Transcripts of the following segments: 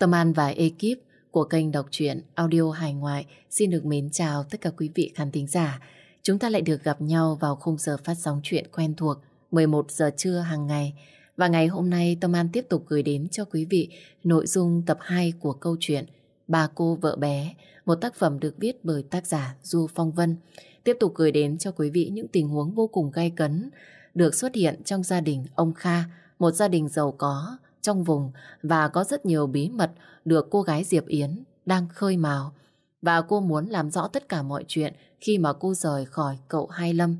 Tâm An và ekip của kênh đọc truyện audio hài ngoại xin được mến chào tất cả quý vị khán thính giả. Chúng ta lại được gặp nhau vào khung giờ phát sóng chuyện quen thuộc 11 giờ trưa hàng ngày. Và ngày hôm nay Tâm An tiếp tục gửi đến cho quý vị nội dung tập 2 của câu chuyện Bà cô vợ bé, một tác phẩm được viết bởi tác giả Du Phong Vân. Tiếp tục gửi đến cho quý vị những tình huống vô cùng gay cấn được xuất hiện trong gia đình ông Kha, một gia đình giàu có trong vùng và có rất nhiều bí mật được cô gái Diệp Yến đang khơi mào. Và cô muốn làm rõ tất cả mọi chuyện khi mà cô rời khỏi cậu Hai Lâm.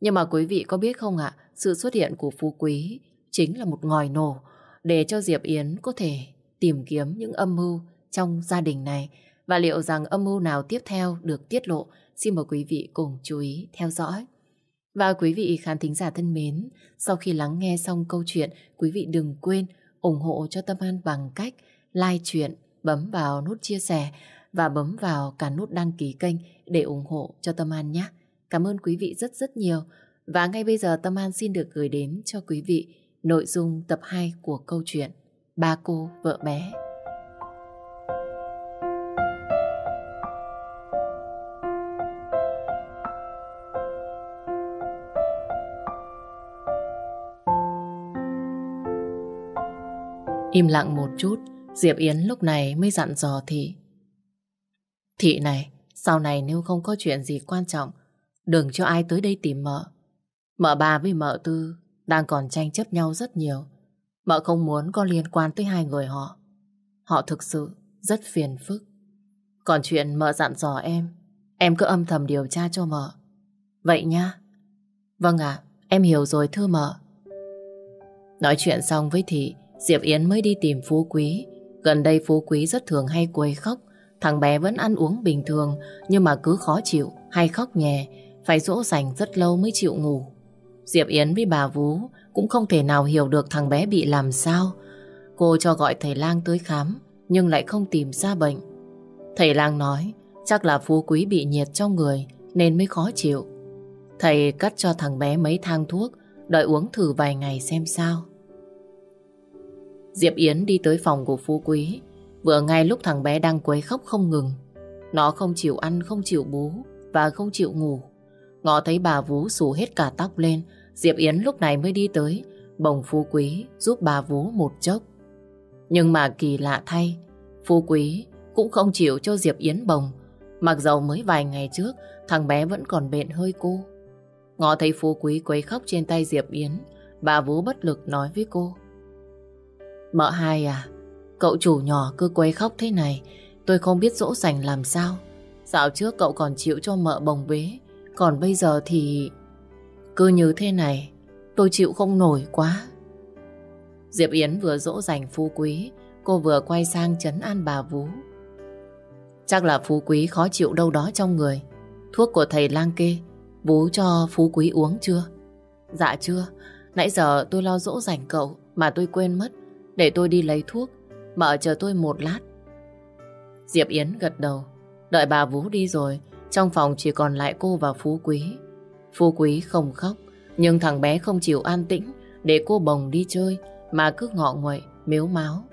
Nhưng mà quý vị có biết không ạ, sự xuất hiện của Phú Quý chính là một ngòi nổ để cho Diệp Yến có thể tìm kiếm những âm mưu trong gia đình này. Và liệu rằng âm mưu nào tiếp theo được tiết lộ, xin mời quý vị cùng chú ý theo dõi. Và quý vị khán thính giả thân mến, sau khi lắng nghe xong câu chuyện, quý vị đừng quên ủng hộ cho Tâm An bằng cách like chuyện, bấm vào nút chia sẻ và bấm vào cả nút đăng ký kênh để ủng hộ cho Tâm An nhé. Cảm ơn quý vị rất rất nhiều. Và ngay bây giờ Tâm An xin được gửi đến cho quý vị nội dung tập 2 của câu chuyện Ba cô vợ bé. Im lặng một chút, Diệp Yến lúc này mới dặn dò Thị. Thị này, sau này nếu không có chuyện gì quan trọng, đừng cho ai tới đây tìm mợ. Mợ bà với mợ tư đang còn tranh chấp nhau rất nhiều. Mợ không muốn có liên quan tới hai người họ. Họ thực sự rất phiền phức. Còn chuyện mợ dặn dò em, em cứ âm thầm điều tra cho mợ. Vậy nha. Vâng ạ, em hiểu rồi thưa mợ. Nói chuyện xong với Thị, Diệp Yến mới đi tìm Phú Quý. Gần đây Phú Quý rất thường hay quấy khóc. Thằng bé vẫn ăn uống bình thường, nhưng mà cứ khó chịu hay khóc nhè. Phải dỗ dành rất lâu mới chịu ngủ. Diệp Yến với bà Vú cũng không thể nào hiểu được thằng bé bị làm sao. Cô cho gọi thầy lang tới khám, nhưng lại không tìm ra bệnh. Thầy lang nói, chắc là Phú Quý bị nhiệt trong người, nên mới khó chịu. Thầy cắt cho thằng bé mấy thang thuốc, đợi uống thử vài ngày xem sao. Diệp Yến đi tới phòng của Phú Quý. Vừa ngay lúc thằng bé đang quấy khóc không ngừng. Nó không chịu ăn, không chịu bú Và không chịu ngủ. Ngọ thấy bà Vú xù hết cả tóc lên Diệp Yến lúc này mới đi tới Bồng Phú Quý giúp bà Vú một chốc. Nhưng mà kỳ lạ thay Phú Quý cũng không chịu cho Diệp Yến bồng. Mặc dầu mới vài ngày trước Thằng bé vẫn còn bệnh hơi cô. Ngọ thấy Phú Quý quấy khóc trên tay Diệp Yến Bà Vú bất lực nói với cô. Mợ hai à, cậu chủ nhỏ cứ quấy khóc thế này, tôi không biết dỗ dành làm sao. Dạo trước cậu còn chịu cho mợ bồng bế, còn bây giờ thì... Cứ như thế này, tôi chịu không nổi quá. Diệp Yến vừa dỗ dành phú quý, cô vừa quay sang chấn an bà Vú. Chắc là phú quý khó chịu đâu đó trong người. Thuốc của thầy lang kê, Vú cho phú quý uống chưa? Dạ chưa, nãy giờ tôi lo dỗ dành cậu mà tôi quên mất. Để tôi đi lấy thuốc Mợ chờ tôi một lát. Diệp Yến gật đầu. Đợi bà Vũ đi rồi Trong phòng chỉ còn lại cô và Phú Quý. Phú Quý không khóc Nhưng thằng bé không chịu an tĩnh Để cô bồng đi chơi Mà cứ ngọ nguậy, miếu máu.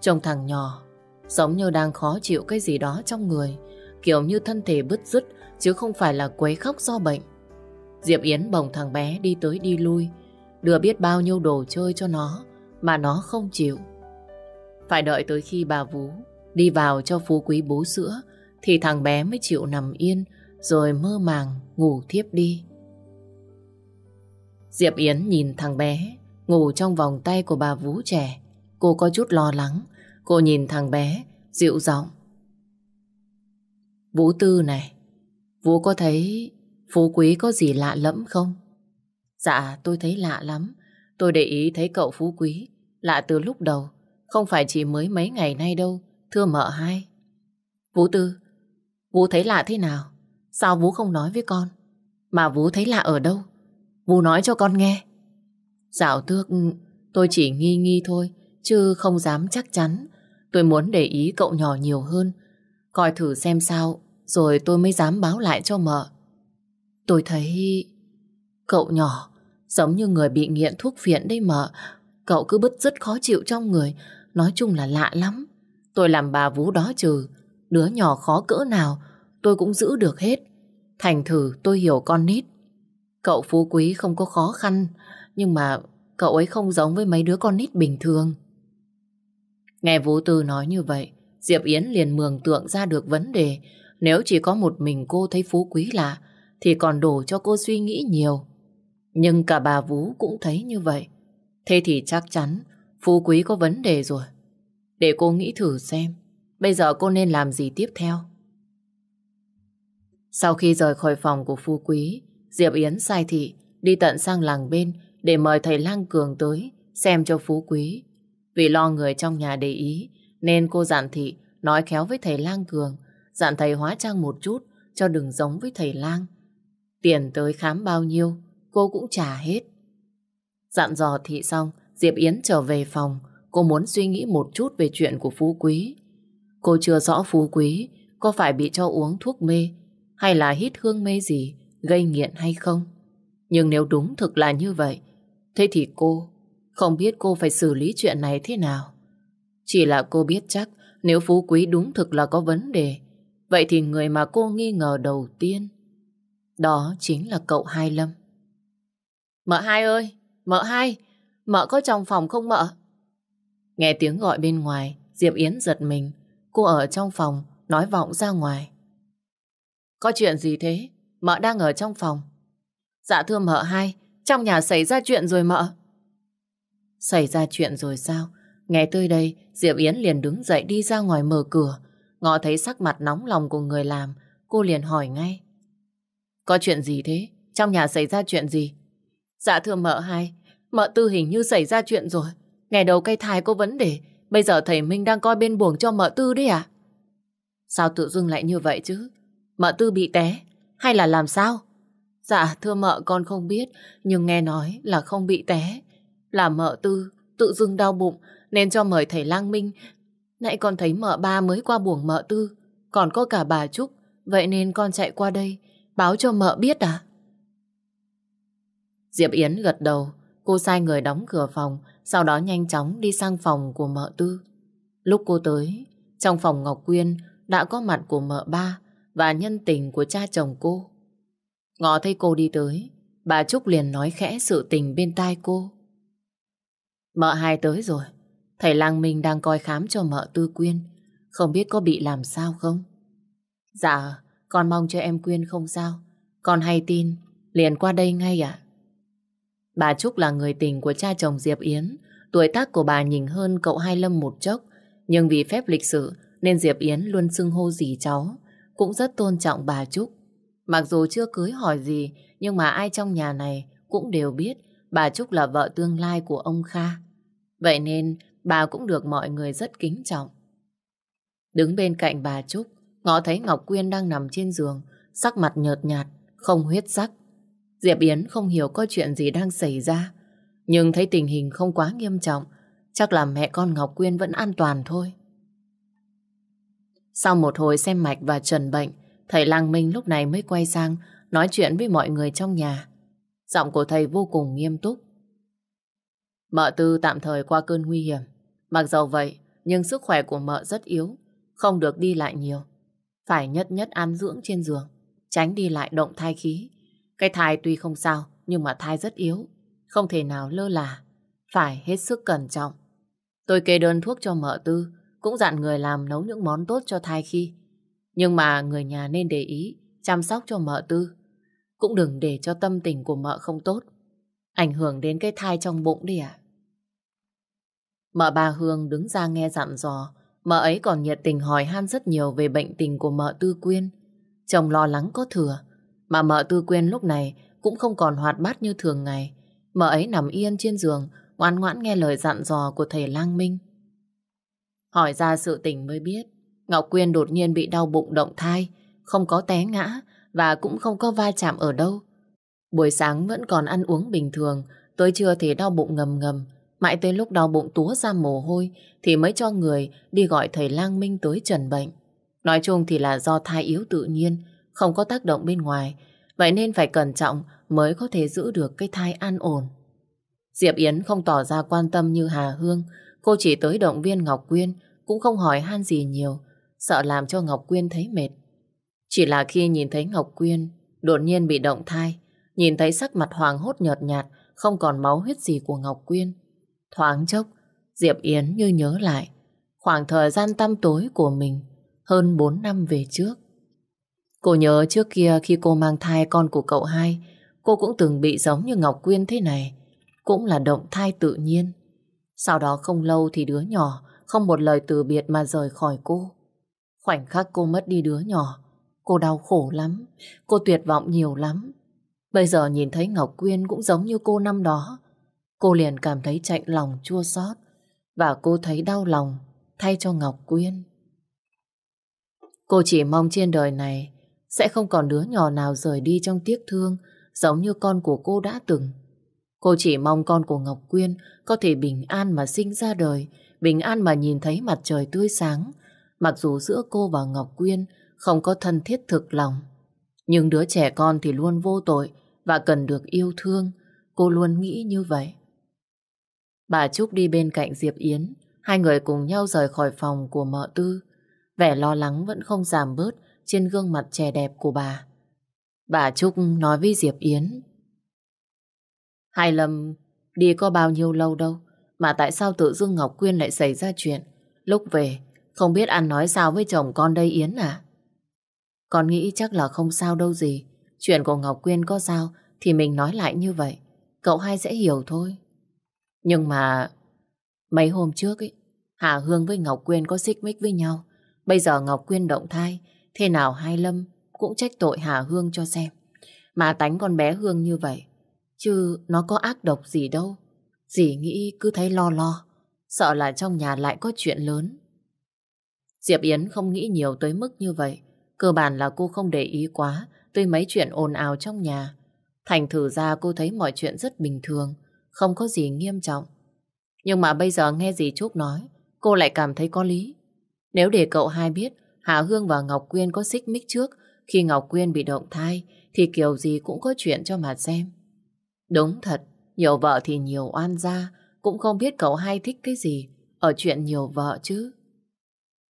Trông thằng nhỏ Giống như đang khó chịu cái gì đó trong người Kiểu như thân thể bứt rứt Chứ không phải là quấy khóc do bệnh. Diệp Yến bồng thằng bé đi tới đi lui Đưa biết bao nhiêu đồ chơi cho nó mà nó không chịu. Phải đợi tới khi bà Vú đi vào cho phú quý bú sữa thì thằng bé mới chịu nằm yên rồi mơ màng ngủ thiếp đi. Diệp Yến nhìn thằng bé ngủ trong vòng tay của bà Vú trẻ. Cô có chút lo lắng. Cô nhìn thằng bé dịu giọng. Vũ Tư này, Vũ có thấy Phú Quý có gì lạ lẫm không? Dạ, tôi thấy lạ lắm. Tôi để ý thấy cậu Phú Quý Lạ từ lúc đầu, không phải chỉ mới mấy ngày nay đâu, thưa mợ hai. Vũ Tư, Vũ thấy lạ thế nào? Sao Vũ không nói với con? Mà Vũ thấy lạ ở đâu? Vũ nói cho con nghe. Dạo tước, tôi chỉ nghi nghi thôi, chứ không dám chắc chắn. Tôi muốn để ý cậu nhỏ nhiều hơn, coi thử xem sao, rồi tôi mới dám báo lại cho mợ. Tôi thấy cậu nhỏ giống như người bị nghiện thuốc phiện đây mợ, Cậu cứ bứt rất khó chịu trong người Nói chung là lạ lắm Tôi làm bà vú đó trừ, đứa nhỏ khó cỡ nào tôi cũng giữ được hết. Thành thử tôi hiểu con nít. Cậu phú quý không có khó khăn, nhưng mà cậu ấy không giống với mấy đứa con nít bình thường. Nghe Vũ Tư nói như vậy, Diệp Yến liền mường tượng ra được vấn đề. Nếu chỉ có một mình cô thấy phú quý lạ, thì còn đổ cho cô suy nghĩ nhiều. Nhưng cả bà Vũ cũng thấy như vậy. Thế thì chắc chắn phú quý có vấn đề rồi. Để cô nghĩ thử xem, bây giờ cô nên làm gì tiếp theo. Sau khi rời khỏi phòng của phú quý, Diệp Yến sai thị đi tận sang làng bên để mời thầy Lang Cường tới xem cho phú quý. Vì lo người trong nhà để ý, nên cô dặn thị nói khéo với thầy Lang Cường, dặn thầy hóa trang một chút cho đừng giống với thầy Lang. Tiền tới khám bao nhiêu, cô cũng trả hết. Dặn dò thị xong, Diệp Yến trở về phòng, cô muốn suy nghĩ một chút về chuyện của Phú Quý. Cô chưa rõ Phú Quý có phải bị cho uống thuốc mê hay là hít hương mê gì gây nghiện hay không. Nhưng nếu đúng thực là như vậy, thế thì cô không biết cô phải xử lý chuyện này thế nào. Chỉ là cô biết chắc nếu Phú Quý đúng thực là có vấn đề, vậy thì người mà cô nghi ngờ đầu tiên, đó chính là cậu Hai Lâm. Mợ hai ơi, mợ hai, mợ có trong phòng không mợ? Nghe tiếng gọi bên ngoài, Diệp Yến giật mình. Cô ở trong phòng, nói vọng ra ngoài. Có chuyện gì thế? Mợ đang ở trong phòng. Dạ thưa mợ hai, trong nhà xảy ra chuyện rồi mợ. Xảy ra chuyện rồi sao? Nghe tới đây, Diệp Yến liền đứng dậy đi ra ngoài mở cửa. Ngọ thấy sắc mặt nóng lòng của người làm, cô liền hỏi ngay. Có chuyện gì thế? Trong nhà xảy ra chuyện gì? Dạ thưa mợ hai, mợ tư hình như xảy ra chuyện rồi. Ngày đầu cây thai có vấn đề, bây giờ thầy Minh đang coi bên buồng cho mợ tư đấy à? Sao tự dưng lại như vậy chứ? Mợ tư bị té, hay là làm sao? Dạ thưa mợ con không biết, nhưng nghe nói là không bị té. Là mợ tư, tự dưng đau bụng, nên cho mời thầy Lang Minh. Nãy con thấy mợ ba mới qua buồng mợ tư, còn có cả bà Trúc, vậy nên con chạy qua đây, báo cho mợ biết à? Diệp Yến gật đầu, cô sai người đóng cửa phòng, sau đó nhanh chóng đi sang phòng của mợ tư. Lúc cô tới, trong phòng Ngọc Quyên đã có mặt của mợ ba và nhân tình của cha chồng cô. Ngọ thấy cô đi tới, bà Trúc liền nói khẽ sự tình bên tai cô. Mợ hai tới rồi, thầy Lang Minh đang coi khám cho mợ Tư Quyên, không biết có bị làm sao không? Dạ, con mong cho em Quyên không sao, con hay tin, liền qua đây ngay ạ. Bà Trúc là người tình của cha chồng Diệp Yến, tuổi tác của bà nhìn hơn cậu Hai Lâm một chốc, nhưng vì phép lịch sự nên Diệp Yến luôn xưng hô dì cháu, cũng rất tôn trọng bà Trúc. Mặc dù chưa cưới hỏi gì, nhưng mà ai trong nhà này cũng đều biết bà Trúc là vợ tương lai của ông Kha. Vậy nên bà cũng được mọi người rất kính trọng. Đứng bên cạnh bà Trúc, ngõ thấy Ngọc Quyên đang nằm trên giường, sắc mặt nhợt nhạt, không huyết sắc. Diệp Yến không hiểu có chuyện gì đang xảy ra, nhưng thấy tình hình không quá nghiêm trọng, chắc là mẹ con Ngọc Quyên vẫn an toàn thôi. Sau một hồi xem mạch và trần bệnh, thầy Lang Minh lúc này mới quay sang nói chuyện với mọi người trong nhà. Giọng của thầy vô cùng nghiêm túc. Mợ tư tạm thời qua cơn nguy hiểm. Mặc dầu vậy, nhưng sức khỏe của mợ rất yếu, không được đi lại nhiều. Phải nhất nhất an dưỡng trên giường, tránh đi lại động thai khí. Cái thai tuy không sao, nhưng mà thai rất yếu, không thể nào lơ là. Phải hết sức cẩn trọng. Tôi kê đơn thuốc cho mợ tư, cũng dặn người làm nấu những món tốt cho thai khi. Nhưng mà người nhà nên để ý, chăm sóc cho mợ tư. Cũng đừng để cho tâm tình của mợ không tốt. Ảnh hưởng đến cái thai trong bụng đi ạ. Mợ bà Hương đứng ra nghe dặn dò, mợ ấy còn nhiệt tình hỏi han rất nhiều về bệnh tình của mợ Tư Quyên. Chồng lo lắng có thừa, mà mợ Tư Quyên lúc này cũng không còn hoạt bát như thường ngày. Mợ ấy nằm yên trên giường, ngoan ngoãn nghe lời dặn dò của thầy Lang Minh. Hỏi ra sự tình mới biết, Ngọc Quyên đột nhiên bị đau bụng động thai, không có té ngã và cũng không có va chạm ở đâu. Buổi sáng vẫn còn ăn uống bình thường, tới trưa thì đau bụng ngầm ngầm. Mãi tới lúc đau bụng túa ra mồ hôi thì mới cho người đi gọi thầy lang minh tới trần bệnh. Nói chung thì là do thai yếu tự nhiên, không có tác động bên ngoài. Vậy nên phải cẩn trọng mới có thể giữ được cái thai an ổn. Diệp Yến không tỏ ra quan tâm như Hà Hương, cô chỉ tới động viên Ngọc Quyên, cũng không hỏi han gì nhiều, sợ làm cho Ngọc Quyên thấy mệt. Chỉ là khi nhìn thấy Ngọc Quyên đột nhiên bị động thai, nhìn thấy sắc mặt hoàng hốt nhợt nhạt, không còn máu huyết gì của Ngọc Quyên. Thoáng chốc, Diệp Yến như nhớ lại khoảng thời gian tăm tối của mình hơn 4 năm về trước. Cô nhớ trước kia khi cô mang thai con của cậu hai, cô cũng từng bị giống như Ngọc Quyên thế này, cũng là động thai tự nhiên. Sau đó không lâu thì đứa nhỏ không một lời từ biệt mà rời khỏi cô. Khoảnh khắc cô mất đi đứa nhỏ, cô đau khổ lắm, cô tuyệt vọng nhiều lắm. Bây giờ nhìn thấy Ngọc Quyên cũng giống như cô năm đó, cô liền cảm thấy chạnh lòng chua xót và cô thấy đau lòng thay cho Ngọc Quyên. Cô chỉ mong trên đời này sẽ không còn đứa nhỏ nào rời đi trong tiếc thương giống như con của cô đã từng. Cô chỉ mong con của Ngọc Quyên có thể bình an mà sinh ra đời, bình an mà nhìn thấy mặt trời tươi sáng. Mặc dù giữa cô và Ngọc Quyên không có thân thiết thực lòng. Nhưng đứa trẻ con thì luôn vô tội và cần được yêu thương. Cô luôn nghĩ như vậy. Bà Trúc đi bên cạnh Diệp Yến. Hai người cùng nhau rời khỏi phòng của mợ tư. Vẻ lo lắng vẫn không giảm bớt trên gương mặt trẻ đẹp của bà. Bà Trúc nói với Diệp Yến. Hai Lâm đi có bao nhiêu lâu đâu, mà tại sao tự dưng Ngọc Quyên lại xảy ra chuyện? Lúc về, không biết ăn nói sao với chồng con đây Yến à? Con nghĩ chắc là không sao đâu gì. Chuyện của Ngọc Quyên có sao thì mình nói lại như vậy. Cậu hai sẽ hiểu thôi. Nhưng mà mấy hôm trước ấy, Hà Hương với Ngọc Quyên có xích mích với nhau. Bây giờ Ngọc Quyên động thai, thế nào hai Lâm cũng trách tội Hà Hương cho xem. Mà tánh con bé Hương như vậy, chứ nó có ác độc gì đâu. Dì nghĩ cứ thấy lo lo, sợ là trong nhà lại có chuyện lớn. Diệp Yến không nghĩ nhiều tới mức như vậy. Cơ bản là cô không để ý quá tới mấy chuyện ồn ào trong nhà. Thành thử ra cô thấy mọi chuyện rất bình thường, không có gì nghiêm trọng. Nhưng mà bây giờ nghe dì Trúc nói, cô lại cảm thấy có lý. Nếu để cậu hai biết Hà Hương và Ngọc Quyên có xích mích trước khi Ngọc Quyên bị động thai thì kiểu gì cũng có chuyện cho mà xem. Đúng thật, nhiều vợ thì nhiều oan gia, cũng không biết cậu hai thích cái gì ở chuyện nhiều vợ chứ.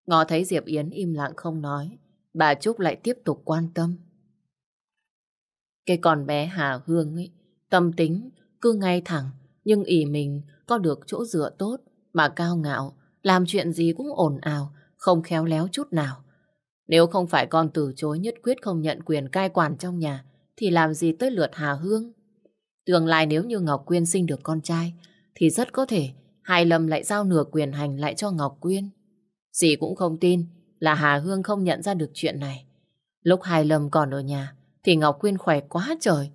Ngọ thấy Diệp Yến im lặng không nói, bà Trúc lại tiếp tục quan tâm. Cái con bé Hà Hương ấy, tâm tính, cứ ngay thẳng, nhưng ỉ mình có được chỗ dựa tốt, mà cao ngạo, làm chuyện gì cũng ồn ào, không khéo léo chút nào. Nếu không phải con từ chối nhất quyết không nhận quyền cai quản trong nhà, thì làm gì tới lượt Hà Hương? Tương lai nếu như Ngọc Quyên sinh được con trai, thì rất có thể Hai Lâm lại giao nửa quyền hành lại cho Ngọc Quyên. Dì cũng không tin là Hà Hương không nhận ra được chuyện này. Lúc Hai Lâm còn ở nhà, thì Ngọc Quyên khỏe quá trời.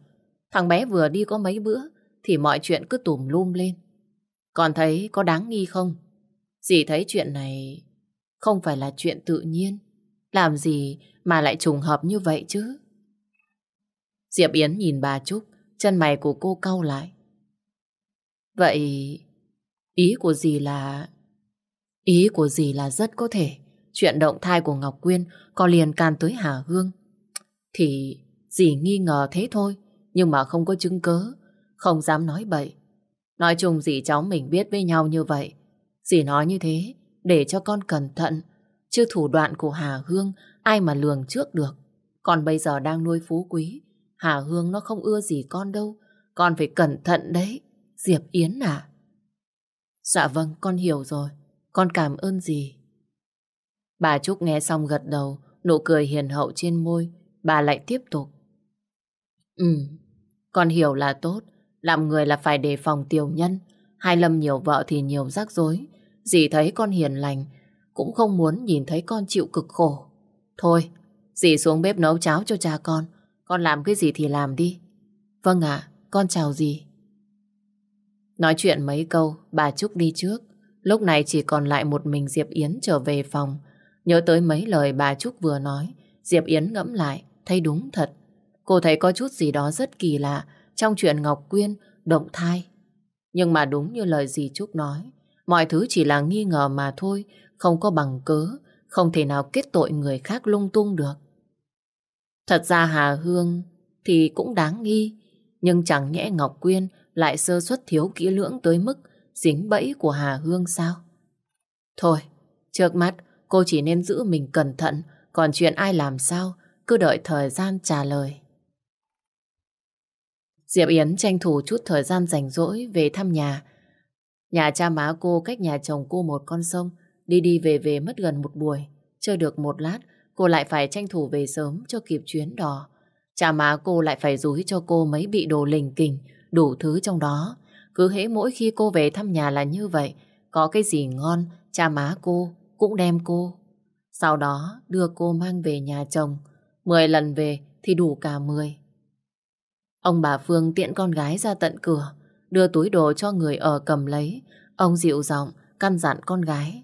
Thằng bé vừa đi có mấy bữa, thì mọi chuyện cứ tùm lum lên. Còn thấy có đáng nghi không? Dì thấy chuyện này không phải là chuyện tự nhiên. Làm gì mà lại trùng hợp như vậy chứ? Diệp Yến nhìn bà Trúc, chân mày của cô cau lại. Vậy ý của dì là... Ý của dì là rất có thể chuyện động thai của Ngọc Quyên có liên can tới Hà Hương. Thì dì nghi ngờ thế thôi, nhưng mà không có chứng cớ, không dám nói bậy. Nói chung dì cháu mình biết với nhau như vậy. Dì nói như thế để cho con cẩn thận, chứ thủ đoạn của Hà Hương ai mà lường trước được. Còn bây giờ đang nuôi phú quý, Hà Hương nó không ưa gì con đâu, con phải cẩn thận đấy, Diệp Yến à. Dạ vâng, con hiểu rồi, con cảm ơn gì. Bà Trúc nghe xong gật đầu, nụ cười hiền hậu trên môi, bà lại tiếp tục. Ừ, con hiểu là tốt, làm người là phải đề phòng tiểu nhân, hai lâm nhiều vợ thì nhiều rắc rối, Dì thấy con hiền lành, cũng không muốn nhìn thấy con chịu cực khổ. Thôi, dì xuống bếp nấu cháo cho cha con. Con làm cái gì thì làm đi. Vâng ạ, con chào dì. Nói chuyện mấy câu, bà Trúc đi trước. Lúc này chỉ còn lại một mình Diệp Yến trở về phòng. Nhớ tới mấy lời bà Trúc vừa nói, Diệp Yến ngẫm lại, thấy đúng thật. Cô thấy có chút gì đó rất kỳ lạ trong chuyện Ngọc Quyên động thai. Nhưng mà đúng như lời dì Trúc nói, Mọi thứ chỉ là nghi ngờ mà thôi, không có bằng cớ, không thể nào kết tội người khác lung tung được. Thật ra Hà Hương thì cũng đáng nghi, nhưng chẳng nhẽ Ngọc Quyên lại sơ suất thiếu kỹ lưỡng tới mức dính bẫy của Hà Hương sao? Thôi, Trước mắt, cô chỉ nên giữ mình cẩn thận, còn chuyện ai làm sao, cứ đợi thời gian trả lời. Diệp Yến tranh thủ chút thời gian rảnh rỗi về thăm nhà. Nhà cha má cô cách nhà chồng cô một con sông, đi đi về về mất gần một buổi. Chơi được một lát, cô lại phải tranh thủ về sớm cho kịp chuyến đò. Cha má cô lại phải rúi cho cô mấy bị đồ lình kình, đủ thứ trong đó. Cứ hễ mỗi khi cô về thăm nhà là như vậy, có cái gì ngon, cha má cô cũng đem cô. Sau đó đưa cô mang về nhà chồng. Mười lần về thì đủ cả mười. Ông bà Phương tiện con gái ra tận cửa, đưa túi đồ cho người ở cầm lấy. Ông dịu giọng căn dặn con gái.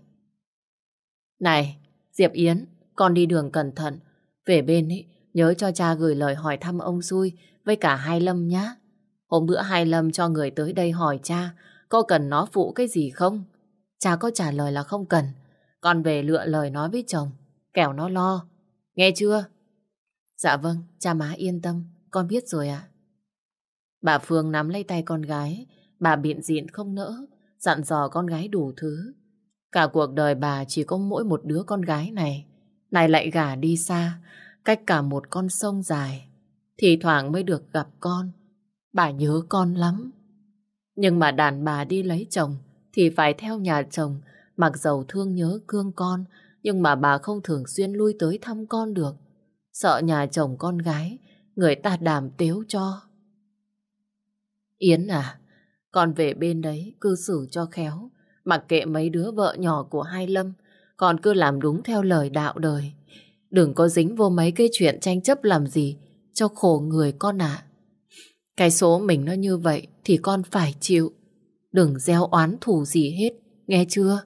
Này, Diệp Yến, con đi đường cẩn thận. Về bên ấy, nhớ cho cha gửi lời hỏi thăm ông xui với cả Hai Lâm nhá. Hôm bữa Hai Lâm cho người tới đây hỏi cha có cần nó phụ cái gì không? Cha có trả lời là không cần. Con về lựa lời nói với chồng, kẻo nó lo. Nghe chưa? Dạ vâng, cha má yên tâm, con biết rồi ạ. Bà Phương nắm lấy tay con gái, bà biện diện không nỡ, dặn dò con gái đủ thứ. Cả cuộc đời bà chỉ có mỗi một đứa con gái này, này lại gả đi xa, cách cả một con sông dài. Thì thoảng mới được gặp con, bà nhớ con lắm. Nhưng mà đàn bà đi lấy chồng thì phải theo nhà chồng, mặc dầu thương nhớ cương con, nhưng mà bà không thường xuyên lui tới thăm con được. Sợ nhà chồng con gái, người ta đàm tiếu cho. Yến à, con về bên đấy cư xử cho khéo, mặc kệ mấy đứa vợ nhỏ của hai Lâm, con cứ làm đúng theo lời đạo đời. Đừng có dính vô mấy cái chuyện tranh chấp làm gì cho khổ người con ạ. Cái số mình nó như vậy thì con phải chịu. Đừng gieo oán thù gì hết, nghe chưa?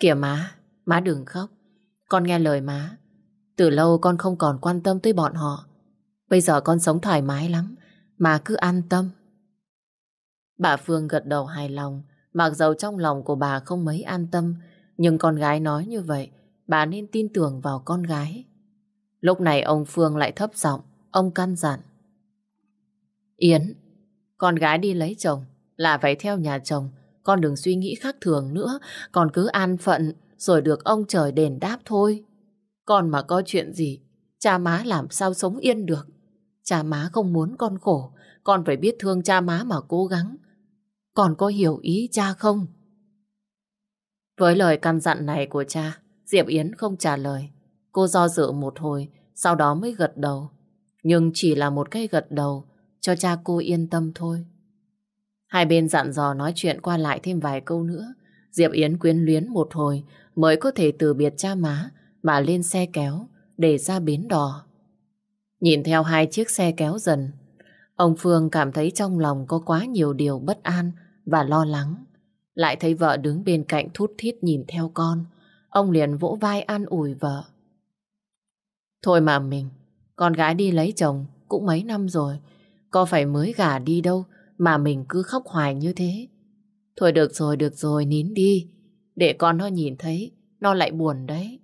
Kìa má, má đừng khóc. Con nghe lời má. Từ lâu con không còn quan tâm tới bọn họ. Bây giờ con sống thoải mái lắm. Mà cứ an tâm. Bà Phương gật đầu hài lòng. Mặc dầu trong lòng của bà không mấy an tâm. Nhưng con gái nói như vậy. Bà nên tin tưởng vào con gái. Lúc này ông Phương lại thấp giọng. Ông căn dặn. Yến, con gái đi lấy chồng là phải theo nhà chồng. Con đừng suy nghĩ khác thường nữa. Con cứ an phận rồi được ông trời đền đáp thôi. Con mà có chuyện gì, cha má làm sao sống yên được. Cha má không muốn con khổ, con phải biết thương cha má mà cố gắng. Con có hiểu ý cha không? Với lời căn dặn này của cha, Diệp Yến không trả lời. Cô do dự một hồi, sau đó mới gật đầu. Nhưng chỉ là một cái gật đầu, cho cha cô yên tâm thôi. Hai bên dặn dò nói chuyện qua lại thêm vài câu nữa. Diệp Yến quyến luyến một hồi mới có thể từ biệt cha má mà lên xe kéo để ra bến đò. Nhìn theo hai chiếc xe kéo dần, ông Phương cảm thấy trong lòng có quá nhiều điều bất an và lo lắng. Lại thấy vợ đứng bên cạnh thút thít nhìn theo con, ông liền vỗ vai an ủi vợ. Thôi mà mình, con gái đi lấy chồng cũng mấy năm rồi, có phải mới gả đi đâu mà mình cứ khóc hoài như thế. Thôi được rồi, được rồi, nín đi, để con nó nhìn thấy, nó lại buồn đấy.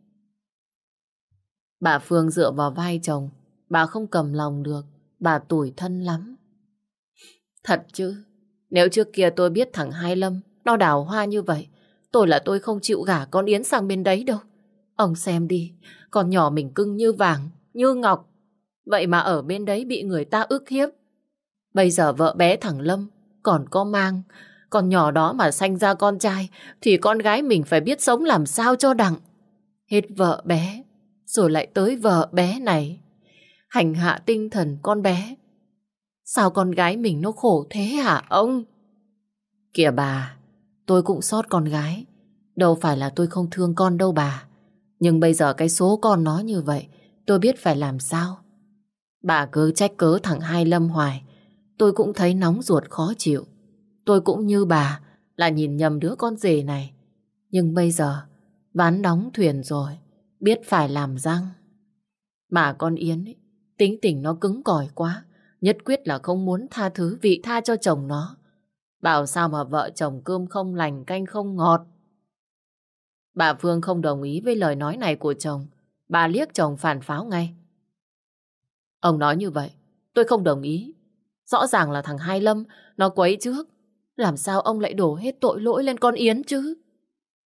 Bà Phương dựa vào vai chồng, bà không cầm lòng được, bà tủi thân lắm. Thật chứ, nếu trước kia tôi biết thằng Hai Lâm, nó đào hoa như vậy, tôi là tôi không chịu gả con Yến sang bên đấy đâu. Ông xem đi, con nhỏ mình cưng như vàng, như ngọc. Vậy mà ở bên đấy bị người ta ức hiếp. Bây giờ vợ bé thằng Lâm còn có mang, con nhỏ đó mà sanh ra con trai thì con gái mình phải biết sống làm sao cho đặng. Hết vợ bé, rồi lại tới vợ bé này. Hành hạ tinh thần con bé. Sao con gái mình nó khổ thế hả ông? Kìa bà, tôi cũng xót con gái. Đâu phải là tôi không thương con đâu bà. Nhưng bây giờ cái số con nó như vậy, tôi biết phải làm sao. Bà cứ trách cớ thằng Hai Lâm hoài. Tôi cũng thấy nóng ruột khó chịu. Tôi cũng như bà là nhìn nhầm đứa con rể này. Nhưng bây giờ, ván đóng thuyền rồi biết phải làm răng. Mà con Yến ấy, tính tình nó cứng cỏi quá, nhất quyết là không muốn tha thứ vị tha cho chồng nó. Bảo sao mà vợ chồng cơm không lành canh không ngọt. Bà Phương không đồng ý với lời nói này của chồng. Bà liếc chồng phản pháo ngay. Ông nói như vậy, tôi không đồng ý. Rõ ràng là thằng Hai Lâm, nó quấy trước. Làm sao ông lại đổ hết tội lỗi lên con Yến chứ?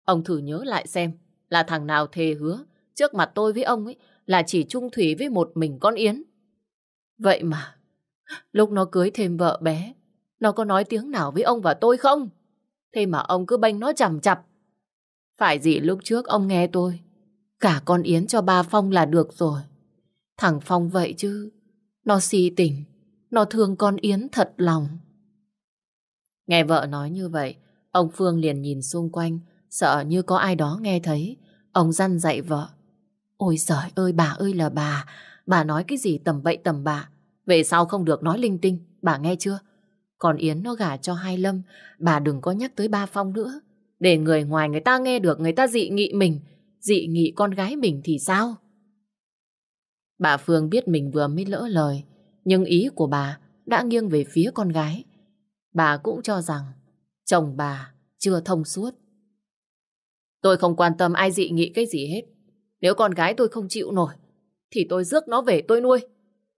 Ông thử nhớ lại xem, là thằng nào thề hứa trước mặt tôi với ông ấy là chỉ trung thủy với một mình con Yến. Vậy mà, lúc nó cưới thêm vợ bé, nó có nói tiếng nào với ông và tôi không? Thế mà ông cứ bênh nó chằm chặp. Phải gì lúc trước ông nghe tôi, cả con Yến cho ba Phong là được rồi. Thằng Phong vậy chứ, nó si tình, nó thương con Yến thật lòng. Nghe vợ nói như vậy, ông Phương liền nhìn xung quanh, sợ như có ai đó nghe thấy. Ông răn dạy vợ. Ôi giời ơi bà ơi là bà, bà nói cái gì tầm bậy tầm bạ. Về sau không được nói linh tinh, bà nghe chưa? Còn Yến nó gả cho hai Lâm, bà đừng có nhắc tới ba Phong nữa. Để người ngoài người ta nghe được người ta dị nghị mình, dị nghị con gái mình thì sao? Bà Phương biết mình vừa mới lỡ lời, nhưng ý của bà đã nghiêng về phía con gái. Bà cũng cho rằng chồng bà chưa thông suốt. Tôi không quan tâm ai dị nghị cái gì hết. Nếu con gái tôi không chịu nổi, thì tôi rước nó về tôi nuôi.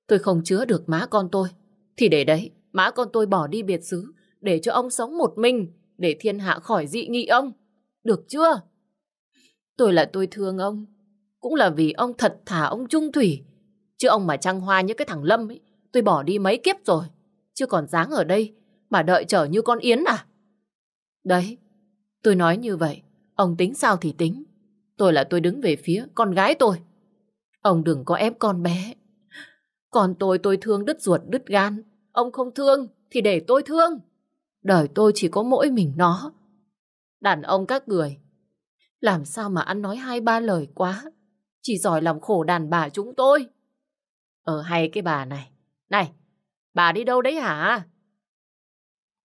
Tôi không chứa được má con tôi. Thì để đấy, má con tôi bỏ đi biệt xứ, để cho ông sống một mình, để thiên hạ khỏi dị nghị ông. Được chưa? Tôi là tôi thương ông. Cũng là vì ông thật thà ông trung thủy. Chứ ông mà trăng hoa như cái thằng Lâm ấy, tôi bỏ đi mấy kiếp rồi. Chứ còn dáng ở đây mà đợi chờ như con Yến à? Đấy, tôi nói như vậy, ông tính sao thì tính. Tôi là tôi đứng về phía con gái tôi. Ông đừng có ép con bé. Còn tôi tôi thương đứt ruột đứt gan. Ông không thương thì để tôi thương. Đời tôi chỉ có mỗi mình nó. Đàn ông các người. Làm sao mà ăn nói hai ba lời quá. Chỉ giỏi làm khổ đàn bà chúng tôi. ở hay cái bà này. Này, bà đi đâu đấy hả?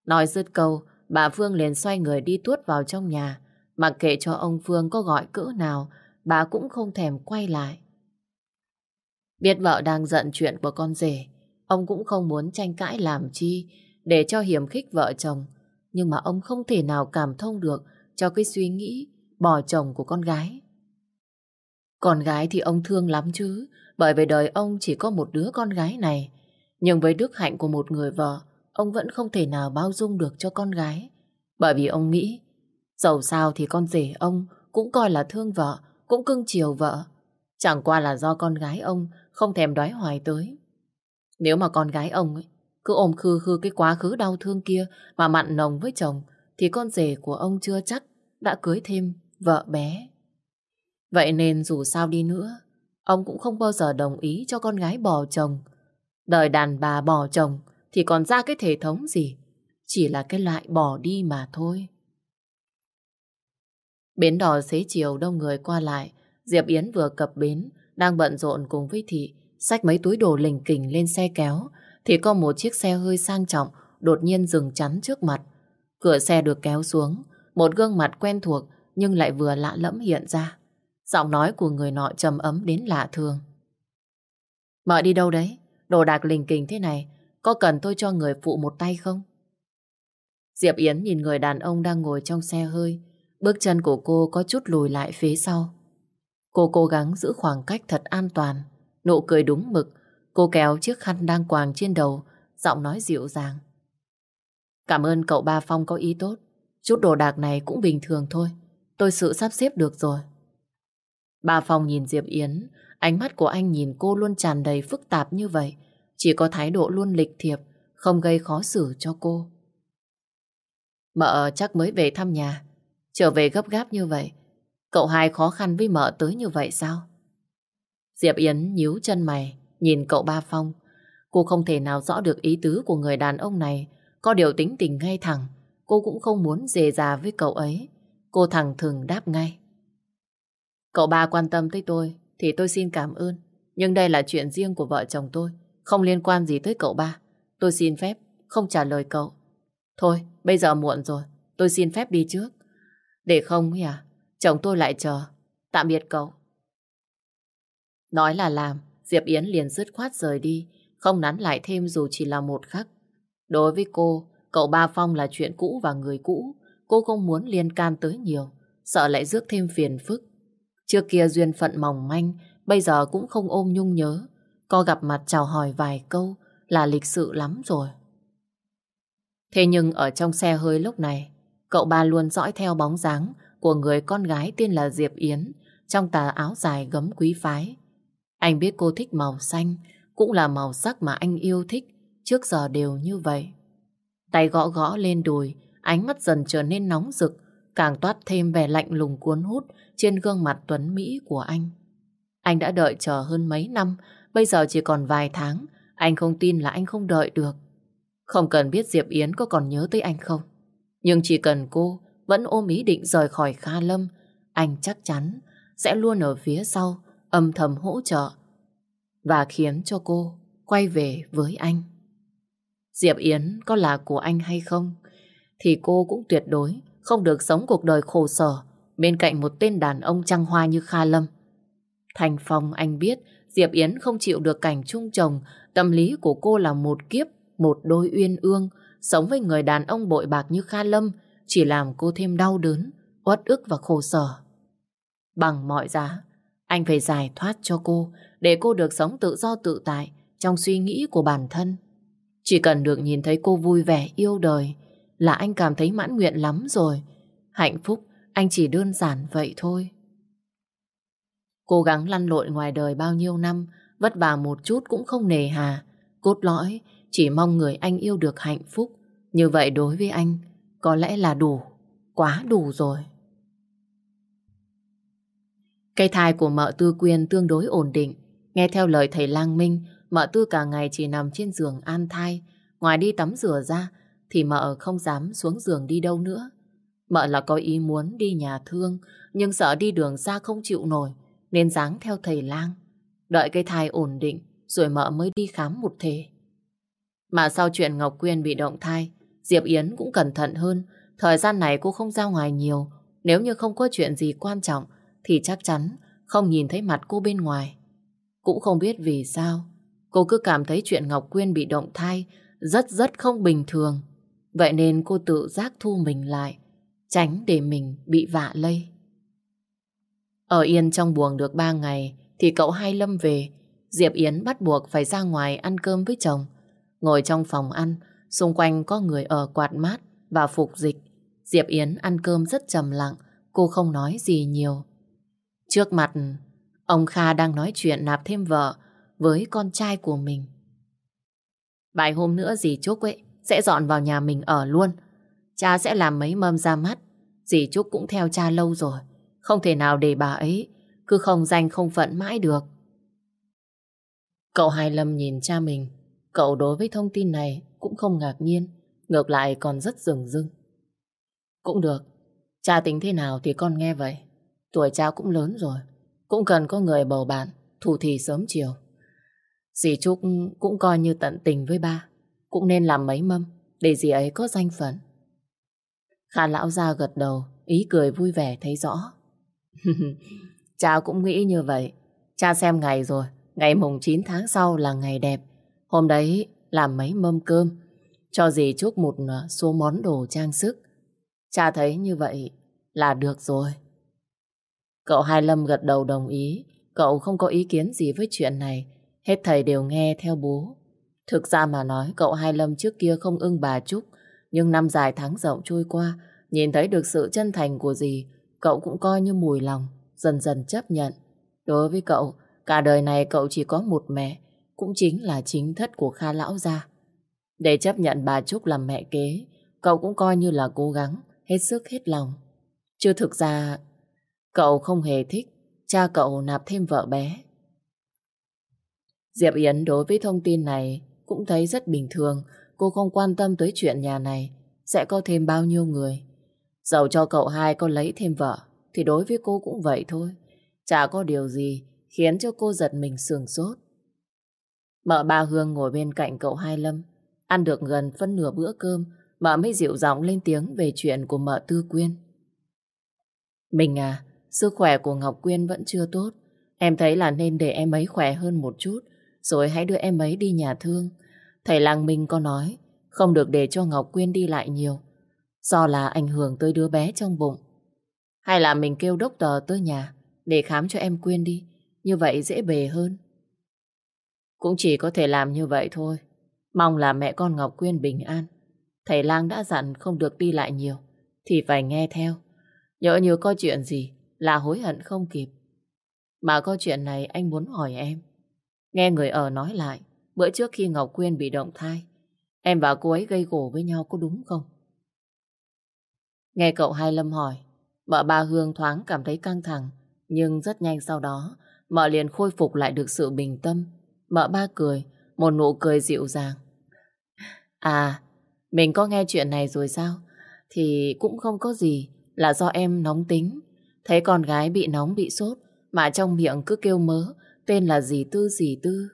Nói dứt câu, bà Phương liền xoay người đi tuốt vào trong nhà. Mặc kệ cho ông Phương có gọi cỡ nào, bà cũng không thèm quay lại. Biết vợ đang giận chuyện của con rể, ông cũng không muốn tranh cãi làm chi để cho hiểm khích vợ chồng. Nhưng mà ông không thể nào cảm thông được cho cái suy nghĩ bỏ chồng của con gái. Con gái thì ông thương lắm chứ, bởi vì đời ông chỉ có một đứa con gái này. Nhưng với đức hạnh của một người vợ, ông vẫn không thể nào bao dung được cho con gái. Bởi vì ông nghĩ, Dẫu sao thì con rể ông cũng coi là thương vợ, cũng cưng chiều vợ. Chẳng qua là do con gái ông không thèm đoái hoài tới. Nếu mà con gái ông ấy, cứ ôm khư khư cái quá khứ đau thương kia mà mặn nồng với chồng, thì con rể của ông chưa chắc đã cưới thêm vợ bé. Vậy nên dù sao đi nữa, ông cũng không bao giờ đồng ý cho con gái bỏ chồng. Đời đàn bà bỏ chồng thì còn ra cái thể thống gì? Chỉ là cái loại bỏ đi mà thôi. Bến đò xế chiều đông người qua lại. Diệp Yến vừa cập bến, đang bận rộn cùng với Thị, xách mấy túi đồ lình kình lên xe kéo, thì có một chiếc xe hơi sang trọng đột nhiên dừng chắn trước mặt. Cửa xe được kéo xuống, một gương mặt quen thuộc nhưng lại vừa lạ lẫm hiện ra. Giọng nói của người nọ trầm ấm đến lạ thường. Mợ đi đâu đấy? Đồ đạc lình kình thế này, có cần tôi cho người phụ một tay không? Diệp Yến nhìn người đàn ông đang ngồi trong xe hơi. Bước chân của cô có chút lùi lại phía sau. Cô cố gắng giữ khoảng cách thật an toàn. Nụ cười đúng mực. Cô kéo chiếc khăn đang quàng trên đầu. Giọng nói dịu dàng. Cảm ơn cậu Ba Phong có ý tốt. Chút đồ đạc này cũng bình thường thôi. Tôi sự sắp xếp được rồi. Ba Phong nhìn Diệp Yến. Ánh mắt của anh nhìn cô luôn tràn đầy phức tạp như vậy. Chỉ có thái độ luôn lịch thiệp, không gây khó xử cho cô. Mợ chắc mới về thăm nhà, trở về gấp gáp như vậy. Cậu hai khó khăn với mợ tới như vậy sao? Diệp Yến nhíu chân mày, nhìn cậu Ba Phong. Cô không thể nào rõ được ý tứ của người đàn ông này, có điều tính tình ngay thẳng. Cô cũng không muốn dề già với cậu ấy. Cô thẳng thừng đáp ngay. Cậu ba quan tâm tới tôi, thì tôi xin cảm ơn. Nhưng đây là chuyện riêng của vợ chồng tôi. Không liên quan gì tới cậu ba. Tôi xin phép không trả lời cậu. Thôi, bây giờ muộn rồi. Tôi xin phép đi trước. Để không ấy à, chồng tôi lại chờ. Tạm biệt cậu. Nói là làm, Diệp Yến liền dứt khoát rời đi, không nắn lại thêm dù chỉ là một khắc. Đối với cô, cậu Ba Phong là chuyện cũ và người cũ. Cô không muốn liên can tới nhiều, sợ lại rước thêm phiền phức. Trước kia duyên phận mỏng manh, bây giờ cũng không ôm nhung nhớ. Có gặp mặt chào hỏi vài câu là lịch sự lắm rồi. Thế nhưng ở trong xe hơi lúc này, cậu ba luôn dõi theo bóng dáng của người con gái tên là Diệp Yến trong tà áo dài gấm quý phái. Anh biết cô thích màu xanh, cũng là màu sắc mà anh yêu thích, trước giờ đều như vậy. Tay gõ gõ lên đùi, ánh mắt dần trở nên nóng rực, càng toát thêm vẻ lạnh lùng cuốn hút trên gương mặt tuấn Mỹ của anh. Anh đã đợi chờ hơn mấy năm, bây giờ chỉ còn vài tháng, anh không tin là anh không đợi được. Không cần biết Diệp Yến có còn nhớ tới anh không. Nhưng chỉ cần cô vẫn ôm ý định rời khỏi Kha Lâm, anh chắc chắn sẽ luôn ở phía sau, âm thầm hỗ trợ và khiến cho cô quay về với anh. Diệp Yến có là của anh hay không thì cô cũng tuyệt đối không được sống cuộc đời khổ sở bên cạnh một tên đàn ông trăng hoa như Kha Lâm. Thành Phong anh biết Diệp Yến không chịu được cảnh chung chồng, tâm lý của cô là một kiếp, một đôi uyên ương, sống với người đàn ông bội bạc như Kha Lâm chỉ làm cô thêm đau đớn, uất ức và khổ sở. Bằng mọi giá, anh phải giải thoát cho cô để cô được sống tự do tự tại trong suy nghĩ của bản thân. Chỉ cần được nhìn thấy cô vui vẻ yêu đời là anh cảm thấy mãn nguyện lắm rồi. Hạnh phúc anh chỉ đơn giản vậy thôi. Cố gắng lăn lộn ngoài đời bao nhiêu năm, vất vả một chút cũng không nề hà. Cốt lõi, chỉ mong người anh yêu được hạnh phúc. Như vậy đối với anh, có lẽ là đủ, quá đủ rồi. Cây thai của mợ Tư Quyên tương đối ổn định. Nghe theo lời thầy Lang Minh, mợ Tư cả ngày chỉ nằm trên giường an thai. Ngoài đi tắm rửa ra, thì mợ không dám xuống giường đi đâu nữa. Mợ là có ý muốn đi nhà thương, nhưng sợ đi đường xa không chịu nổi, nên dáng theo thầy lang. Đợi cây thai ổn định, rồi mợ mới đi khám một thể. Mà sau chuyện Ngọc Quyên bị động thai, Diệp Yến cũng cẩn thận hơn. Thời gian này cô không ra ngoài nhiều. Nếu như không có chuyện gì quan trọng, thì chắc chắn không nhìn thấy mặt cô bên ngoài. Cũng không biết vì sao, cô cứ cảm thấy chuyện Ngọc Quyên bị động thai rất rất không bình thường. Vậy nên cô tự giác thu mình lại, tránh để mình bị vạ lây. Ở yên trong buồng được ba ngày thì cậu hai Lâm về. Diệp Yến bắt buộc phải ra ngoài ăn cơm với chồng. Ngồi trong phòng ăn, xung quanh có người ở quạt mát và phục dịch. Diệp Yến ăn cơm rất trầm lặng, cô không nói gì nhiều. Trước mặt, ông Kha đang nói chuyện nạp thêm vợ với con trai của mình. Vài hôm nữa dì Trúc ấy sẽ dọn vào nhà mình ở luôn. Cha sẽ làm mấy mâm ra mắt. Dì Trúc cũng theo cha lâu rồi. Không thể nào để bà ấy cứ không danh không phận mãi được. Cậu Hai Lâm nhìn cha mình. Cậu đối với thông tin này cũng không ngạc nhiên. Ngược lại còn rất rừng rưng. Cũng được. Cha tính thế nào thì con nghe vậy. Tuổi cha cũng lớn rồi. Cũng cần có người bầu bạn, thủ thì sớm chiều. Dì Trúc cũng coi như tận tình với ba. Cũng nên làm mấy mâm, để dì ấy có danh phận. Khả lão ra gật đầu, ý cười vui vẻ thấy rõ. cha cũng nghĩ như vậy. Cha xem ngày rồi, ngày mùng 9 tháng sau là ngày đẹp. Hôm đấy làm mấy mâm cơm, cho dì Trúc một ờ, số món đồ trang sức. Cha thấy như vậy là được rồi. Cậu Hai Lâm gật đầu đồng ý. Cậu không có ý kiến gì với chuyện này. Hết thầy đều nghe theo bố. Thực ra mà nói, cậu Hai Lâm trước kia không ưng bà Trúc. Nhưng năm dài tháng rộng trôi qua, nhìn thấy được sự chân thành của dì, cậu cũng coi như mùi lòng, dần dần chấp nhận. Đối với cậu, cả đời này cậu chỉ có một mẹ, cũng chính là chính thất của Kha Lão gia. Để chấp nhận bà Trúc làm mẹ kế, cậu cũng coi như là cố gắng, hết sức hết lòng. chưa thực ra Cậu không hề thích cha cậu nạp thêm vợ bé. Diệp Yến đối với thông tin này cũng thấy rất bình thường. Cô không quan tâm tới chuyện nhà này sẽ có thêm bao nhiêu người. Dầu cho cậu hai có lấy thêm vợ thì đối với cô cũng vậy thôi. Chả có điều gì khiến cho cô giật mình sườn sốt. Mợ ba Hương ngồi bên cạnh cậu hai Lâm. Ăn được gần phân nửa bữa cơm mợ mới dịu giọng lên tiếng về chuyện của mợ Tư Quyên. Mình à, Sức khỏe của Ngọc Quyên vẫn chưa tốt. Em thấy là nên để em ấy khỏe hơn một chút, rồi hãy đưa em ấy đi nhà thương. Thầy làng Minh có nói, không được để cho Ngọc Quyên đi lại nhiều, do là ảnh hưởng tới đứa bé trong bụng. Hay là mình kêu đốc tờ tới nhà, để khám cho em Quyên đi, như vậy dễ bề hơn. Cũng chỉ có thể làm như vậy thôi. Mong là mẹ con Ngọc Quyên bình an. Thầy Lang đã dặn không được đi lại nhiều, thì phải nghe theo. Nhỡ như có chuyện gì là hối hận không kịp. Mà có chuyện này anh muốn hỏi em. Nghe người ở nói lại, bữa trước khi Ngọc Quyên bị động thai, em và cô ấy gây gổ với nhau có đúng không? Nghe cậu Hai Lâm hỏi, mợ ba Hương thoáng cảm thấy căng thẳng, nhưng rất nhanh sau đó, mợ liền khôi phục lại được sự bình tâm. Mợ ba cười, một nụ cười dịu dàng. À, mình có nghe chuyện này rồi sao? Thì cũng không có gì, là do em nóng tính. Thấy con gái bị nóng bị sốt, mà trong miệng cứ kêu mớ, tên là gì tư gì tư.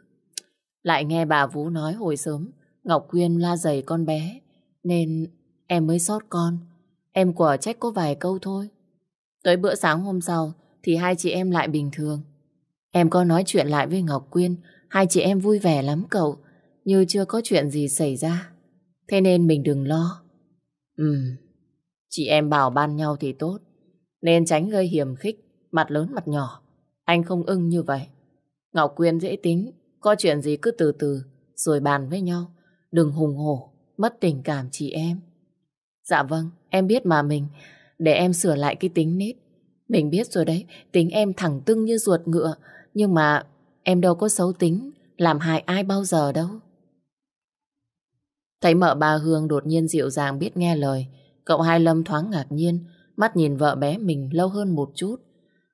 Lại nghe bà Vũ nói hồi sớm, Ngọc Quyên la dày con bé, nên em mới sót con. Em quả trách có vài câu thôi. Tới bữa sáng hôm sau thì hai chị em lại bình thường. Em có nói chuyện lại với Ngọc Quyên, hai chị em vui vẻ lắm cậu, như chưa có chuyện gì xảy ra. Thế nên mình đừng lo. Ừm, chị em bảo ban nhau thì tốt, nên tránh gây hiểm khích, mặt lớn mặt nhỏ. Anh không ưng như vậy. Ngọc Quyên dễ tính, có chuyện gì cứ từ từ, rồi bàn với nhau. Đừng hùng hổ, mất tình cảm chị em. Dạ vâng, em biết mà mình, để em sửa lại cái tính nết. Mình biết rồi đấy, tính em thẳng tưng như ruột ngựa, nhưng mà em đâu có xấu tính, làm hại ai bao giờ đâu. Thấy mợ bà Hương đột nhiên dịu dàng biết nghe lời, cậu Hai Lâm thoáng ngạc nhiên, mắt nhìn vợ bé mình lâu hơn một chút.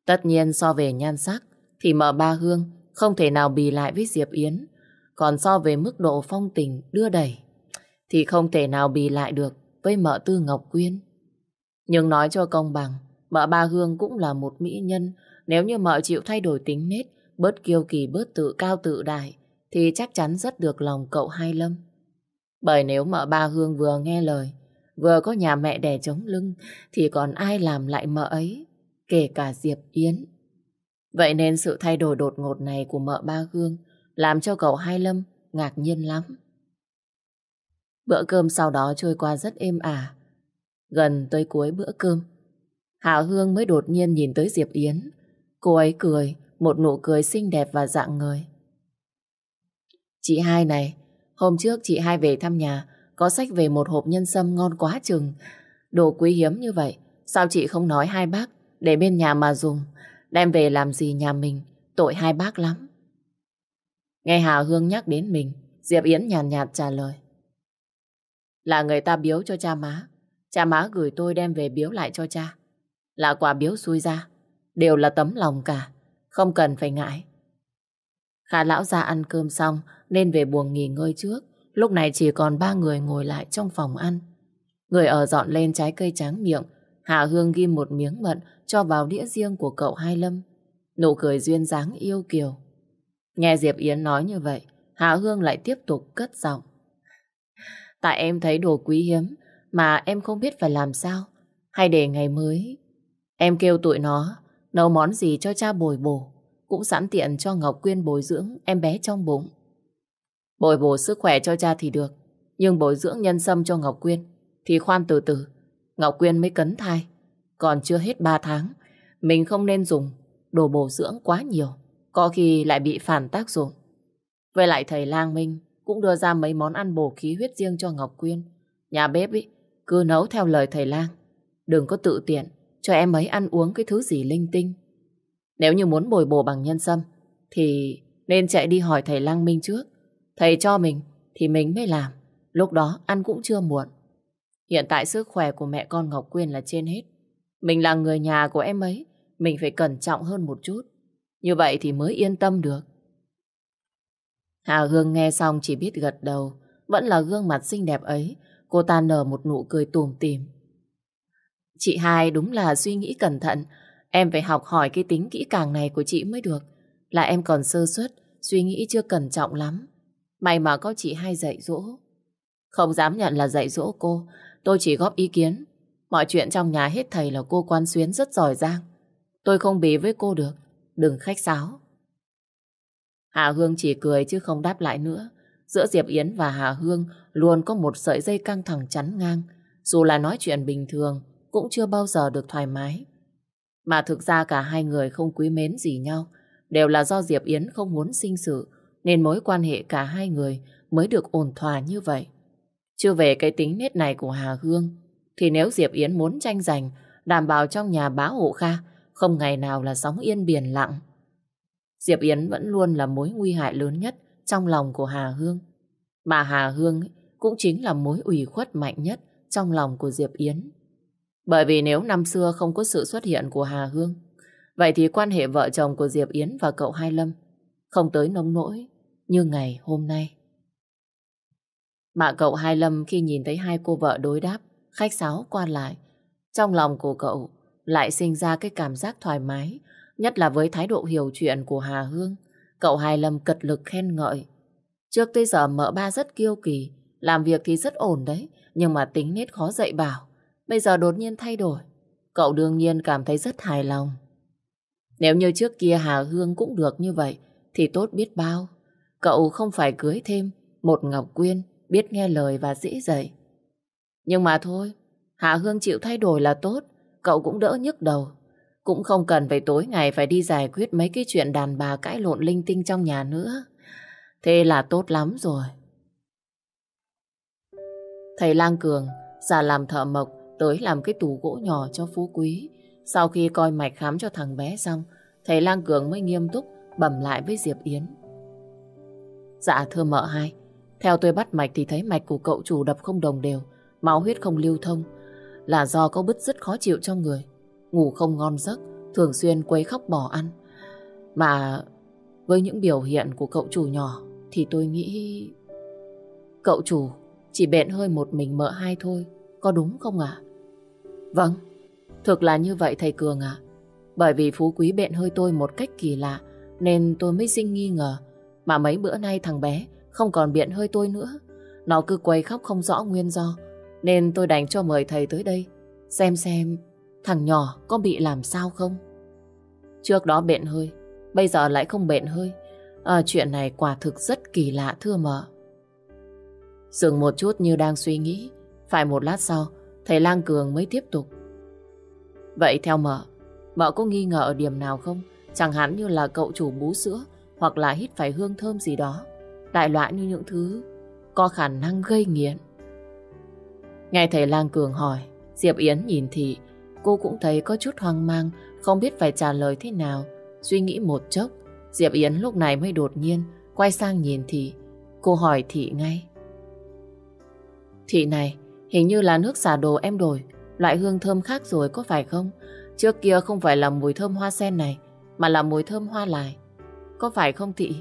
Tất nhiên so về nhan sắc, thì mợ ba Hương không thể nào bì lại với Diệp Yến. Còn so về mức độ phong tình đưa đẩy, thì không thể nào bì lại được với mợ Tư Ngọc Quyên. Nhưng nói cho công bằng, mợ ba Hương cũng là một mỹ nhân. Nếu như mợ chịu thay đổi tính nết, bớt kiêu kỳ bớt tự cao tự đại, thì chắc chắn rất được lòng cậu Hai Lâm. Bởi nếu mợ ba Hương vừa nghe lời, vừa có nhà mẹ đẻ chống lưng, thì còn ai làm lại mợ ấy, kể cả Diệp Yến. Vậy nên sự thay đổi đột ngột này của mợ ba Hương làm cho cậu Hai Lâm ngạc nhiên lắm. Bữa cơm sau đó trôi qua rất êm ả. Gần tới cuối bữa cơm, Hạ Hương mới đột nhiên nhìn tới Diệp Yến. Cô ấy cười, một nụ cười xinh đẹp và dạng người. Chị hai này, hôm trước chị hai về thăm nhà, có sách về một hộp nhân sâm ngon quá chừng. Đồ quý hiếm như vậy, sao chị không nói hai bác để bên nhà mà dùng, đem về làm gì nhà mình, tội hai bác lắm. Nghe Hà Hương nhắc đến mình, Diệp Yến nhàn nhạt, nhạt trả lời. Là người ta biếu cho cha má. Cha má gửi tôi đem về biếu lại cho cha. Là quà biếu xui ra. Đều là tấm lòng cả. Không cần phải ngại. Khả lão ra ăn cơm xong nên về buồng nghỉ ngơi trước. Lúc này chỉ còn ba người ngồi lại trong phòng ăn. Người ở dọn lên trái cây tráng miệng. Hạ Hương ghi một miếng mận cho vào đĩa riêng của cậu Hai Lâm. Nụ cười duyên dáng yêu kiều. Nghe Diệp Yến nói như vậy, Hạ Hương lại tiếp tục cất giọng. Tại em thấy đồ quý hiếm mà em không biết phải làm sao. Hay để ngày mới em kêu tụi nó nấu món gì cho cha bồi bổ. Cũng sẵn tiện cho Ngọc Quyên bồi dưỡng em bé trong bụng. Bồi bổ sức khỏe cho cha thì được. Nhưng bồi dưỡng nhân sâm cho Ngọc Quyên thì khoan từ từ. Ngọc Quyên mới cấn thai. Còn chưa hết 3 tháng. Mình không nên dùng đồ bổ dưỡng quá nhiều. Có khi lại bị phản tác dụng. Với lại thầy Lang Minh cũng đưa ra mấy món ăn bổ khí huyết riêng cho Ngọc Quyên. Nhà bếp ý, cứ nấu theo lời thầy lang. Đừng có tự tiện cho em ấy ăn uống cái thứ gì linh tinh. Nếu như muốn bồi bổ bằng nhân sâm, thì nên chạy đi hỏi thầy lang minh trước. Thầy cho mình, thì mình mới làm. Lúc đó ăn cũng chưa muộn. Hiện tại sức khỏe của mẹ con Ngọc Quyên là trên hết. Mình là người nhà của em ấy, mình phải cẩn trọng hơn một chút. Như vậy thì mới yên tâm được. Hà Hương nghe xong chỉ biết gật đầu. Vẫn là gương mặt xinh đẹp ấy. Cô ta nở một nụ cười tùm tìm. Chị hai đúng là suy nghĩ cẩn thận. Em phải học hỏi cái tính kỹ càng này của chị mới được. Là em còn sơ suất, suy nghĩ chưa cẩn trọng lắm. May mà có chị hai dạy dỗ. Không dám nhận là dạy dỗ cô. Tôi chỉ góp ý kiến. Mọi chuyện trong nhà hết thầy là cô quan xuyến rất giỏi giang. Tôi không bí với cô được. Đừng khách sáo. Hà Hương chỉ cười chứ không đáp lại nữa. Giữa Diệp Yến và Hà Hương luôn có một sợi dây căng thẳng chắn ngang. Dù là nói chuyện bình thường, cũng chưa bao giờ được thoải mái. Mà thực ra cả hai người không quý mến gì nhau. Đều là do Diệp Yến không muốn sinh sự, nên mối quan hệ cả hai người mới được ổn thỏa như vậy. Chưa về cái tính nết này của Hà Hương, thì nếu Diệp Yến muốn tranh giành đảm bảo trong nhà bá hộ Kha không ngày nào là sóng yên biển lặng. Diệp Yến vẫn luôn là mối nguy hại lớn nhất trong lòng của Hà Hương. Mà Hà Hương cũng chính là mối ủy khuất mạnh nhất trong lòng của Diệp Yến. Bởi vì nếu năm xưa không có sự xuất hiện của Hà Hương, vậy thì quan hệ vợ chồng của Diệp Yến và cậu Hai Lâm không tới nông nỗi như ngày hôm nay. Mà cậu Hai Lâm khi nhìn thấy hai cô vợ đối đáp, khách sáo qua lại, trong lòng của cậu lại sinh ra cái cảm giác thoải mái, nhất là với thái độ hiểu chuyện của Hà Hương. Cậu Hai Lâm cật lực khen ngợi. Trước tới giờ mợ ba rất kiêu kỳ, làm việc thì rất ổn đấy, nhưng mà tính nết khó dạy bảo. Bây giờ đột nhiên thay đổi, cậu đương nhiên cảm thấy rất hài lòng. Nếu như trước kia Hà Hương cũng được như vậy, thì tốt biết bao. Cậu không phải cưới thêm một Ngọc Quyên biết nghe lời và dễ dạy. Nhưng mà thôi, Hà Hương chịu thay đổi là tốt, cậu cũng đỡ nhức đầu. Cũng không cần phải tối ngày phải đi giải quyết mấy cái chuyện đàn bà cãi lộn linh tinh trong nhà nữa. Thế là tốt lắm rồi. Thầy Lang Cường già làm thợ mộc tới làm cái tủ gỗ nhỏ cho Phú Quý. Sau khi coi mạch khám cho thằng bé xong, thầy Lang Cường mới nghiêm túc bẩm lại với Diệp Yến. Dạ thưa mợ hai, theo tôi bắt mạch thì thấy mạch của cậu chủ đập không đồng đều, máu huyết không lưu thông, là do có bứt rất khó chịu trong người. Ngủ không ngon giấc, thường xuyên quấy khóc bỏ ăn. Mà với những biểu hiện của cậu chủ nhỏ thì tôi nghĩ... Cậu chủ chỉ bệnh hơi một mình mợ hai thôi, có đúng không ạ? Vâng, thực là như vậy thầy Cường ạ. Bởi vì Phú Quý bệnh hơi tôi một cách kỳ lạ, nên tôi mới sinh nghi ngờ. Mà mấy bữa nay thằng bé không còn biện hơi tôi nữa. Nó cứ quay khóc không rõ nguyên do. Nên tôi đành cho mời thầy tới đây. Xem xem thằng nhỏ có bị làm sao không. Trước đó bệnh hơi, bây giờ lại không bệnh hơi. À, chuyện này quả thực rất kỳ lạ thưa mợ. Dừng một chút như đang suy nghĩ. Phải một lát sau, thầy Lang Cường mới tiếp tục. Vậy theo mợ, mợ có nghi ngờ ở điểm nào không? Chẳng hạn như là cậu chủ bú sữa hoặc là hít phải hương thơm gì đó. Đại loại như những thứ có khả năng gây nghiện. Nghe thầy Lang Cường hỏi, Diệp Yến nhìn thị, cô cũng thấy có chút hoang mang, không biết phải trả lời thế nào. Suy nghĩ một chốc, Diệp Yến lúc này mới đột nhiên quay sang nhìn thị. Cô hỏi thị ngay. Thị này, hình như là nước xả đồ em đổi, loại hương thơm khác rồi có phải không? Trước kia không phải là mùi thơm hoa sen này, mà là mùi thơm hoa lại. Có phải không thị?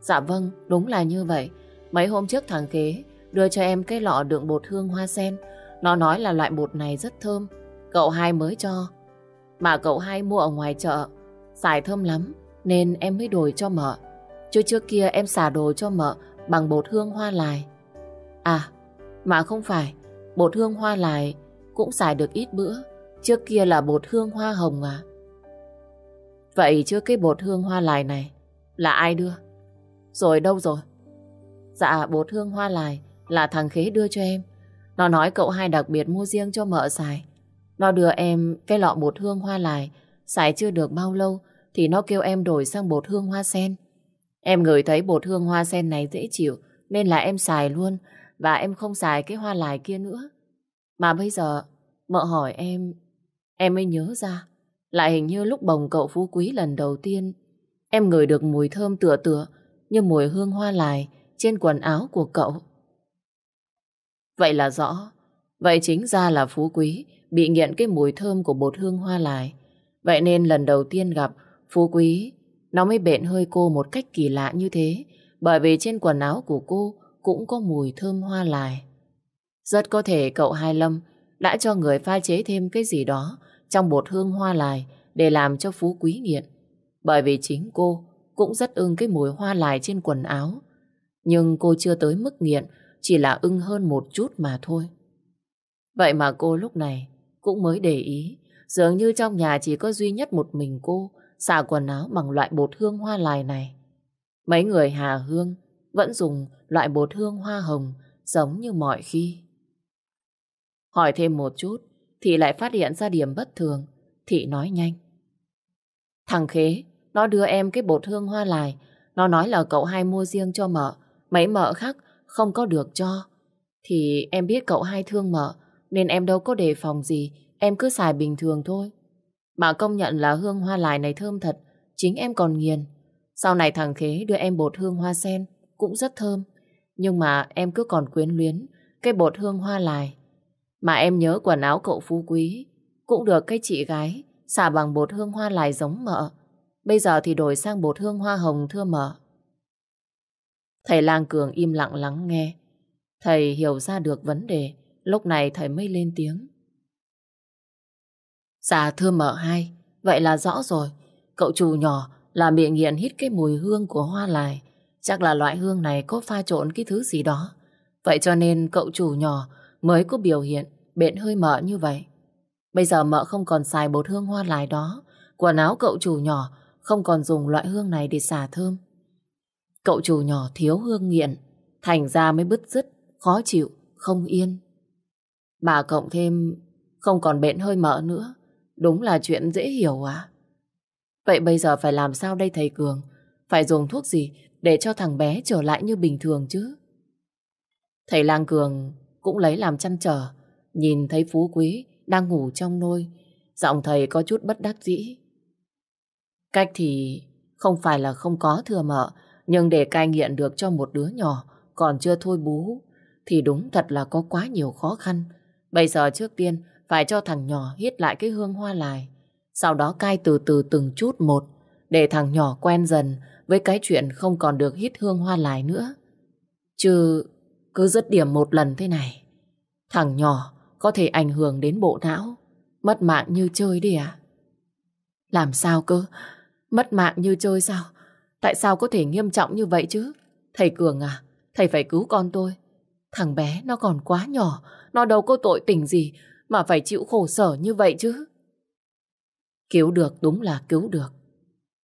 Dạ vâng, đúng là như vậy. Mấy hôm trước thằng kế đưa cho em cái lọ đựng bột hương hoa sen. Nó nói là loại bột này rất thơm. Cậu hai mới cho. Mà cậu hai mua ở ngoài chợ. Xài thơm lắm, nên em mới đổi cho mợ. Chứ trước kia em xả đồ cho mợ bằng bột hương hoa lại. À, mà không phải, bột hương hoa lại cũng xài được ít bữa. Trước kia là bột hương hoa hồng à? Vậy chứ cái bột hương hoa lại này là ai đưa? Rồi đâu rồi? Dạ bột hương hoa lại là thằng Khế đưa cho em. Nó nói cậu hai đặc biệt mua riêng cho mợ xài. Nó đưa em cái lọ bột hương hoa lại, xài chưa được bao lâu thì nó kêu em đổi sang bột hương hoa sen. Em ngửi thấy bột hương hoa sen này dễ chịu nên là em xài luôn và em không xài cái hoa lại kia nữa. Mà bây giờ mợ hỏi em, em mới nhớ ra lại hình như lúc bồng cậu phú quý lần đầu tiên em ngửi được mùi thơm tựa tựa như mùi hương hoa lại trên quần áo của cậu. Vậy là rõ. Vậy chính ra là Phú Quý bị nghiện cái mùi thơm của bột hương hoa lại. Vậy nên lần đầu tiên gặp Phú Quý, nó mới bện hơi cô một cách kỳ lạ như thế. Bởi vì trên quần áo của cô cũng có mùi thơm hoa lại. Rất có thể cậu Hai Lâm đã cho người pha chế thêm cái gì đó trong bột hương hoa lài để làm cho Phú Quý nghiện. Bởi vì chính cô cũng rất ưng cái mùi hoa lài trên quần áo. Nhưng cô chưa tới mức nghiện, chỉ là ưng hơn một chút mà thôi. Vậy mà cô lúc này cũng mới để ý, dường như trong nhà chỉ có duy nhất một mình cô xả quần áo bằng loại bột hương hoa lài này. Mấy người Hà Hương vẫn dùng loại bột hương hoa hồng giống như mọi khi. Hỏi thêm một chút, thì lại phát hiện ra điểm bất thường. Thị nói nhanh. Thằng Khế, nó đưa em cái bột hương hoa lại. Nó nói là cậu hai mua riêng cho mợ. Mấy mợ khác không có được cho. Thì em biết cậu hai thương mợ, nên em đâu có đề phòng gì em cứ xài bình thường thôi. Mà công nhận là hương hoa lài này thơm thật, chính em còn nghiền. Sau này thằng Khế đưa em bột hương hoa sen, cũng rất thơm. Nhưng mà em cứ còn quyến luyến cái bột hương hoa lài. Mà em nhớ quần áo cậu phú quý, cũng được cái chị gái xả bằng bột hương hoa lài giống mợ. Bây giờ thì đổi sang bột hương hoa hồng thưa mợ. Thầy Lang Cường im lặng lắng nghe. Thầy hiểu ra được vấn đề, lúc này thầy mới lên tiếng. Dạ thưa mợ hai, vậy là rõ rồi. Cậu chủ nhỏ là miệng nghiện hít cái mùi hương của hoa lài. Chắc là loại hương này có pha trộn cái thứ gì đó. Vậy cho nên cậu chủ nhỏ mới có biểu hiện bệnh hơi mỡ như vậy. Bây giờ mợ không còn xài bột hương hoa lại đó. Quần áo cậu chủ nhỏ không còn dùng loại hương này để xả thơm. Cậu chủ nhỏ thiếu hương nghiện, thành ra mới bứt rứt, khó chịu, không yên. Bà cộng thêm không còn bệnh hơi mỡ nữa, đúng là chuyện dễ hiểu à. Vậy bây giờ phải làm sao đây thầy Cường? Phải dùng thuốc gì để cho thằng bé trở lại như bình thường chứ? Thầy Lang Cường cũng lấy làm chăn trở, nhìn thấy Phú Quý đang ngủ trong nôi, giọng thầy có chút bất đắc dĩ. Cách thì không phải là không có thừa mợ, nhưng để cai nghiện được cho một đứa nhỏ còn chưa thôi bú thì đúng thật là có quá nhiều khó khăn. Bây giờ trước tiên phải cho thằng nhỏ hít lại cái hương hoa lại, Sau đó cai từ từ từng chút một để thằng nhỏ quen dần với cái chuyện không còn được hít hương hoa lại nữa. Chứ cứ dứt điểm một lần thế này, thằng nhỏ có thể ảnh hưởng đến bộ não, mất mạng như chơi đi à? Làm sao cơ? Mất mạng như chơi sao? Tại sao có thể nghiêm trọng như vậy chứ? Thầy Cường à, thầy phải cứu con tôi. Thằng bé nó còn quá nhỏ, nó đâu có tội tình gì mà phải chịu khổ sở như vậy chứ. Cứu được đúng là cứu được.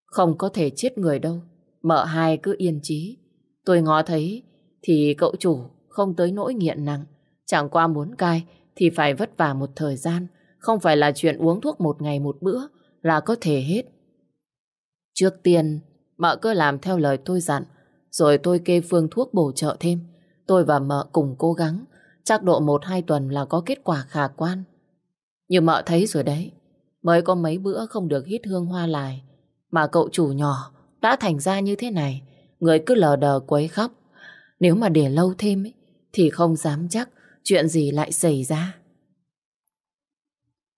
Không có thể chết người đâu. Mợ hai cứ yên trí. Tôi ngó thấy thì cậu chủ không tới nỗi nghiện nặng. Chẳng qua muốn cai thì phải vất vả một thời gian. Không phải là chuyện uống thuốc một ngày một bữa là có thể hết. Trước tiên, mợ cứ làm theo lời tôi dặn, rồi tôi kê phương thuốc bổ trợ thêm. Tôi và mợ cùng cố gắng, chắc độ một hai tuần là có kết quả khả quan. Như mợ thấy rồi đấy, mới có mấy bữa không được hít hương hoa lại, mà cậu chủ nhỏ đã thành ra như thế này, người cứ lờ đờ quấy khóc. Nếu mà để lâu thêm ấy, thì không dám chắc chuyện gì lại xảy ra.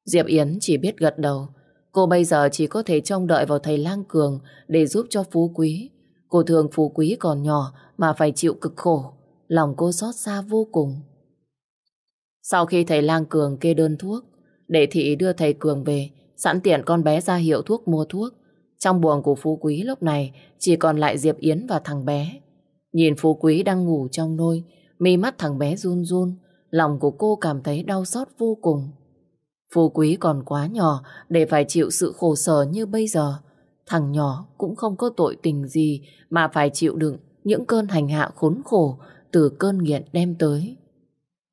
Diệp Yến chỉ biết gật đầu, Cô bây giờ chỉ có thể trông đợi vào thầy Lang Cường để giúp cho Phú Quý. Cô thường Phú Quý còn nhỏ mà phải chịu cực khổ. Lòng cô xót xa vô cùng. Sau khi thầy Lang Cường kê đơn thuốc, để thị đưa thầy Cường về, sẵn tiện con bé ra hiệu thuốc mua thuốc. Trong buồng của Phú Quý lúc này chỉ còn lại Diệp Yến và thằng bé. Nhìn Phú Quý đang ngủ trong nôi, mi mắt thằng bé run run, lòng của cô cảm thấy đau xót vô cùng. Phú Quý còn quá nhỏ để phải chịu sự khổ sở như bây giờ. Thằng nhỏ cũng không có tội tình gì mà phải chịu đựng những cơn hành hạ khốn khổ từ cơn nghiện đem tới.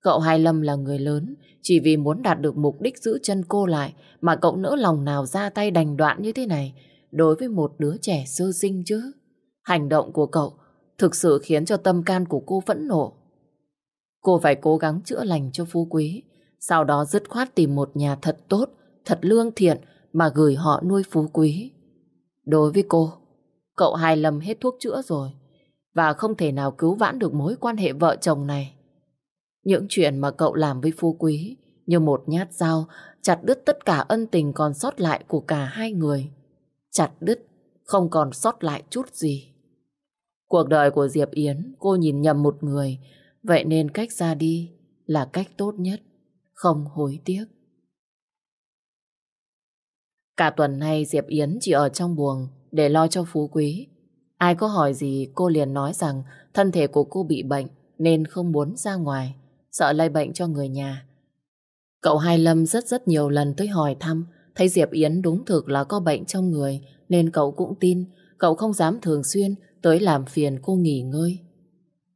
Cậu Hai Lâm là người lớn, chỉ vì muốn đạt được mục đích giữ chân cô lại mà cậu nỡ lòng nào ra tay đành đoạn như thế này đối với một đứa trẻ sơ sinh chứ. Hành động của cậu thực sự khiến cho tâm can của cô phẫn nộ. Cô phải cố gắng chữa lành cho Phú Quý, sau đó dứt khoát tìm một nhà thật tốt, thật lương thiện mà gửi họ nuôi phú quý. Đối với cô, cậu hài lầm hết thuốc chữa rồi và không thể nào cứu vãn được mối quan hệ vợ chồng này. Những chuyện mà cậu làm với phú quý như một nhát dao chặt đứt tất cả ân tình còn sót lại của cả hai người. Chặt đứt, không còn sót lại chút gì. Cuộc đời của Diệp Yến, cô nhìn nhầm một người, vậy nên cách ra đi là cách tốt nhất không hối tiếc. Cả tuần nay Diệp Yến chỉ ở trong buồng để lo cho Phú Quý. Ai có hỏi gì cô liền nói rằng thân thể của cô bị bệnh nên không muốn ra ngoài, sợ lây bệnh cho người nhà. Cậu Hai Lâm rất rất nhiều lần tới hỏi thăm, thấy Diệp Yến đúng thực là có bệnh trong người nên cậu cũng tin, cậu không dám thường xuyên tới làm phiền cô nghỉ ngơi.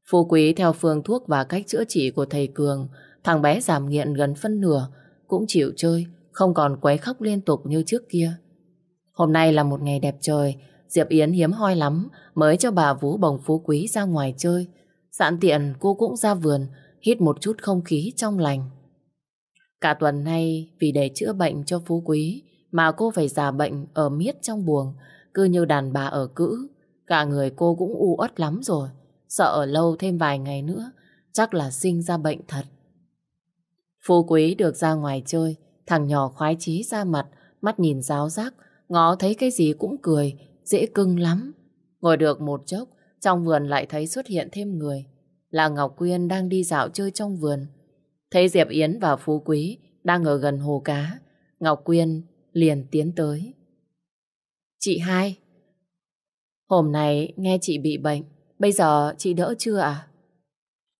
Phú Quý theo phương thuốc và cách chữa trị của thầy Cường Thằng bé giảm nghiện gần phân nửa, cũng chịu chơi, không còn quấy khóc liên tục như trước kia. Hôm nay là một ngày đẹp trời, Diệp Yến hiếm hoi lắm mới cho bà Vú bồng phú quý ra ngoài chơi. Sẵn tiện cô cũng ra vườn, hít một chút không khí trong lành. Cả tuần nay vì để chữa bệnh cho Phú Quý mà cô phải già bệnh ở miết trong buồng, cứ như đàn bà ở cữ. Cả người cô cũng u uất lắm rồi, sợ ở lâu thêm vài ngày nữa, chắc là sinh ra bệnh thật. Phú Quý được ra ngoài chơi, thằng nhỏ khoái chí ra mặt, mắt nhìn giáo giác, ngó thấy cái gì cũng cười, dễ cưng lắm. Ngồi được một chốc, trong vườn lại thấy xuất hiện thêm người. Là Ngọc Quyên đang đi dạo chơi trong vườn. Thấy Diệp Yến và Phú Quý đang ở gần hồ cá. Ngọc Quyên liền tiến tới. Chị hai, hôm nay nghe chị bị bệnh, bây giờ chị đỡ chưa à?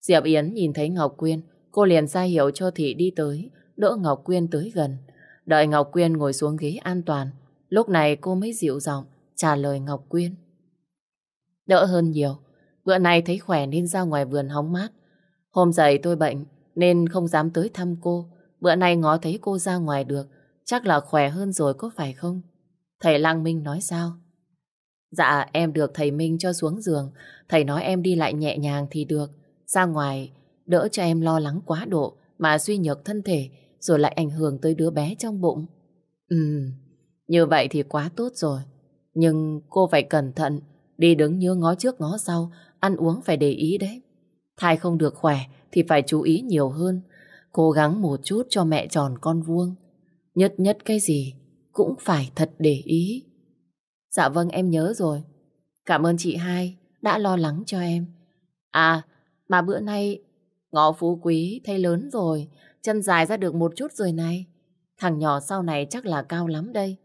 Diệp Yến nhìn thấy Ngọc Quyên, cô liền ra hiệu cho Thị đi tới, đỡ Ngọc Quyên tới gần. Đợi Ngọc Quyên ngồi xuống ghế an toàn, lúc này cô mới dịu giọng trả lời Ngọc Quyên. Đỡ hơn nhiều, bữa nay thấy khỏe nên ra ngoài vườn hóng mát. Hôm dậy tôi bệnh nên không dám tới thăm cô. Bữa nay ngó thấy cô ra ngoài được, chắc là khỏe hơn rồi có phải không? Thầy Lăng Minh nói sao? Dạ em được thầy Minh cho xuống giường, thầy nói em đi lại nhẹ nhàng thì được. Ra ngoài, đỡ cho em lo lắng quá độ mà suy nhược thân thể rồi lại ảnh hưởng tới đứa bé trong bụng. Ừm, như vậy thì quá tốt rồi. Nhưng cô phải cẩn thận, đi đứng nhớ ngó trước ngó sau, ăn uống phải để ý đấy. Thai không được khỏe thì phải chú ý nhiều hơn. Cố gắng một chút cho mẹ tròn con vuông. Nhất nhất cái gì cũng phải thật để ý. Dạ vâng em nhớ rồi. Cảm ơn chị hai đã lo lắng cho em. À, mà bữa nay ngõ phú quý thấy lớn rồi, chân dài ra được một chút rồi này. Thằng nhỏ sau này chắc là cao lắm đây.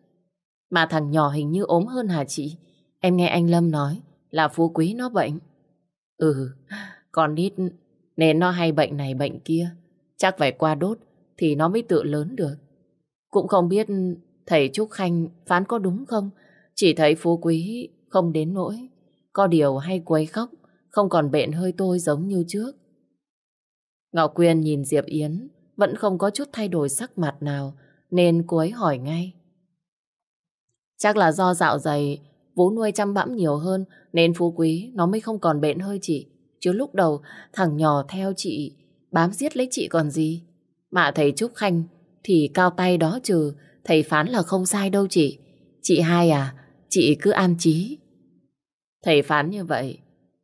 Mà thằng nhỏ hình như ốm hơn hả chị? Em nghe anh Lâm nói là phú quý nó bệnh. Ừ, còn nít nên nó hay bệnh này bệnh kia. Chắc phải qua đốt thì nó mới tự lớn được. Cũng không biết thầy Trúc Khanh phán có đúng không? Chỉ thấy phú quý không đến nỗi. Có điều hay quấy khóc, không còn bệnh hơi tôi giống như trước. Ngọc Quyên nhìn Diệp Yến, vẫn không có chút thay đổi sắc mặt nào, nên cô ấy hỏi ngay. Chắc là do dạo dày, Vũ nuôi chăm bẵm nhiều hơn, nên phú quý nó mới không còn bệnh hơi chị. Chứ lúc đầu, thằng nhỏ theo chị, bám giết lấy chị còn gì. Mà thầy Trúc Khanh thì cao tay đó trừ, thầy phán là không sai đâu chị. Chị hai à, chị cứ an trí. Thầy phán như vậy,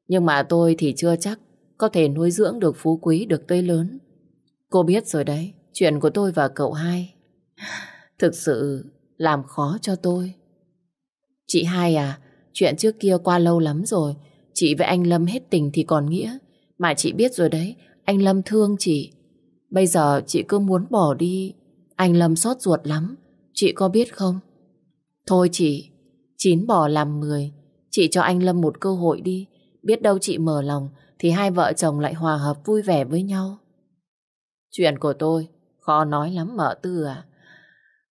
nhưng mà tôi thì chưa chắc có thể nuôi dưỡng được phú quý được tươi lớn. Cô biết rồi đấy, chuyện của tôi và cậu hai thực sự làm khó cho tôi. Chị hai à, chuyện trước kia qua lâu lắm rồi, chị với anh Lâm hết tình thì còn nghĩa. Mà chị biết rồi đấy, anh Lâm thương chị. Bây giờ chị cứ muốn bỏ đi, anh Lâm xót ruột lắm, chị có biết không? Thôi chị, chín bỏ làm mười, chị cho anh Lâm một cơ hội đi, biết đâu chị mở lòng thì hai vợ chồng lại hòa hợp vui vẻ với nhau. Chuyện của tôi khó nói lắm mợ tư à.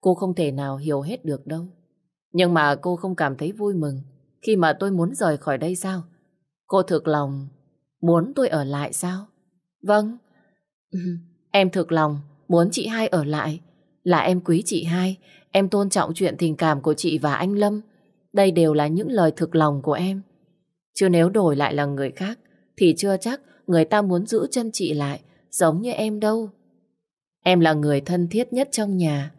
Cô không thể nào hiểu hết được đâu. Nhưng mà cô không cảm thấy vui mừng khi mà tôi muốn rời khỏi đây sao? Cô thực lòng muốn tôi ở lại sao? Vâng. em thực lòng muốn chị hai ở lại. Là em quý chị hai. Em tôn trọng chuyện tình cảm của chị và anh Lâm. Đây đều là những lời thực lòng của em. Chứ nếu đổi lại là người khác thì chưa chắc người ta muốn giữ chân chị lại giống như em đâu. Em là người thân thiết nhất trong nhà.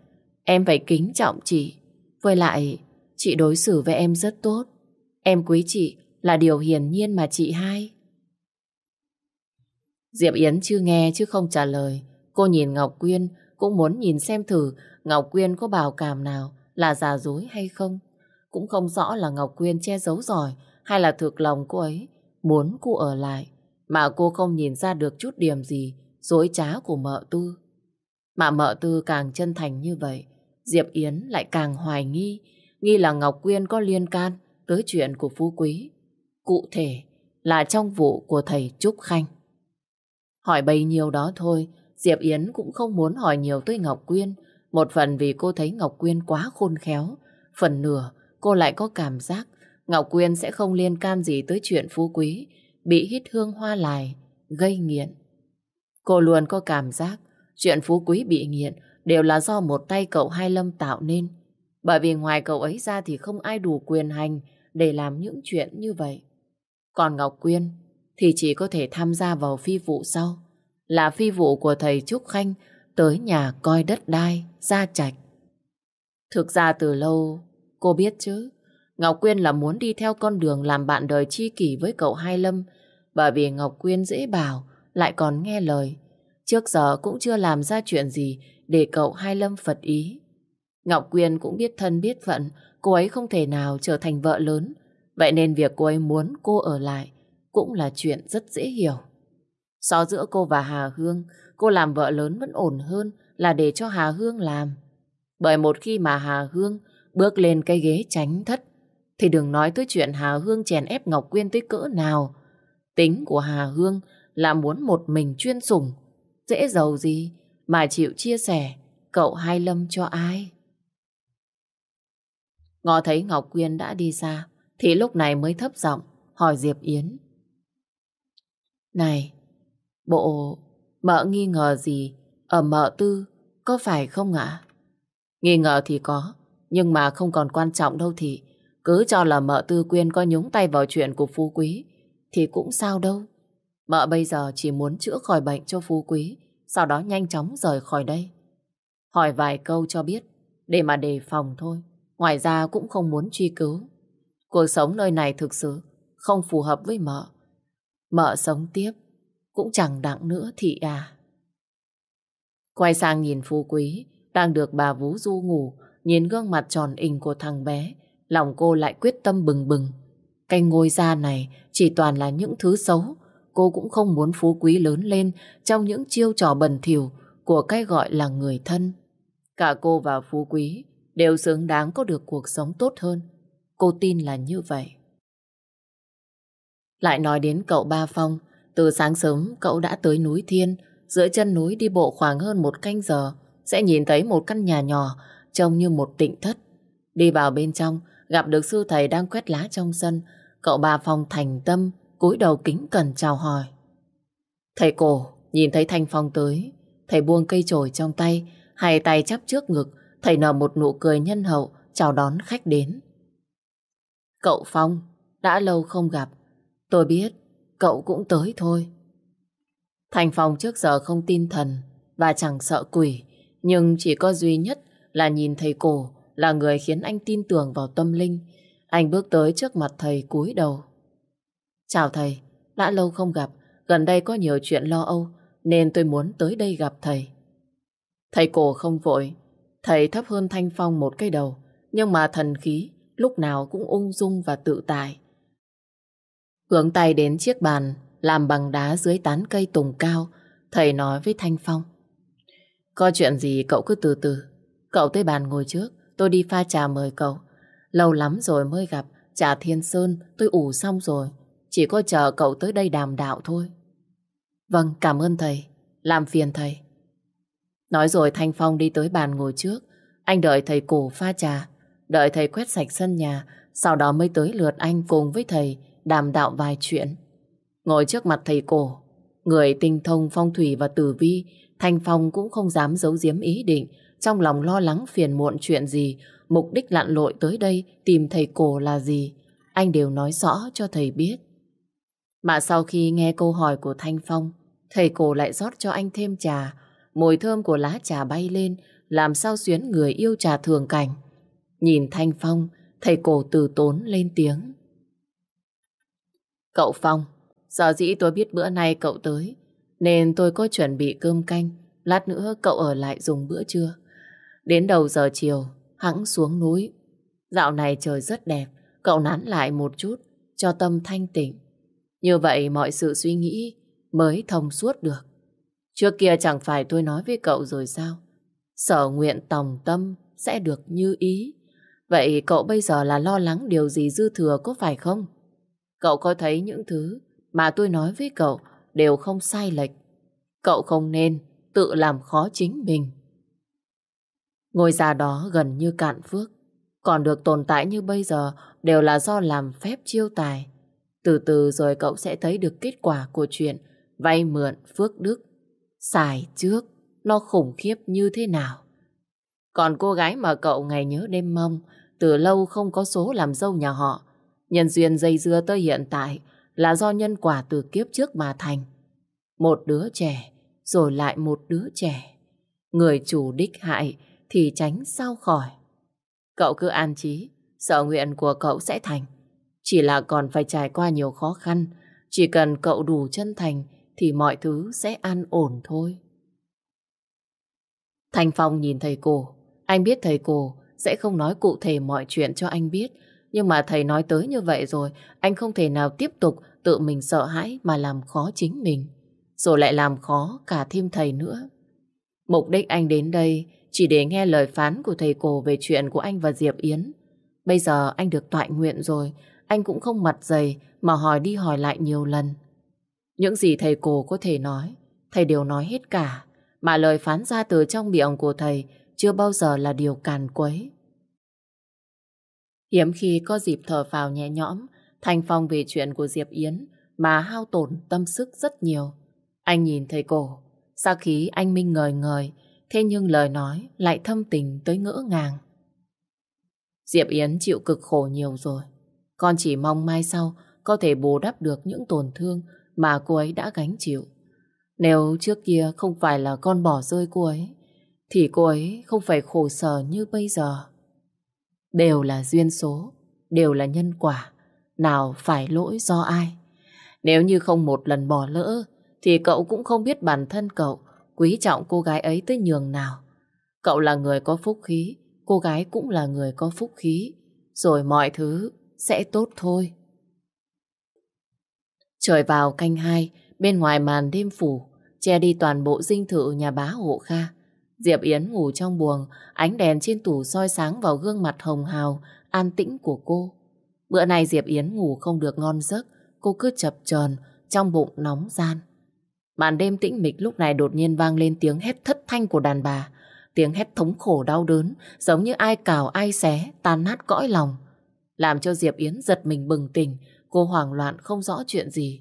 Em phải kính trọng chị. Với lại, chị đối xử với em rất tốt. Em quý chị là điều hiển nhiên mà chị hay. Diệp Yến chưa nghe chứ không trả lời. Cô nhìn Ngọc Quyên cũng muốn nhìn xem thử Ngọc Quyên có bảo cảm nào là giả dối hay không. Cũng không rõ là Ngọc Quyên che giấu giỏi hay là thực lòng cô ấy muốn cô ở lại mà cô không nhìn ra được chút điểm gì dối trá của mợ tư. Mà mợ tư càng chân thành như vậy, Diệp Yến lại càng hoài nghi, nghi là Ngọc Quyên có liên can tới chuyện của Phú Quý. Cụ thể là trong vụ của thầy Trúc Khanh. Hỏi bấy nhiêu đó thôi, Diệp Yến cũng không muốn hỏi nhiều tới Ngọc Quyên, một phần vì cô thấy Ngọc Quyên quá khôn khéo, phần nửa cô lại có cảm giác Ngọc Quyên sẽ không liên can gì tới chuyện Phú Quý, bị hít hương hoa lại, gây nghiện. Cô luôn có cảm giác chuyện Phú Quý bị nghiện đều là do một tay cậu Hai Lâm tạo nên. Bởi vì ngoài cậu ấy ra thì không ai đủ quyền hành để làm những chuyện như vậy. Còn Ngọc Quyên thì chỉ có thể tham gia vào phi vụ sau. Là phi vụ của thầy Trúc Khanh tới nhà coi đất đai, gia trạch. Thực ra từ lâu, cô biết chứ, Ngọc Quyên là muốn đi theo con đường làm bạn đời chi kỷ với cậu Hai Lâm, bởi vì Ngọc Quyên dễ bảo, lại còn nghe lời. Trước giờ cũng chưa làm ra chuyện gì để cậu Hai Lâm phật ý. Ngọc Quyên cũng biết thân biết phận, cô ấy không thể nào trở thành vợ lớn. Vậy nên việc cô ấy muốn cô ở lại cũng là chuyện rất dễ hiểu. So giữa cô và Hà Hương, cô làm vợ lớn vẫn ổn hơn là để cho Hà Hương làm. Bởi một khi mà Hà Hương bước lên cái ghế tránh thất, thì đừng nói tới chuyện Hà Hương chèn ép Ngọc Quyên tới cỡ nào. Tính của Hà Hương là muốn một mình chuyên sủng, dễ giàu gì mà chịu chia sẻ cậu Hai Lâm cho ai. Ngọ thấy Ngọc Quyên đã đi xa, thì lúc này mới thấp giọng hỏi Diệp Yến. Này, bộ mợ nghi ngờ gì ở mợ tư có phải không ạ? Nghi ngờ thì có, nhưng mà không còn quan trọng đâu thì cứ cho là mợ tư quyên có nhúng tay vào chuyện của phú quý thì cũng sao đâu. Mợ bây giờ chỉ muốn chữa khỏi bệnh cho phú quý, sau đó nhanh chóng rời khỏi đây. Hỏi vài câu cho biết, để mà đề phòng thôi. Ngoài ra cũng không muốn truy cứu. Cuộc sống nơi này thực sự không phù hợp với mợ. Mợ sống tiếp cũng chẳng đặng nữa thị à. Quay sang nhìn phú quý, đang được bà Vú Du ngủ, nhìn gương mặt tròn ình của thằng bé, lòng cô lại quyết tâm bừng bừng. Cái ngôi da này chỉ toàn là những thứ xấu, cô cũng không muốn phú quý lớn lên trong những chiêu trò bẩn thỉu của cái gọi là người thân. Cả cô và phú quý đều xứng đáng có được cuộc sống tốt hơn. Cô tin là như vậy. Lại nói đến cậu Ba Phong, từ sáng sớm cậu đã tới núi Thiên, giữa chân núi đi bộ khoảng hơn một canh giờ, sẽ nhìn thấy một căn nhà nhỏ trông như một tịnh thất. Đi vào bên trong, gặp được sư thầy đang quét lá trong sân, cậu Ba Phong thành tâm, cúi đầu kính cẩn chào hỏi. Thầy cổ, nhìn thấy Thanh Phong tới, thầy buông cây chổi trong tay, hai tay chắp trước ngực, thầy nở một nụ cười nhân hậu, chào đón khách đến. Cậu Phong, đã lâu không gặp, tôi biết cậu cũng tới thôi. Thành Phong trước giờ không tin thần và chẳng sợ quỷ, nhưng chỉ có duy nhất là nhìn thầy cổ là người khiến anh tin tưởng vào tâm linh. Anh bước tới trước mặt thầy cúi đầu. Chào thầy, đã lâu không gặp, gần đây có nhiều chuyện lo âu nên tôi muốn tới đây gặp thầy. Thầy cổ không vội, thầy thấp hơn Thanh Phong một cái đầu, nhưng mà thần khí lúc nào cũng ung dung và tự tại. Hướng tay đến chiếc bàn làm bằng đá dưới tán cây tùng cao, thầy nói với Thanh Phong. Có chuyện gì cậu cứ từ từ, cậu tới bàn ngồi trước, tôi đi pha trà mời cậu. Lâu lắm rồi mới gặp, trà thiên sơn tôi ủ xong rồi, chỉ có chờ cậu tới đây đàm đạo thôi. Vâng, cảm ơn thầy, làm phiền thầy. Nói rồi Thanh Phong đi tới bàn ngồi trước, anh đợi thầy cổ pha trà, đợi thầy quét sạch sân nhà, sau đó mới tới lượt anh cùng với thầy đàm đạo vài chuyện. Ngồi trước mặt thầy cổ, người tinh thông phong thủy và tử vi, Thanh Phong cũng không dám giấu giếm ý định, trong lòng lo lắng phiền muộn chuyện gì, mục đích lặn lội tới đây tìm thầy cổ là gì, anh đều nói rõ cho thầy biết. Mà sau khi nghe câu hỏi của Thanh Phong, thầy cổ lại rót cho anh thêm trà, mùi thơm của lá trà bay lên, làm sao xuyến người yêu trà thường cảnh. Nhìn Thanh Phong, thầy cổ từ tốn lên tiếng. Cậu Phong, giờ dĩ tôi biết bữa nay cậu tới, nên tôi có chuẩn bị cơm canh, lát nữa cậu ở lại dùng bữa trưa. Đến đầu giờ chiều, hẵng xuống núi. Dạo này trời rất đẹp, cậu nán lại một chút, cho tâm thanh tịnh. Như vậy mọi sự suy nghĩ mới thông suốt được. Trước kia chẳng phải tôi nói với cậu rồi sao? Sở nguyện tòng tâm sẽ được như ý. Vậy cậu bây giờ là lo lắng điều gì dư thừa có phải không? Cậu có thấy những thứ mà tôi nói với cậu đều không sai lệch. Cậu không nên tự làm khó chính mình. Ngôi già đó gần như cạn phước. Còn được tồn tại như bây giờ đều là do làm phép chiêu tài. Từ từ rồi cậu sẽ thấy được kết quả của chuyện vay mượn phước đức. Xài trước, nó khủng khiếp như thế nào. Còn cô gái mà cậu ngày nhớ đêm mong, từ lâu không có số làm dâu nhà họ. Nhân duyên dây dưa tới hiện tại là do nhân quả từ kiếp trước mà thành. Một đứa trẻ, rồi lại một đứa trẻ. Người chủ đích hại thì tránh sao khỏi. Cậu cứ an trí, sợ nguyện của cậu sẽ thành. Chỉ là còn phải trải qua nhiều khó khăn. Chỉ cần cậu đủ chân thành thì mọi thứ sẽ an ổn thôi. Thành Phong nhìn thầy cô. Anh biết thầy cô sẽ không nói cụ thể mọi chuyện cho anh biết. Nhưng mà thầy nói tới như vậy rồi, anh không thể nào tiếp tục tự mình sợ hãi mà làm khó chính mình. Rồi lại làm khó cả thêm thầy nữa. Mục đích anh đến đây chỉ để nghe lời phán của thầy cô về chuyện của anh và Diệp Yến. Bây giờ anh được toại nguyện rồi, anh cũng không mặt dày mà hỏi đi hỏi lại nhiều lần. Những gì thầy cô có thể nói, thầy đều nói hết cả. Mà lời phán ra từ trong miệng của thầy chưa bao giờ là điều càn quấy. Hiếm khi có dịp thở phào nhẹ nhõm, thành Phong về chuyện của Diệp Yến mà hao tổn tâm sức rất nhiều. Anh nhìn thấy cổ, xa khí anh Minh ngời ngời, thế nhưng lời nói lại thâm tình tới ngỡ ngàng. Diệp Yến chịu cực khổ nhiều rồi. Con chỉ mong mai sau có thể bù đắp được những tổn thương mà cô ấy đã gánh chịu. Nếu trước kia không phải là con bỏ rơi cô ấy, thì cô ấy không phải khổ sở như bây giờ. Đều là duyên số, đều là nhân quả, nào phải lỗi do ai. Nếu như không một lần bỏ lỡ, thì cậu cũng không biết bản thân cậu quý trọng cô gái ấy tới nhường nào. Cậu là người có phúc khí, cô gái cũng là người có phúc khí, rồi mọi thứ sẽ tốt thôi. Trời vào canh hai, bên ngoài màn đêm phủ, che đi toàn bộ dinh thự nhà bá hộ Kha. Diệp Yến ngủ trong buồng, ánh đèn trên tủ soi sáng vào gương mặt hồng hào, an tĩnh của cô. Bữa này Diệp Yến ngủ không được ngon giấc, cô cứ chập chờn trong bụng nóng gian. Màn đêm tĩnh mịch lúc này đột nhiên vang lên tiếng hét thất thanh của đàn bà. Tiếng hét thống khổ đau đớn, giống như ai cào ai xé, tan nát cõi lòng. Làm cho Diệp Yến giật mình bừng tỉnh, cô hoảng loạn không rõ chuyện gì.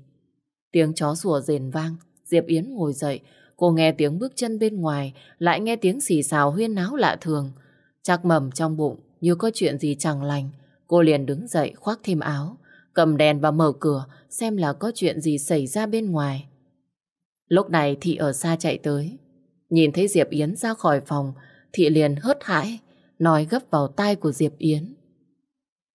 Tiếng chó sủa rền vang, Diệp Yến ngồi dậy, cô nghe tiếng bước chân bên ngoài, lại nghe tiếng xì xào huyên náo lạ thường. Chắc mầm trong bụng, như có chuyện gì chẳng lành. Cô liền đứng dậy khoác thêm áo, cầm đèn và mở cửa xem là có chuyện gì xảy ra bên ngoài. Lúc này Thị ở xa chạy tới. Nhìn thấy Diệp Yến ra khỏi phòng, Thị liền hớt hãi, nói gấp vào tai của Diệp Yến.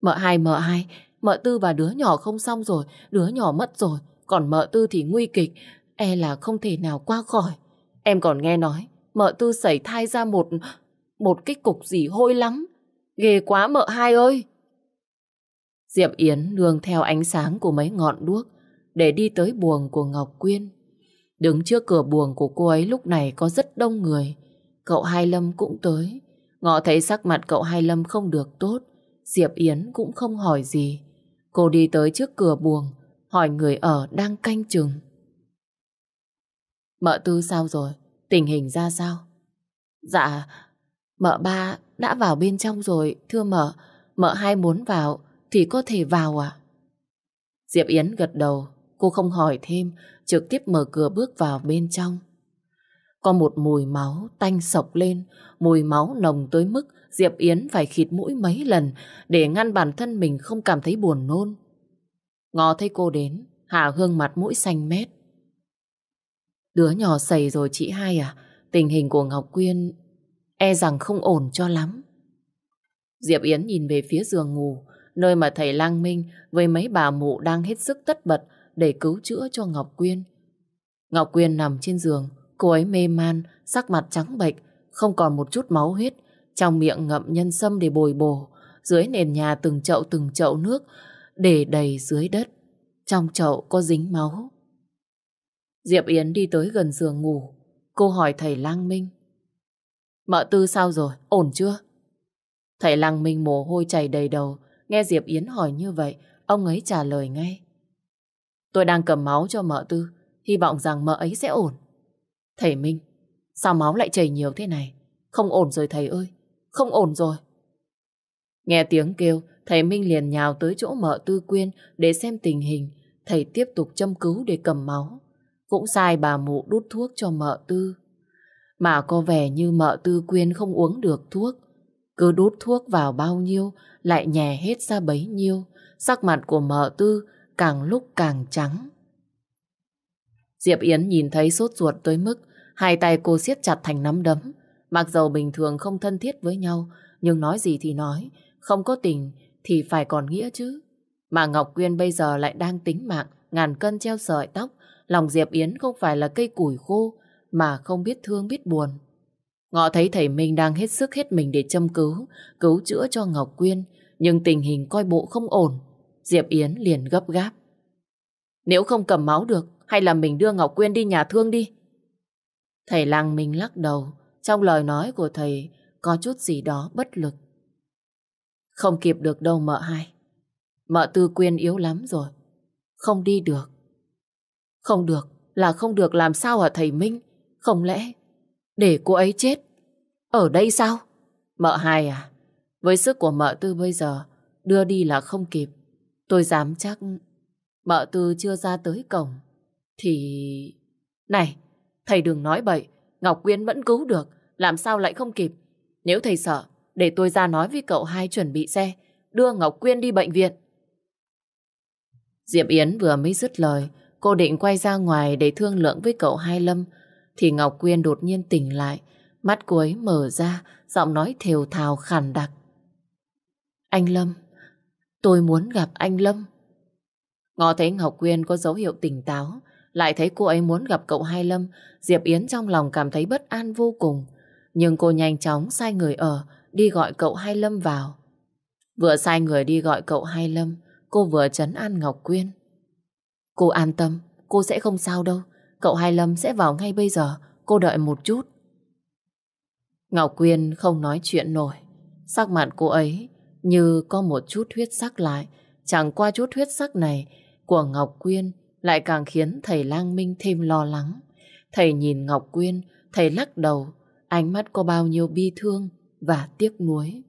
Mợ hai, mợ hai, mợ tư và đứa nhỏ không xong rồi, đứa nhỏ mất rồi, còn mợ tư thì nguy kịch, e là không thể nào qua khỏi. Em còn nghe nói, mợ tư xảy thai ra một, một cái cục gì hôi lắm. Ghê quá mợ hai ơi! Diệp Yến nương theo ánh sáng của mấy ngọn đuốc để đi tới buồng của Ngọc Quyên. Đứng trước cửa buồng của cô ấy lúc này có rất đông người. Cậu Hai Lâm cũng tới. Ngọ thấy sắc mặt cậu Hai Lâm không được tốt. Diệp Yến cũng không hỏi gì. Cô đi tới trước cửa buồng, hỏi người ở đang canh chừng. Mợ tư sao rồi? Tình hình ra sao? Dạ, mợ ba đã vào bên trong rồi, thưa mợ. Mợ hai muốn vào thì có thể vào à? Diệp Yến gật đầu, cô không hỏi thêm, trực tiếp mở cửa bước vào bên trong. Có một mùi máu tanh sộc lên, mùi máu nồng tới mức Diệp Yến phải khịt mũi mấy lần để ngăn bản thân mình không cảm thấy buồn nôn. Ngó thấy cô đến, Hà Hương mặt mũi xanh mét. Đứa nhỏ xảy rồi chị hai à, tình hình của Ngọc Quyên e rằng không ổn cho lắm. Diệp Yến nhìn về phía giường ngủ, nơi mà thầy Lang Minh với mấy bà mụ đang hết sức tất bật để cứu chữa cho Ngọc Quyên. Ngọc Quyên nằm trên giường, cô ấy mê man, sắc mặt trắng bệch, không còn một chút máu huyết, trong miệng ngậm nhân sâm để bồi bổ, dưới nền nhà từng chậu từng chậu nước để đầy dưới đất. Trong chậu có dính máu. Diệp Yến đi tới gần giường ngủ, cô hỏi thầy Lang Minh. Mợ tư sao rồi, ổn chưa? Thầy Lang Minh mồ hôi chảy đầy đầu, nghe Diệp Yến hỏi như vậy, ông ấy trả lời ngay. Tôi đang cầm máu cho mợ tư, hy vọng rằng mợ ấy sẽ ổn. Thầy Minh, sao máu lại chảy nhiều thế này? Không ổn rồi thầy ơi, không ổn rồi. Nghe tiếng kêu, thầy Minh liền nhào tới chỗ mợ tư quyên để xem tình hình. Thầy tiếp tục châm cứu để cầm máu. Cũng sai bà mụ đút thuốc cho mợ tư. Mà có vẻ như mợ tư quyên không uống được thuốc. Cứ đút thuốc vào bao nhiêu, lại nhè hết ra bấy nhiêu. Sắc mặt của mợ tư càng lúc càng trắng. Diệp Yến nhìn thấy sốt ruột tới mức hai tay cô siết chặt thành nắm đấm. Mặc dầu bình thường không thân thiết với nhau, nhưng nói gì thì nói, không có tình thì phải còn nghĩa chứ. Mà Ngọc Quyên bây giờ lại đang tính mạng, ngàn cân treo sợi tóc. Lòng Diệp Yến không phải là cây củi khô, mà không biết thương biết buồn. Ngọ thấy thầy Minh đang hết sức hết mình để châm cứu, cứu chữa cho Ngọc Quyên, nhưng tình hình coi bộ không ổn. Diệp Yến liền gấp gáp. Nếu không cầm máu được, hay là mình đưa Ngọc Quyên đi nhà thương đi. Thầy Lăng Minh lắc đầu, trong lời nói của thầy có chút gì đó bất lực. Không kịp được đâu mợ hai. Mợ Tư Quyên yếu lắm rồi. Không đi được. Không được là không được làm sao hả thầy Minh? Không lẽ để cô ấy chết ở đây sao? Mợ hai à? Với sức của mợ Tư bây giờ đưa đi là không kịp. Tôi dám chắc mợ Tư chưa ra tới cổng thì... Này, thầy đừng nói bậy. Ngọc Quyên vẫn cứu được. Làm sao lại không kịp? Nếu thầy sợ, để tôi ra nói với cậu hai chuẩn bị xe, đưa Ngọc Quyên đi bệnh viện. Diệp Yến vừa mới dứt lời, cô định quay ra ngoài để thương lượng với cậu Hai Lâm, thì Ngọc Quyên đột nhiên tỉnh lại, mắt cô ấy mở ra, giọng nói thều thào khàn đặc. Anh Lâm, tôi muốn gặp anh Lâm. Ngọ thấy Ngọc Quyên có dấu hiệu tỉnh táo, lại thấy cô ấy muốn gặp cậu Hai Lâm, Diệp Yến trong lòng cảm thấy bất an vô cùng. Nhưng cô nhanh chóng sai người ở, đi gọi cậu Hai Lâm vào. Vừa sai người đi gọi cậu Hai Lâm, cô vừa chấn an Ngọc Quyên. Cô an tâm, cô sẽ không sao đâu. Cậu Hai Lâm sẽ vào ngay bây giờ, cô đợi một chút. Ngọc Quyên không nói chuyện nổi. Sắc mặt cô ấy như có một chút huyết sắc lại. Chẳng qua chút huyết sắc này của Ngọc Quyên lại càng khiến thầy Lang Minh thêm lo lắng. Thầy nhìn Ngọc Quyên, thầy lắc đầu, ánh mắt có bao nhiêu bi thương và tiếc nuối.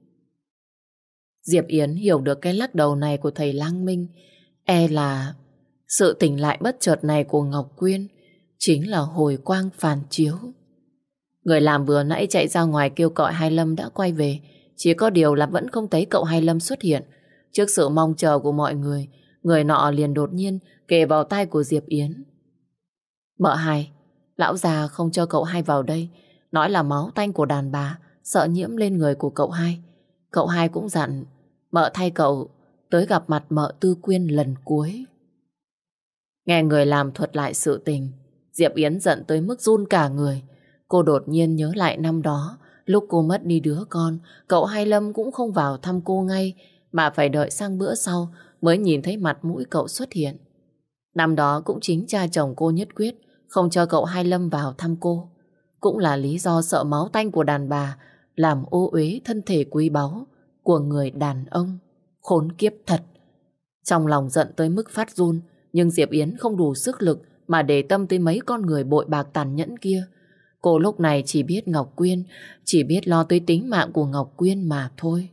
Diệp Yến hiểu được cái lắc đầu này của thầy Lang Minh, e là sự tỉnh lại bất chợt này của Ngọc Quyên chính là hồi quang phản chiếu. Người làm vừa nãy chạy ra ngoài kêu gọi Hai Lâm đã quay về, chỉ có điều là vẫn không thấy cậu Hai Lâm xuất hiện. Trước sự mong chờ của mọi người, người nọ liền đột nhiên kề vào tay của Diệp Yến. Mợ hai, lão già không cho cậu hai vào đây, nói là máu tanh của đàn bà, sợ nhiễm lên người của cậu hai. Cậu hai cũng dặn, mợ thay cậu tới gặp mặt mợ tư quyên lần cuối. Nghe người làm thuật lại sự tình, Diệp Yến giận tới mức run cả người. Cô đột nhiên nhớ lại năm đó, lúc cô mất đi đứa con, cậu Hai Lâm cũng không vào thăm cô ngay, mà phải đợi sang bữa sau mới nhìn thấy mặt mũi cậu xuất hiện. Năm đó cũng chính cha chồng cô nhất quyết không cho cậu Hai Lâm vào thăm cô. Cũng là lý do sợ máu tanh của đàn bà làm ô uế thân thể quý báu của người đàn ông. Khốn kiếp thật. Trong lòng giận tới mức phát run, nhưng Diệp Yến không đủ sức lực mà để tâm tới mấy con người bội bạc tàn nhẫn kia. Cô lúc này chỉ biết Ngọc Quyên, chỉ biết lo tới tính mạng của Ngọc Quyên mà thôi.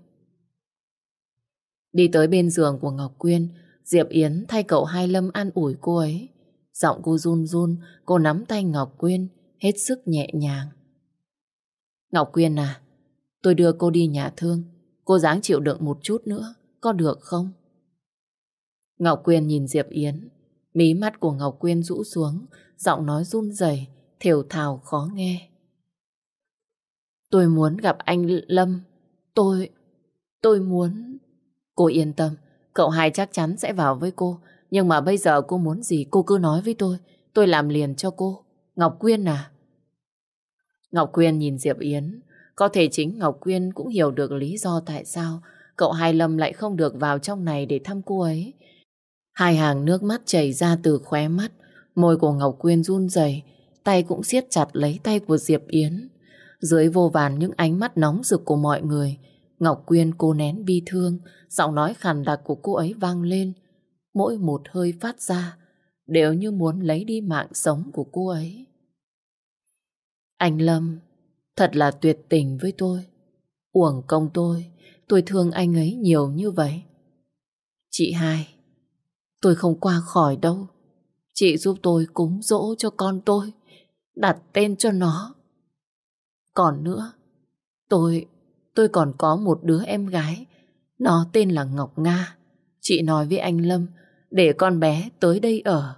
Đi tới bên giường của Ngọc Quyên, Diệp Yến thay cậu Hai Lâm an ủi cô ấy. Giọng cô run run, cô nắm tay Ngọc Quyên, hết sức nhẹ nhàng. Ngọc Quyên à, tôi đưa cô đi nhà thương, cô dáng chịu đựng một chút nữa, có được không? Ngọc Quyên nhìn Diệp Yến, mí mắt của Ngọc Quyên rũ xuống, giọng nói run rẩy, thều thào khó nghe. Tôi muốn gặp anh Lâm, tôi, tôi muốn... Cô yên tâm, cậu hai chắc chắn sẽ vào với cô. Nhưng mà bây giờ cô muốn gì cô cứ nói với tôi. Tôi làm liền cho cô. Ngọc Quyên à? Ngọc Quyên nhìn Diệp Yến. Có thể chính Ngọc Quyên cũng hiểu được lý do tại sao cậu Hai Lâm lại không được vào trong này để thăm cô ấy. Hai hàng nước mắt chảy ra từ khóe mắt. Môi của Ngọc Quyên run rẩy, tay cũng siết chặt lấy tay của Diệp Yến. Dưới vô vàn những ánh mắt nóng rực của mọi người, Ngọc Quyên cô nén bi thương, giọng nói khàn đặc của cô ấy vang lên. Mỗi một hơi phát ra đều như muốn lấy đi mạng sống của cô ấy. Anh Lâm, thật là tuyệt tình với tôi. Uổng công tôi, tôi thương anh ấy nhiều như vậy. Chị hai, tôi không qua khỏi đâu. Chị giúp tôi cúng dỗ cho con tôi, đặt tên cho nó. Còn nữa, tôi tôi còn có một đứa em gái. Nó tên là Ngọc Nga. Chị nói với anh Lâm để con bé tới đây ở.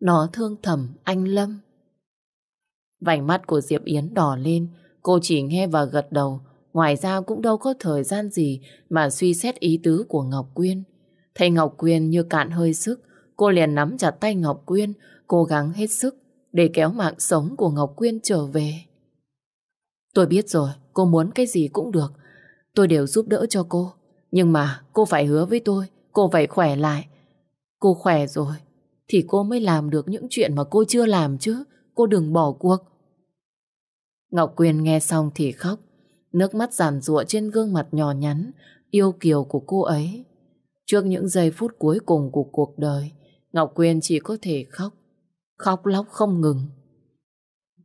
Nó thương thầm anh Lâm. Vành mắt của Diệp Yến đỏ lên, cô chỉ nghe và gật đầu, ngoài ra cũng đâu có thời gian gì mà suy xét ý tứ của Ngọc Quyên. Thấy Ngọc Quyên như cạn hơi sức, cô liền nắm chặt tay Ngọc Quyên, cố gắng hết sức để kéo mạng sống của Ngọc Quyên trở về. Tôi biết rồi, cô muốn cái gì cũng được. Tôi đều giúp đỡ cho cô. Nhưng mà cô phải hứa với tôi, cô phải khỏe lại. Cô khỏe rồi, thì cô mới làm được những chuyện mà cô chưa làm chứ. Cô đừng bỏ cuộc. Ngọc Quyên nghe xong thì khóc. Nước mắt giàn rụa trên gương mặt nhỏ nhắn, yêu kiều của cô ấy. Trước những giây phút cuối cùng của cuộc đời, Ngọc Quyên chỉ có thể khóc. Khóc lóc không ngừng.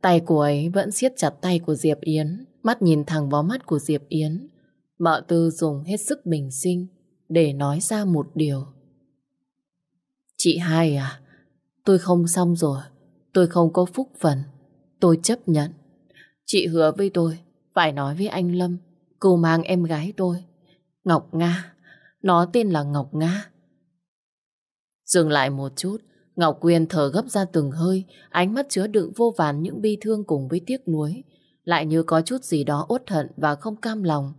Tay cô ấy vẫn siết chặt tay của Diệp Yến, mắt nhìn thẳng vào mắt của Diệp Yến. Mợ tư dùng hết sức bình sinh để nói ra một điều. Chị hai à, tôi không xong rồi, tôi không có phúc phần, tôi chấp nhận. Chị hứa với tôi, phải nói với anh Lâm, cô mang em gái tôi, Ngọc Nga, nó tên là Ngọc Nga. Dừng lại một chút, Ngọc Quyên thở gấp ra từng hơi, ánh mắt chứa đựng vô vàn những bi thương cùng với tiếc nuối. Lại như có chút gì đó uất hận và không cam lòng.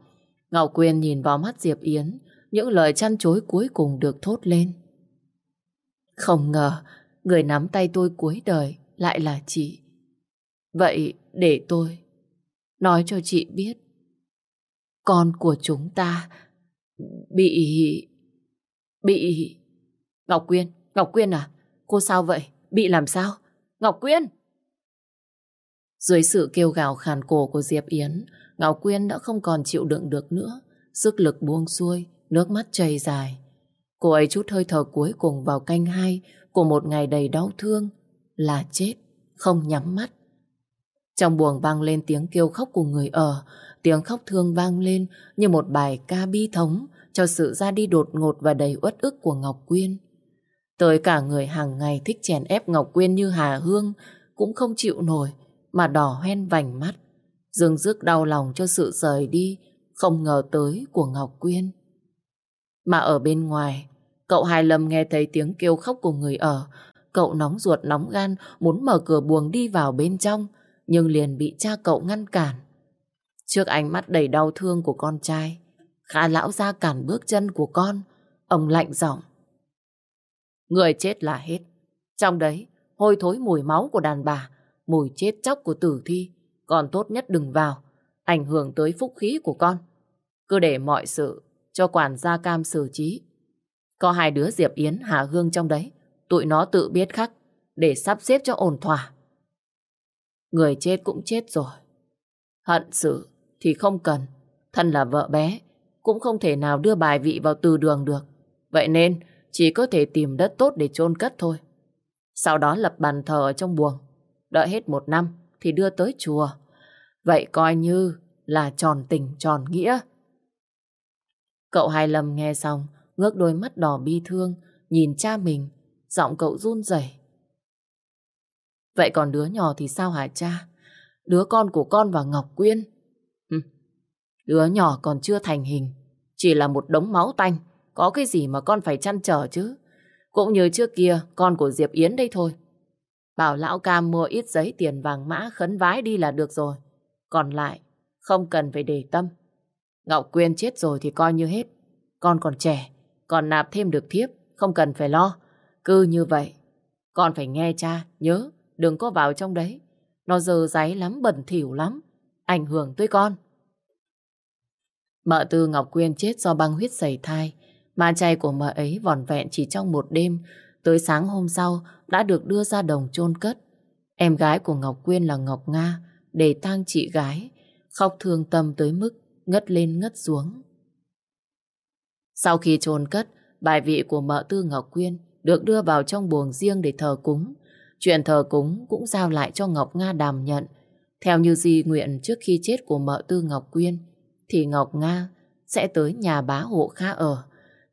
Ngọc Quyên nhìn vào mắt Diệp Yến, những lời chăn chối cuối cùng được thốt lên. Không ngờ, người nắm tay tôi cuối đời lại là chị. Vậy để tôi nói cho chị biết, con của chúng ta bị... bị... Ngọc Quyên, Ngọc Quyên à, cô sao vậy? Bị làm sao? Ngọc Quyên! Dưới sự kêu gào khàn cổ của Diệp Yến, Ngọc Quyên đã không còn chịu đựng được nữa. Sức lực buông xuôi, nước mắt chảy dài. Cô ấy chút hơi thở cuối cùng vào canh hai của một ngày đầy đau thương là chết, không nhắm mắt. Trong buồng vang lên tiếng kêu khóc của người ở, tiếng khóc thương vang lên như một bài ca bi thống cho sự ra đi đột ngột và đầy uất ức của Ngọc Quyên. Tới cả người hàng ngày thích chèn ép Ngọc Quyên như Hà Hương cũng không chịu nổi mà đỏ hoen vành mắt. Dương dứt đau lòng cho sự rời đi không ngờ tới của Ngọc Quyên. Mà ở bên ngoài, cậu Hai Lâm nghe thấy tiếng kêu khóc của người ở. Cậu nóng ruột nóng gan muốn mở cửa buồng đi vào bên trong nhưng liền bị cha cậu ngăn cản. Trước ánh mắt đầy đau thương của con trai, Khả lão ra cản bước chân của con, ông lạnh giọng. Người chết là hết. Trong đấy, hôi thối mùi máu của đàn bà, mùi chết chóc của tử thi. Còn tốt nhất đừng vào, ảnh hưởng tới phúc khí của con. Cứ để mọi sự cho quản gia cam xử trí. Có hai đứa Diệp Yến, Hà Hương trong đấy, tụi nó tự biết khắc để sắp xếp cho ổn thỏa. Người chết cũng chết rồi. Hận sự thì không cần. Thân là vợ bé, cũng không thể nào đưa bài vị vào từ đường được. Vậy nên chỉ có thể tìm đất tốt để chôn cất thôi. Sau đó lập bàn thờ ở trong buồng. Đợi hết một năm thì đưa tới chùa. Vậy coi như là tròn tình tròn nghĩa. Cậu Hai Lâm nghe xong, ngước đôi mắt đỏ bi thương, nhìn cha mình, giọng cậu run rẩy. Vậy còn đứa nhỏ thì sao hả cha? Đứa con của con và Ngọc Quyên? Hừ, đứa nhỏ còn chưa thành hình, chỉ là một đống máu tanh. Có cái gì mà con phải chăn trở chứ? Cũng như trước kia, con của Diệp Yến đây thôi. Bảo lão ca mua ít giấy tiền vàng mã khấn vái đi là được rồi. Còn lại, không cần phải để tâm. Ngọc Quyên chết rồi thì coi như hết. Con còn trẻ, còn nạp thêm được thiếp, không cần phải lo. Cứ như vậy, con phải nghe cha, nhớ, đừng có vào trong đấy. Nó dơ giấy lắm, bẩn thỉu lắm, ảnh hưởng tới con. Mợ tư Ngọc Quyên chết do băng huyết sẩy thai. Ma chay của mợ ấy vòn vẹn chỉ trong một đêm, tới sáng hôm sau đã được đưa ra đồng chôn cất. Em gái của Ngọc Quyên là Ngọc Nga, để tang chị gái, khóc thương tâm tới mức ngất lên ngất xuống. Sau khi chôn cất, bài vị của mợ tư Ngọc Quyên được đưa vào trong buồng riêng để thờ cúng. Chuyện thờ cúng cũng giao lại cho Ngọc Nga đảm nhận. Theo như di nguyện trước khi chết của mợ tư Ngọc Quyên, thì Ngọc Nga sẽ tới nhà bá hộ Kha ở.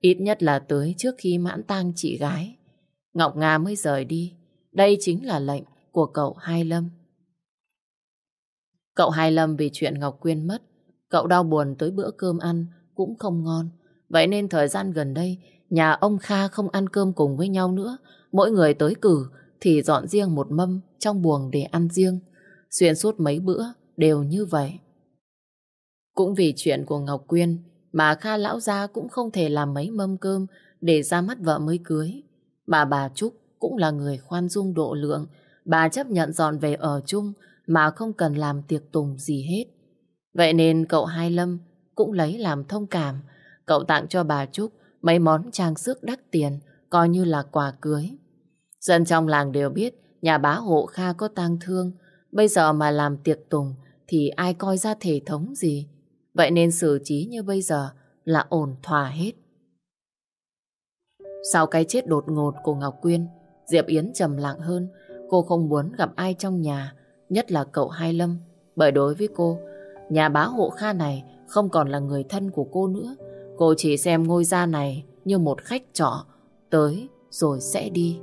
Ít nhất là tới trước khi mãn tang chị gái. Ngọc Nga mới rời đi. Đây chính là lệnh của cậu Hai Lâm. Cậu Hai Lâm vì chuyện Ngọc Quyên mất, cậu đau buồn tới bữa cơm ăn cũng không ngon. Vậy nên thời gian gần đây, nhà ông Kha không ăn cơm cùng với nhau nữa. Mỗi người tới cử thì dọn riêng một mâm trong buồng để ăn riêng. Xuyên suốt mấy bữa, đều như vậy. Cũng vì chuyện của Ngọc Quyên mà Kha lão gia cũng không thể làm mấy mâm cơm để ra mắt vợ mới cưới. Bà bà Trúc cũng là người khoan dung độ lượng, bà chấp nhận dọn về ở chung mà không cần làm tiệc tùng gì hết. Vậy nên cậu Hai Lâm cũng lấy làm thông cảm, cậu tặng cho bà Trúc mấy món trang sức đắt tiền, coi như là quà cưới. Dân trong làng đều biết nhà bá hộ Kha có tang thương, bây giờ mà làm tiệc tùng thì ai coi ra thể thống gì. Vậy nên xử trí như bây giờ là ổn thỏa hết. Sau cái chết đột ngột của Ngọc Quyên, Diệp Yến trầm lặng hơn. Cô không muốn gặp ai trong nhà, nhất là cậu Hai Lâm. Bởi đối với cô, nhà bá hộ Kha này không còn là người thân của cô nữa. Cô chỉ xem ngôi gia này như một khách trọ, tới rồi sẽ đi.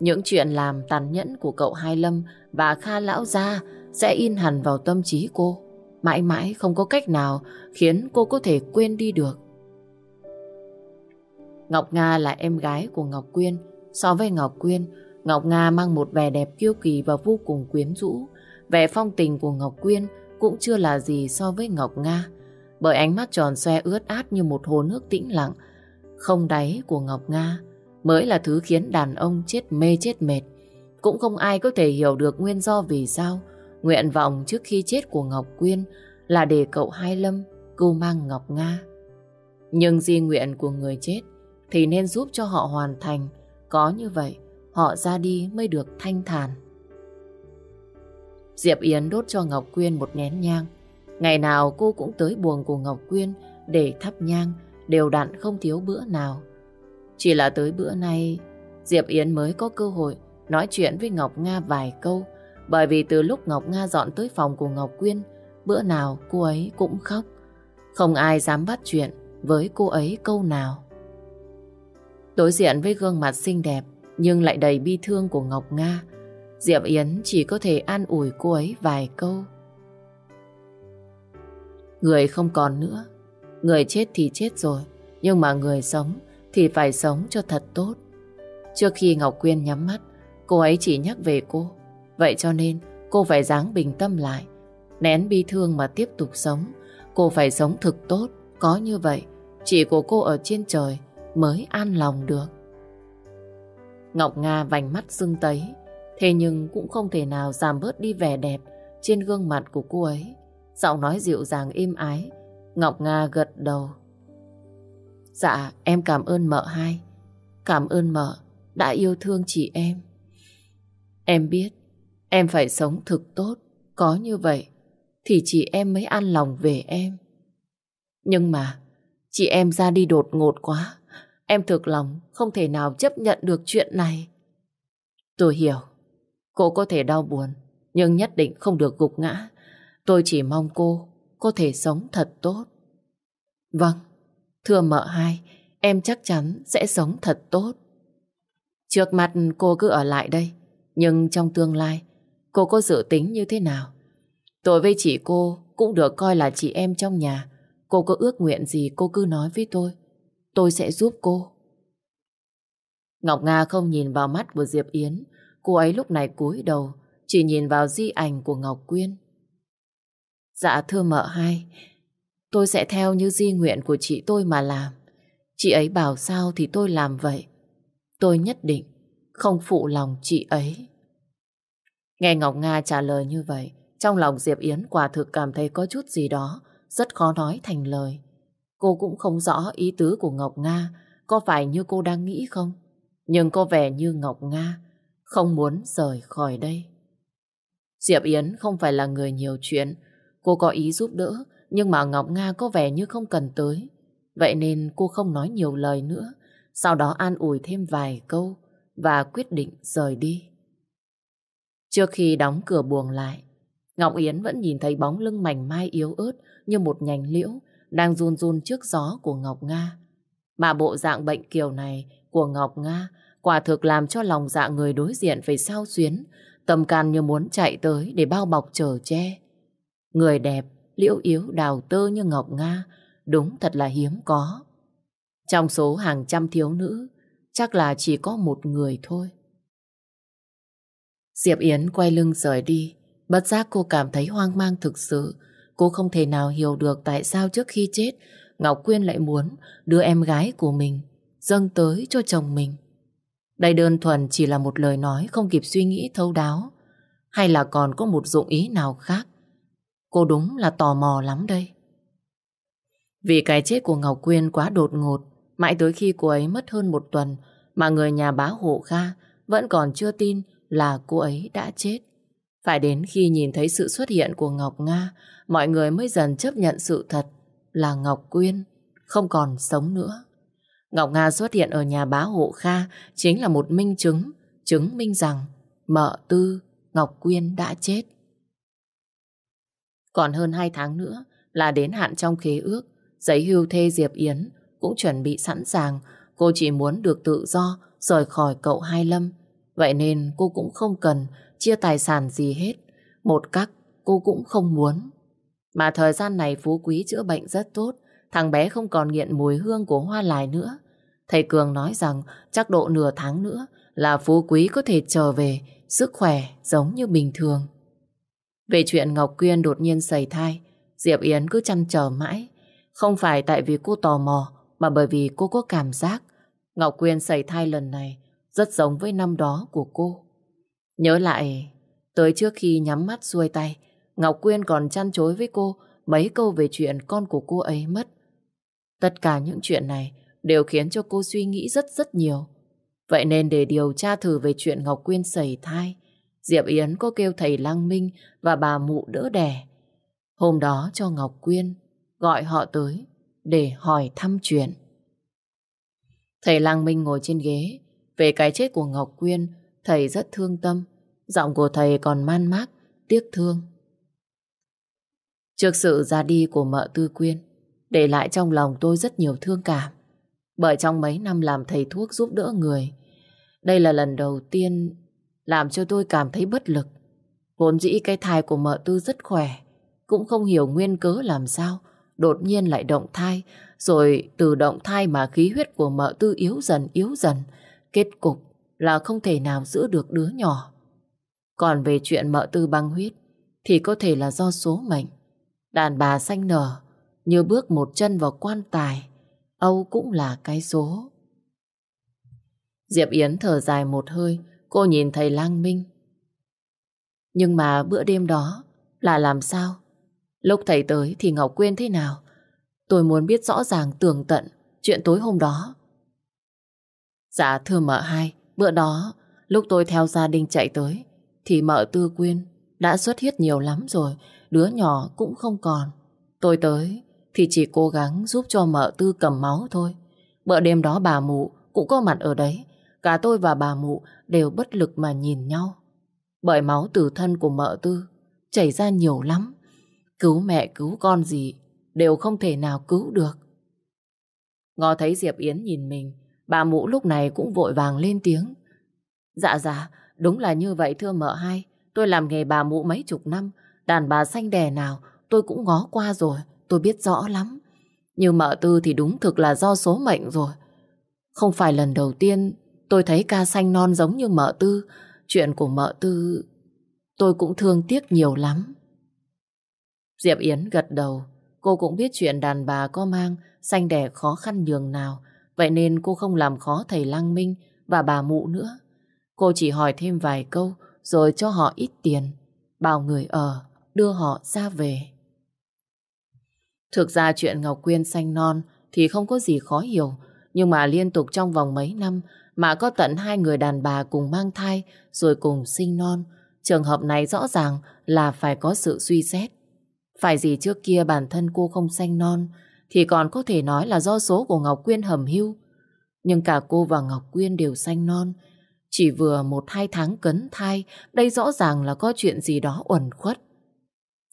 Những chuyện làm tàn nhẫn của cậu Hai Lâm và Kha Lão Gia sẽ in hẳn vào tâm trí cô. Mãi mãi không có cách nào khiến cô có thể quên đi được. Ngọc Nga là em gái của Ngọc Quyên. So với Ngọc Quyên, Ngọc Nga mang một vẻ đẹp kiêu kỳ và vô cùng quyến rũ. Vẻ phong tình của Ngọc Quyên cũng chưa là gì so với Ngọc Nga. Bởi ánh mắt tròn xoe ướt át như một hồ nước tĩnh lặng, không đáy của Ngọc Nga mới là thứ khiến đàn ông chết mê chết mệt. Cũng không ai có thể hiểu được nguyên do vì sao nguyện vọng trước khi chết của Ngọc Quyên là để cậu Hai Lâm cưu mang Ngọc Nga. Nhưng di nguyện của người chết thì nên giúp cho họ hoàn thành. Có như vậy, họ ra đi mới được thanh thản. Diệp Yến đốt cho Ngọc Quyên một nén nhang. Ngày nào cô cũng tới buồng của Ngọc Quyên để thắp nhang, đều đặn không thiếu bữa nào. Chỉ là tới bữa nay, Diệp Yến mới có cơ hội nói chuyện với Ngọc Nga vài câu, bởi vì từ lúc Ngọc Nga dọn tới phòng của Ngọc Quyên, bữa nào cô ấy cũng khóc. Không ai dám bắt chuyện với cô ấy câu nào. Đối diện với gương mặt xinh đẹp nhưng lại đầy bi thương của Ngọc Nga, Diệp Yến chỉ có thể an ủi cô ấy vài câu. Người không còn nữa, người chết thì chết rồi, nhưng mà người sống thì phải sống cho thật tốt. Trước khi Ngọc Quyên nhắm mắt, cô ấy chỉ nhắc về cô. Vậy cho nên cô phải dáng bình tâm lại, nén bi thương mà tiếp tục sống. Cô phải sống thực tốt, có như vậy, chỉ của cô ở trên trời mới an lòng được. Ngọc Nga vành mắt sưng tấy, thế nhưng cũng không thể nào giảm bớt đi vẻ đẹp trên gương mặt của cô ấy. Giọng nói dịu dàng êm ái, Ngọc Nga gật đầu. Dạ, em cảm ơn mợ hai. Cảm ơn mợ đã yêu thương chị em. Em biết, em phải sống thực tốt, có như vậy thì chị em mới an lòng về em. Nhưng mà, chị em ra đi đột ngột quá. Em thực lòng không thể nào chấp nhận được chuyện này. Tôi hiểu, cô có thể đau buồn, nhưng nhất định không được gục ngã. Tôi chỉ mong cô có thể sống thật tốt. Vâng, thưa mợ hai, em chắc chắn sẽ sống thật tốt. Trước mặt cô cứ ở lại đây, nhưng trong tương lai, cô có dự tính như thế nào? Tôi với chị cô cũng được coi là chị em trong nhà. Cô có ước nguyện gì cô cứ nói với tôi. Tôi sẽ giúp cô. Ngọc Nga không nhìn vào mắt của Diệp Yến. Cô ấy lúc này cúi đầu, chỉ nhìn vào di ảnh của Ngọc Quyên. Dạ thưa mợ hai, tôi sẽ theo như di nguyện của chị tôi mà làm. Chị ấy bảo sao thì tôi làm vậy. Tôi nhất định không phụ lòng chị ấy. Nghe Ngọc Nga trả lời như vậy, trong lòng Diệp Yến quả thực cảm thấy có chút gì đó rất khó nói thành lời. Cô cũng không rõ ý tứ của Ngọc Nga có phải như cô đang nghĩ không. Nhưng có vẻ như Ngọc Nga không muốn rời khỏi đây. Diệp Yến không phải là người nhiều chuyện. Cô có ý giúp đỡ, nhưng mà Ngọc Nga có vẻ như không cần tới. Vậy nên cô không nói nhiều lời nữa. Sau đó an ủi thêm vài câu và quyết định rời đi. Trước khi đóng cửa buồng lại, Ngọc Yến vẫn nhìn thấy bóng lưng mảnh mai yếu ớt như một nhành liễu đang run run trước gió của Ngọc Nga. Mà bộ dạng bệnh kiều này của Ngọc Nga quả thực làm cho lòng dạ người đối diện phải sao xuyến, tâm can như muốn chạy tới để bao bọc chở che. Người đẹp, liễu yếu đào tơ như Ngọc Nga, đúng thật là hiếm có. Trong số hàng trăm thiếu nữ, chắc là chỉ có một người thôi. Diệp Yến quay lưng rời đi, Bất giác cô cảm thấy hoang mang thực sự. Cô không thể nào hiểu được tại sao trước khi chết Ngọc Quyên lại muốn đưa em gái của mình dâng tới cho chồng mình. Đây đơn thuần chỉ là một lời nói không kịp suy nghĩ thấu đáo hay là còn có một dụng ý nào khác. Cô đúng là tò mò lắm đây. Vì cái chết của Ngọc Quyên quá đột ngột mãi tới khi cô ấy mất hơn một tuần mà người nhà bá hộ Kha vẫn còn chưa tin là cô ấy đã chết. Phải đến khi nhìn thấy sự xuất hiện của Ngọc Nga, mọi người mới dần chấp nhận sự thật là Ngọc Quyên không còn sống nữa. Ngọc Nga xuất hiện ở nhà bá hộ Kha chính là một minh chứng, chứng minh rằng mợ tư Ngọc Quyên đã chết. Còn hơn hai tháng nữa là đến hạn trong khế ước, giấy hưu thê Diệp Yến cũng chuẩn bị sẵn sàng, cô chỉ muốn được tự do rời khỏi cậu Hai Lâm. Vậy nên cô cũng không cần chia tài sản gì hết, một cách cô cũng không muốn. Mà thời gian này Phú Quý chữa bệnh rất tốt, thằng bé không còn nghiện mùi hương của hoa lài nữa. Thầy Cường nói rằng chắc độ nửa tháng nữa là Phú Quý có thể trở về, sức khỏe giống như bình thường. Về chuyện Ngọc Quyên đột nhiên xảy thai, Diệp Yến cứ chăn trở mãi. Không phải tại vì cô tò mò, mà bởi vì cô có cảm giác Ngọc Quyên xảy thai lần này rất giống với năm đó của cô. Nhớ lại, tới trước khi nhắm mắt xuôi tay, Ngọc Quyên còn chăn chối với cô mấy câu về chuyện con của cô ấy mất. Tất cả những chuyện này đều khiến cho cô suy nghĩ rất rất nhiều. Vậy nên để điều tra thử về chuyện Ngọc Quyên sẩy thai, Diệp Yến có kêu thầy Lăng Minh và bà mụ đỡ đẻ. Hôm đó cho Ngọc Quyên gọi họ tới để hỏi thăm chuyện. Thầy Lăng Minh ngồi trên ghế, về cái chết của Ngọc Quyên, thầy rất thương tâm. Giọng của thầy còn man mác, tiếc thương. Trước sự ra đi của mợ Tư Quyên, để lại trong lòng tôi rất nhiều thương cảm. Bởi trong mấy năm làm thầy thuốc giúp đỡ người, đây là lần đầu tiên làm cho tôi cảm thấy bất lực. Vốn dĩ cái thai của mợ Tư rất khỏe, cũng không hiểu nguyên cớ làm sao, đột nhiên lại động thai, rồi từ động thai mà khí huyết của mợ Tư yếu dần yếu dần, kết cục là không thể nào giữ được đứa nhỏ. Còn về chuyện mợ Tư băng huyết, thì có thể là do số mệnh. Đàn bà xanh nở, như bước một chân vào quan tài, Âu cũng là cái số. Diệp Yến thở dài một hơi, cô nhìn thầy Lang Minh. Nhưng mà bữa đêm đó là làm sao? Lúc thầy tới thì Ngọc Quyên thế nào? Tôi muốn biết rõ ràng tường tận chuyện tối hôm đó. Dạ thưa mợ hai, bữa đó lúc tôi theo gia đình chạy tới thì mợ Tư Quyên đã xuất huyết nhiều lắm rồi, đứa nhỏ cũng không còn. Tôi tới thì chỉ cố gắng giúp cho mợ Tư cầm máu thôi. Bữa đêm đó bà mụ cũng có mặt ở đấy, cả tôi và bà mụ đều bất lực mà nhìn nhau. Bởi máu từ thân của mợ Tư chảy ra nhiều lắm, cứu mẹ cứu con gì đều không thể nào cứu được. Ngó thấy Diệp Yến nhìn mình, bà mụ lúc này cũng vội vàng lên tiếng. Dạ dạ, đúng là như vậy thưa mợ hai. Tôi làm nghề bà mụ mấy chục năm, đàn bà xanh đẻ nào tôi cũng ngó qua rồi, tôi biết rõ lắm. Như mợ tư thì đúng thực là do số mệnh rồi. Không phải lần đầu tiên tôi thấy ca xanh non giống như mợ tư, chuyện của mợ tư tôi cũng thương tiếc nhiều lắm. Diệp Yến gật đầu, cô cũng biết chuyện đàn bà có mang xanh đẻ khó khăn nhường nào, vậy nên cô không làm khó thầy Lăng Minh và bà mụ nữa. Cô chỉ hỏi thêm vài câu rồi cho họ ít tiền, bảo người ở, đưa họ ra về. Thực ra chuyện Ngọc Quyên xanh non thì không có gì khó hiểu, nhưng mà liên tục trong vòng mấy năm mà có tận hai người đàn bà cùng mang thai rồi cùng sinh non, trường hợp này rõ ràng là phải có sự suy xét. Phải gì trước kia bản thân cô không sanh non thì còn có thể nói là do số của Ngọc Quyên hầm hưu. Nhưng cả cô và Ngọc Quyên đều sanh non. Chỉ vừa một hai tháng cấn thai, đây rõ ràng là có chuyện gì đó uẩn khuất.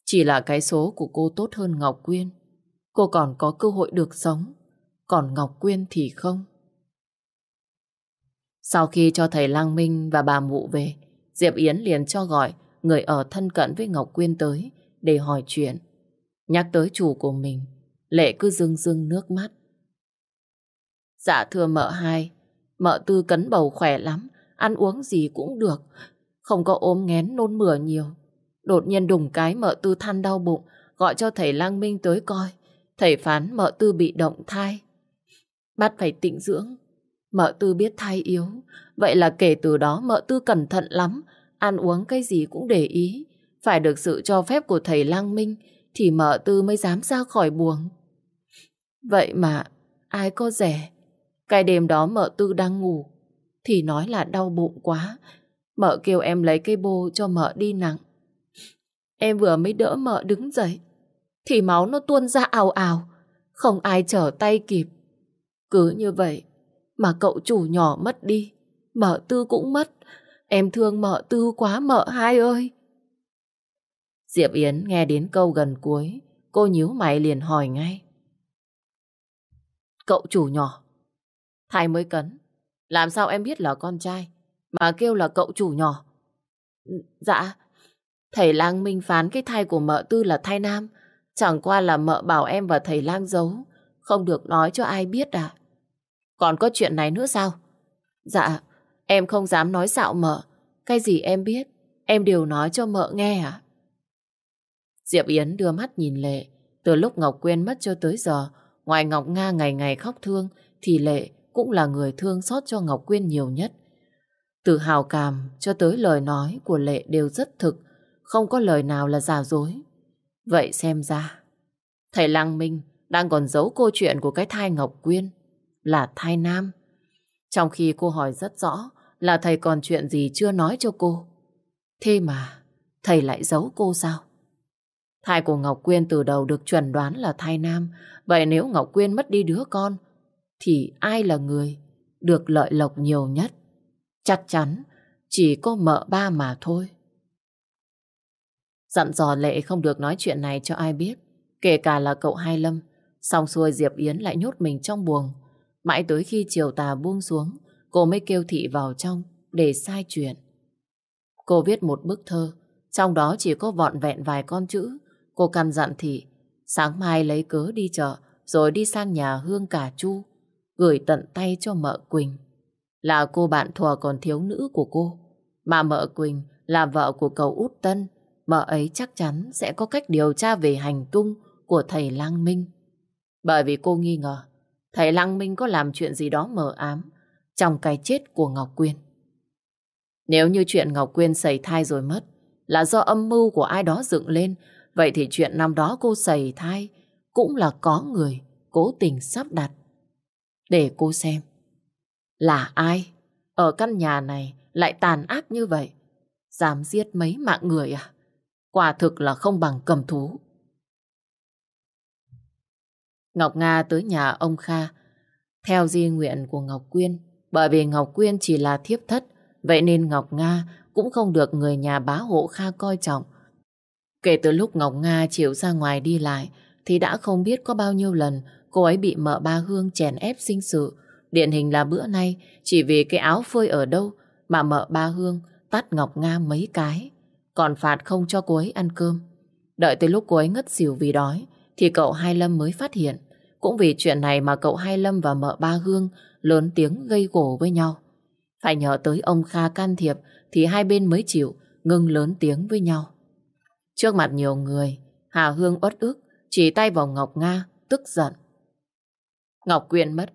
Chỉ là cái số của cô tốt hơn Ngọc Quyên. Cô còn có cơ hội được sống. Còn Ngọc Quyên thì không. Sau khi cho thầy Lang Minh và bà Mụ về, Diệp Yến liền cho gọi người ở thân cận với Ngọc Quyên tới để hỏi chuyện. Nhắc tới chủ của mình, Lệ cứ rưng rưng nước mắt. Dạ thưa mợ hai, mợ tư cấn bầu khỏe lắm, ăn uống gì cũng được, không có ốm nghén nôn mửa nhiều. Đột nhiên đùng cái mợ tư than đau bụng, gọi cho thầy lang minh tới coi. Thầy phán mợ tư bị động thai. Bắt phải tịnh dưỡng. Mợ tư biết thai yếu. Vậy là kể từ đó mợ tư cẩn thận lắm. Ăn uống cái gì cũng để ý. Phải được sự cho phép của thầy lang minh thì mợ tư mới dám ra khỏi buồng. Vậy mà, ai có rẻ. Cái đêm đó mợ tư đang ngủ thì nói là đau bụng quá. Mợ kêu em lấy cây bô cho mợ đi nặng. Em vừa mới đỡ mợ đứng dậy, thì máu nó tuôn ra ào ào. Không ai trở tay kịp. Cứ như vậy mà cậu chủ nhỏ mất đi. Mợ tư cũng mất. Em thương mợ tư quá mợ hai ơi. Diệp Yến nghe đến câu gần cuối. Cô nhíu mày liền hỏi ngay. Cậu chủ nhỏ. Thai mới cấn. Làm sao em biết là con trai mà kêu là cậu chủ nhỏ? Dạ, thầy lang minh phán cái thai của mợ tư là thai nam. Chẳng qua là mợ bảo em và thầy lang giấu. Không được nói cho ai biết à? Còn có chuyện này nữa sao? Dạ, em không dám nói xạo mợ. Cái gì em biết, em đều nói cho mợ nghe à? Diệp Yến đưa mắt nhìn Lệ. Từ lúc Ngọc Quyên mất cho tới giờ, ngoài Ngọc Nga ngày ngày khóc thương, thì Lệ cũng là người thương xót cho Ngọc Quyên nhiều nhất. Từ hào cảm cho tới lời nói của Lệ đều rất thực, không có lời nào là giả dối. Vậy xem ra, thầy Lăng Minh đang còn giấu câu chuyện của cái thai Ngọc Quyên là thai nam. Trong khi cô hỏi rất rõ là thầy còn chuyện gì chưa nói cho cô. Thế mà thầy lại giấu cô sao? Thai của Ngọc Quyên từ đầu được chuẩn đoán là thai nam. Vậy nếu Ngọc Quyên mất đi đứa con, thì ai là người được lợi lộc nhiều nhất? Chắc chắn chỉ có mợ ba mà thôi. Dặn dò Lệ không được nói chuyện này cho ai biết, kể cả là cậu Hai Lâm. Xong xuôi Diệp Yến lại nhốt mình trong buồng. Mãi tới khi chiều tà buông xuống, cô mới kêu thị vào trong để sai chuyện. Cô viết một bức thơ, trong đó chỉ có vọn vẹn vài con chữ. Cô căn dặn thị, sáng mai lấy cớ đi chợ, rồi đi sang nhà Hương cả Chu, gửi tận tay cho mợ Quỳnh. Là cô bạn thuở còn thiếu nữ của cô, mà mợ Quỳnh là vợ của cậu út Tân, mợ ấy chắc chắn sẽ có cách điều tra về hành tung của thầy Lang Minh. Bởi vì cô nghi ngờ thầy Lăng Minh có làm chuyện gì đó mờ ám trong cái chết của Ngọc Quyên. Nếu như chuyện Ngọc Quyên xảy thai rồi mất là do âm mưu của ai đó dựng lên, vậy thì chuyện năm đó cô xảy thai cũng là có người cố tình sắp đặt. Để cô xem, là ai ở căn nhà này lại tàn ác như vậy? Dám giết mấy mạng người à? Quả thực là không bằng cầm thú. Ngọc Nga tới nhà ông Kha theo di nguyện của Ngọc Quyên. Bởi vì Ngọc Quyên chỉ là thiếp thất, vậy nên Ngọc Nga cũng không được người nhà bá hộ Kha coi trọng. Kể từ lúc Ngọc Nga chịu ra ngoài đi lại, thì đã không biết có bao nhiêu lần cô ấy bị mợ ba Hương chèn ép sinh sự. Điển hình là bữa nay, chỉ vì cái áo phơi ở đâu mà mợ ba Hương tắt Ngọc Nga mấy cái, còn phạt không cho cô ấy ăn cơm. Đợi tới lúc cô ấy ngất xỉu vì đói, thì cậu Hai Lâm mới phát hiện. Cũng vì chuyện này mà cậu Hai Lâm và mợ ba Hương lớn tiếng gây gổ với nhau. Phải nhờ tới ông Kha can thiệp thì hai bên mới chịu ngưng lớn tiếng với nhau. Trước mặt nhiều người, Hà Hương uất ức, chỉ tay vào Ngọc Nga, tức giận. Ngọc Quyên mất,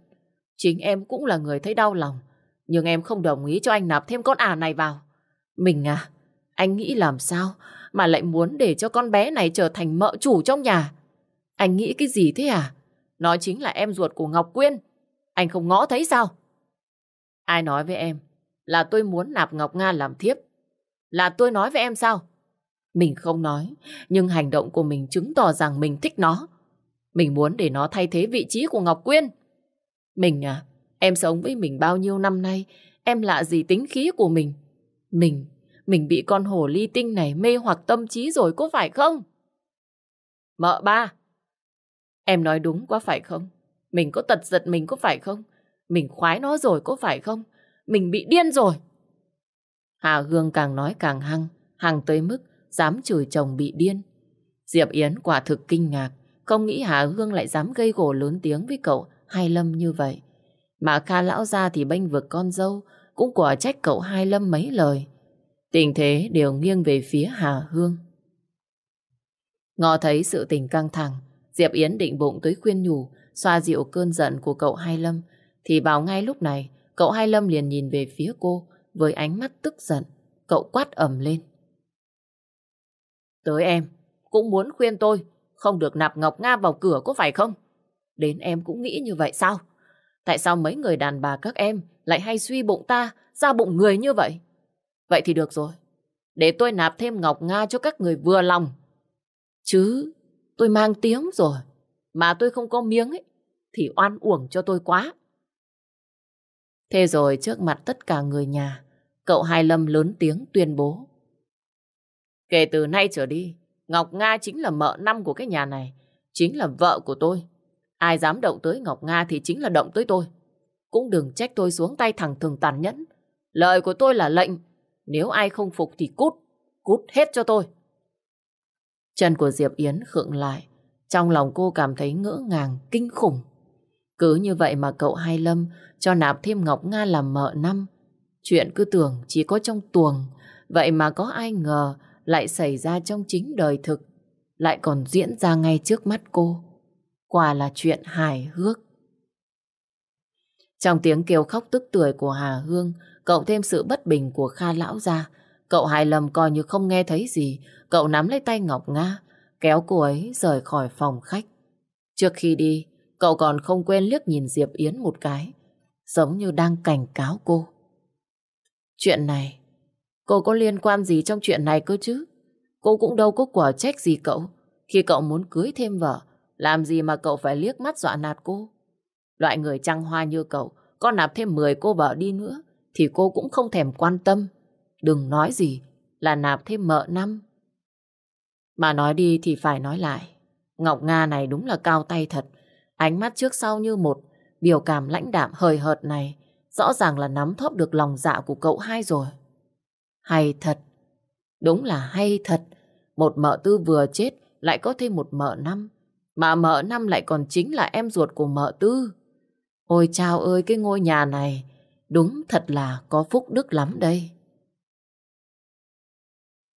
chính em cũng là người thấy đau lòng, nhưng em không đồng ý cho anh nạp thêm con ả này vào. Mình à, anh nghĩ làm sao mà lại muốn để cho con bé này trở thành mợ chủ trong nhà? Anh nghĩ cái gì thế à? Nó chính là em ruột của Ngọc Quyên. Anh không ngõ thấy sao? Ai nói với em là tôi muốn nạp Ngọc Nga làm thiếp? Là tôi nói với em sao? Mình không nói, nhưng hành động của mình chứng tỏ rằng mình thích nó. Mình muốn để nó thay thế vị trí của Ngọc Quyên. Mình à, em sống với mình bao nhiêu năm nay, em lạ gì tính khí của mình. Mình, mình bị con hổ ly tinh này mê hoặc tâm trí rồi có phải không? Mợ ba, Em nói đúng quá phải không? Mình có tật giật mình có phải không? Mình khoái nó rồi có phải không? Mình bị điên rồi. Hà Hương càng nói càng hăng, hăng tới mức dám chửi chồng bị điên. Diệp Yến quả thực kinh ngạc, không nghĩ Hà Hương lại dám gây gổ lớn tiếng với cậu Hai Lâm như vậy. Mà Kha lão ra thì bênh vực con dâu, cũng quả trách cậu Hai Lâm mấy lời. Tình thế đều nghiêng về phía Hà Hương. Ngọ thấy sự tình căng thẳng, Diệp Yến định bụng tới khuyên nhủ, xoa dịu cơn giận của cậu Hai Lâm. Thì vào ngay lúc này, cậu Hai Lâm liền nhìn về phía cô với ánh mắt tức giận. Cậu quát ẩm lên. Tới em, cũng muốn khuyên tôi không được nạp Ngọc Nga vào cửa có phải không? Đến em cũng nghĩ như vậy sao? Tại sao mấy người đàn bà các em lại hay suy bụng ta ra bụng người như vậy? Vậy thì được rồi. Để tôi nạp thêm Ngọc Nga cho các người vừa lòng. Chứ tôi mang tiếng rồi. Mà tôi không có miếng ấy. Thì oan uổng cho tôi quá. Thế rồi trước mặt tất cả người nhà, cậu Hai Lâm lớn tiếng tuyên bố. Kể từ nay trở đi, Ngọc Nga chính là mợ năm của cái nhà này, chính là vợ của tôi. Ai dám động tới Ngọc Nga thì chính là động tới tôi. Cũng đừng trách tôi xuống tay thẳng thường tàn nhẫn. Lời của tôi là lệnh, nếu ai không phục thì cút, cút hết cho tôi. Chân của Diệp Yến khựng lại, trong lòng cô cảm thấy ngỡ ngàng, kinh khủng. Cứ như vậy mà cậu Hai Lâm cho nạp thêm Ngọc Nga làm mợ năm. Chuyện cứ tưởng chỉ có trong tuồng, vậy mà có ai ngờ lại xảy ra trong chính đời thực, lại còn diễn ra ngay trước mắt cô. Quả là chuyện hài hước. Trong tiếng kêu khóc tức tuổi của Hà Hương, cậu thêm sự bất bình của Kha Lão ra. Cậu Hai Lâm coi như không nghe thấy gì, cậu nắm lấy tay Ngọc Nga, kéo cô ấy rời khỏi phòng khách. Trước khi đi, cậu còn không quên liếc nhìn Diệp Yến một cái, giống như đang cảnh cáo cô. Chuyện này Cô có liên quan gì trong chuyện này cơ chứ? Cô cũng đâu có quả trách gì cậu. Khi cậu muốn cưới thêm vợ, làm gì mà cậu phải liếc mắt dọa nạt cô? Loại người trăng hoa như cậu, có nạp thêm 10 cô vợ đi nữa, thì cô cũng không thèm quan tâm. Đừng nói gì là nạp thêm mợ năm. Mà nói đi thì phải nói lại. Ngọc Nga này đúng là cao tay thật. Ánh mắt trước sau như một, biểu cảm lãnh đạm hời hợt này rõ ràng là nắm thóp được lòng dạ của cậu hai rồi. Hay thật. Đúng là hay thật. Một mợ tư vừa chết lại có thêm một mợ năm. Mà mợ năm lại còn chính là em ruột của mợ tư. Ôi chao ơi, cái ngôi nhà này, đúng thật là có phúc đức lắm đây.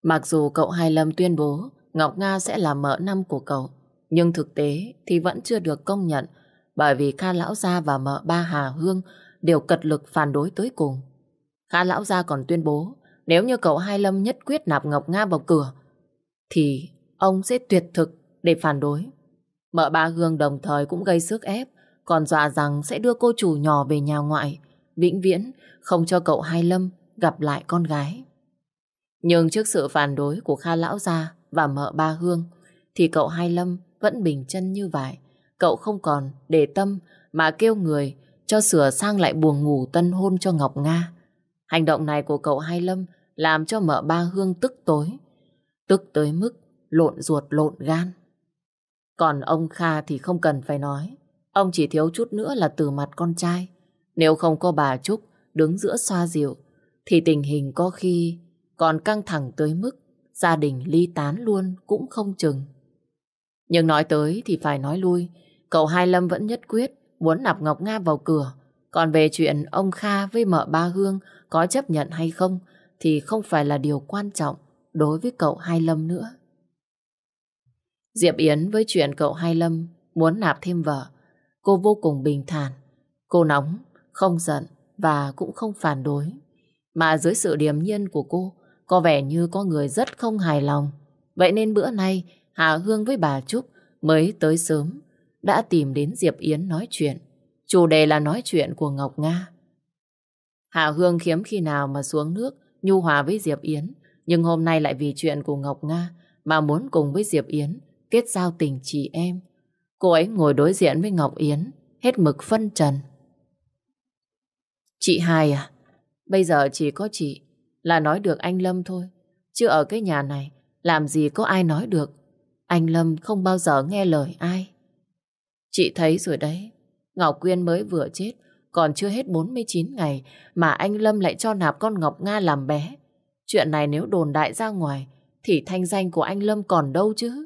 Mặc dù cậu Hai Lâm tuyên bố Ngọc Nga sẽ là mợ năm của cậu, nhưng thực tế thì vẫn chưa được công nhận bởi vì Kha Lão Gia và mợ ba Hà Hương đều cật lực phản đối tới cùng. Kha Lão Gia còn tuyên bố nếu như cậu Hai Lâm nhất quyết nạp Ngọc Nga vào cửa, thì ông sẽ tuyệt thực để phản đối. Mợ ba Hương đồng thời cũng gây sức ép, còn dọa rằng sẽ đưa cô chủ nhỏ về nhà ngoại, vĩnh viễn không cho cậu Hai Lâm gặp lại con gái. Nhưng trước sự phản đối của Kha Lão Gia và mợ ba Hương, thì cậu Hai Lâm vẫn bình chân như vậy. Cậu không còn để tâm mà kêu người cho sửa sang lại buồng ngủ tân hôn cho Ngọc Nga. Hành động này của cậu Hai Lâm làm cho mợ ba Hương tức tối. Tức tới mức lộn ruột lộn gan. Còn ông Kha thì không cần phải nói. Ông chỉ thiếu chút nữa là từ mặt con trai. Nếu không có bà Trúc đứng giữa xoa dịu, thì tình hình có khi còn căng thẳng tới mức gia đình ly tán luôn cũng không chừng. Nhưng nói tới thì phải nói lui, cậu Hai Lâm vẫn nhất quyết muốn nạp Ngọc Nga vào cửa. Còn về chuyện ông Kha với mợ ba Hương có chấp nhận hay không thì không phải là điều quan trọng đối với cậu Hai Lâm nữa. Diệp Yến với chuyện cậu Hai Lâm muốn nạp thêm vợ, cô vô cùng bình thản. Cô nóng, không giận và cũng không phản đối. Mà dưới sự điềm nhiên của cô, có vẻ như có người rất không hài lòng. Vậy nên bữa nay, Hà Hương với bà Trúc mới tới sớm, đã tìm đến Diệp Yến nói chuyện. Chủ đề là nói chuyện của Ngọc Nga. Hà Hương khiếm khi nào mà xuống nước nhu hòa với Diệp Yến, nhưng hôm nay lại vì chuyện của Ngọc Nga mà muốn cùng với Diệp Yến kết giao tình chị em. Cô ấy ngồi đối diện với Ngọc Yến, hết mực phân trần. Chị hai à, bây giờ chỉ có chị là nói được anh Lâm thôi, chứ ở cái nhà này làm gì có ai nói được. Anh Lâm không bao giờ nghe lời ai. Chị thấy rồi đấy, Ngọc Quyên mới vừa chết, còn chưa hết 49 ngày mà anh Lâm lại cho nạp con Ngọc Nga làm bé. Chuyện này nếu đồn đại ra ngoài thì thanh danh của anh Lâm còn đâu chứ.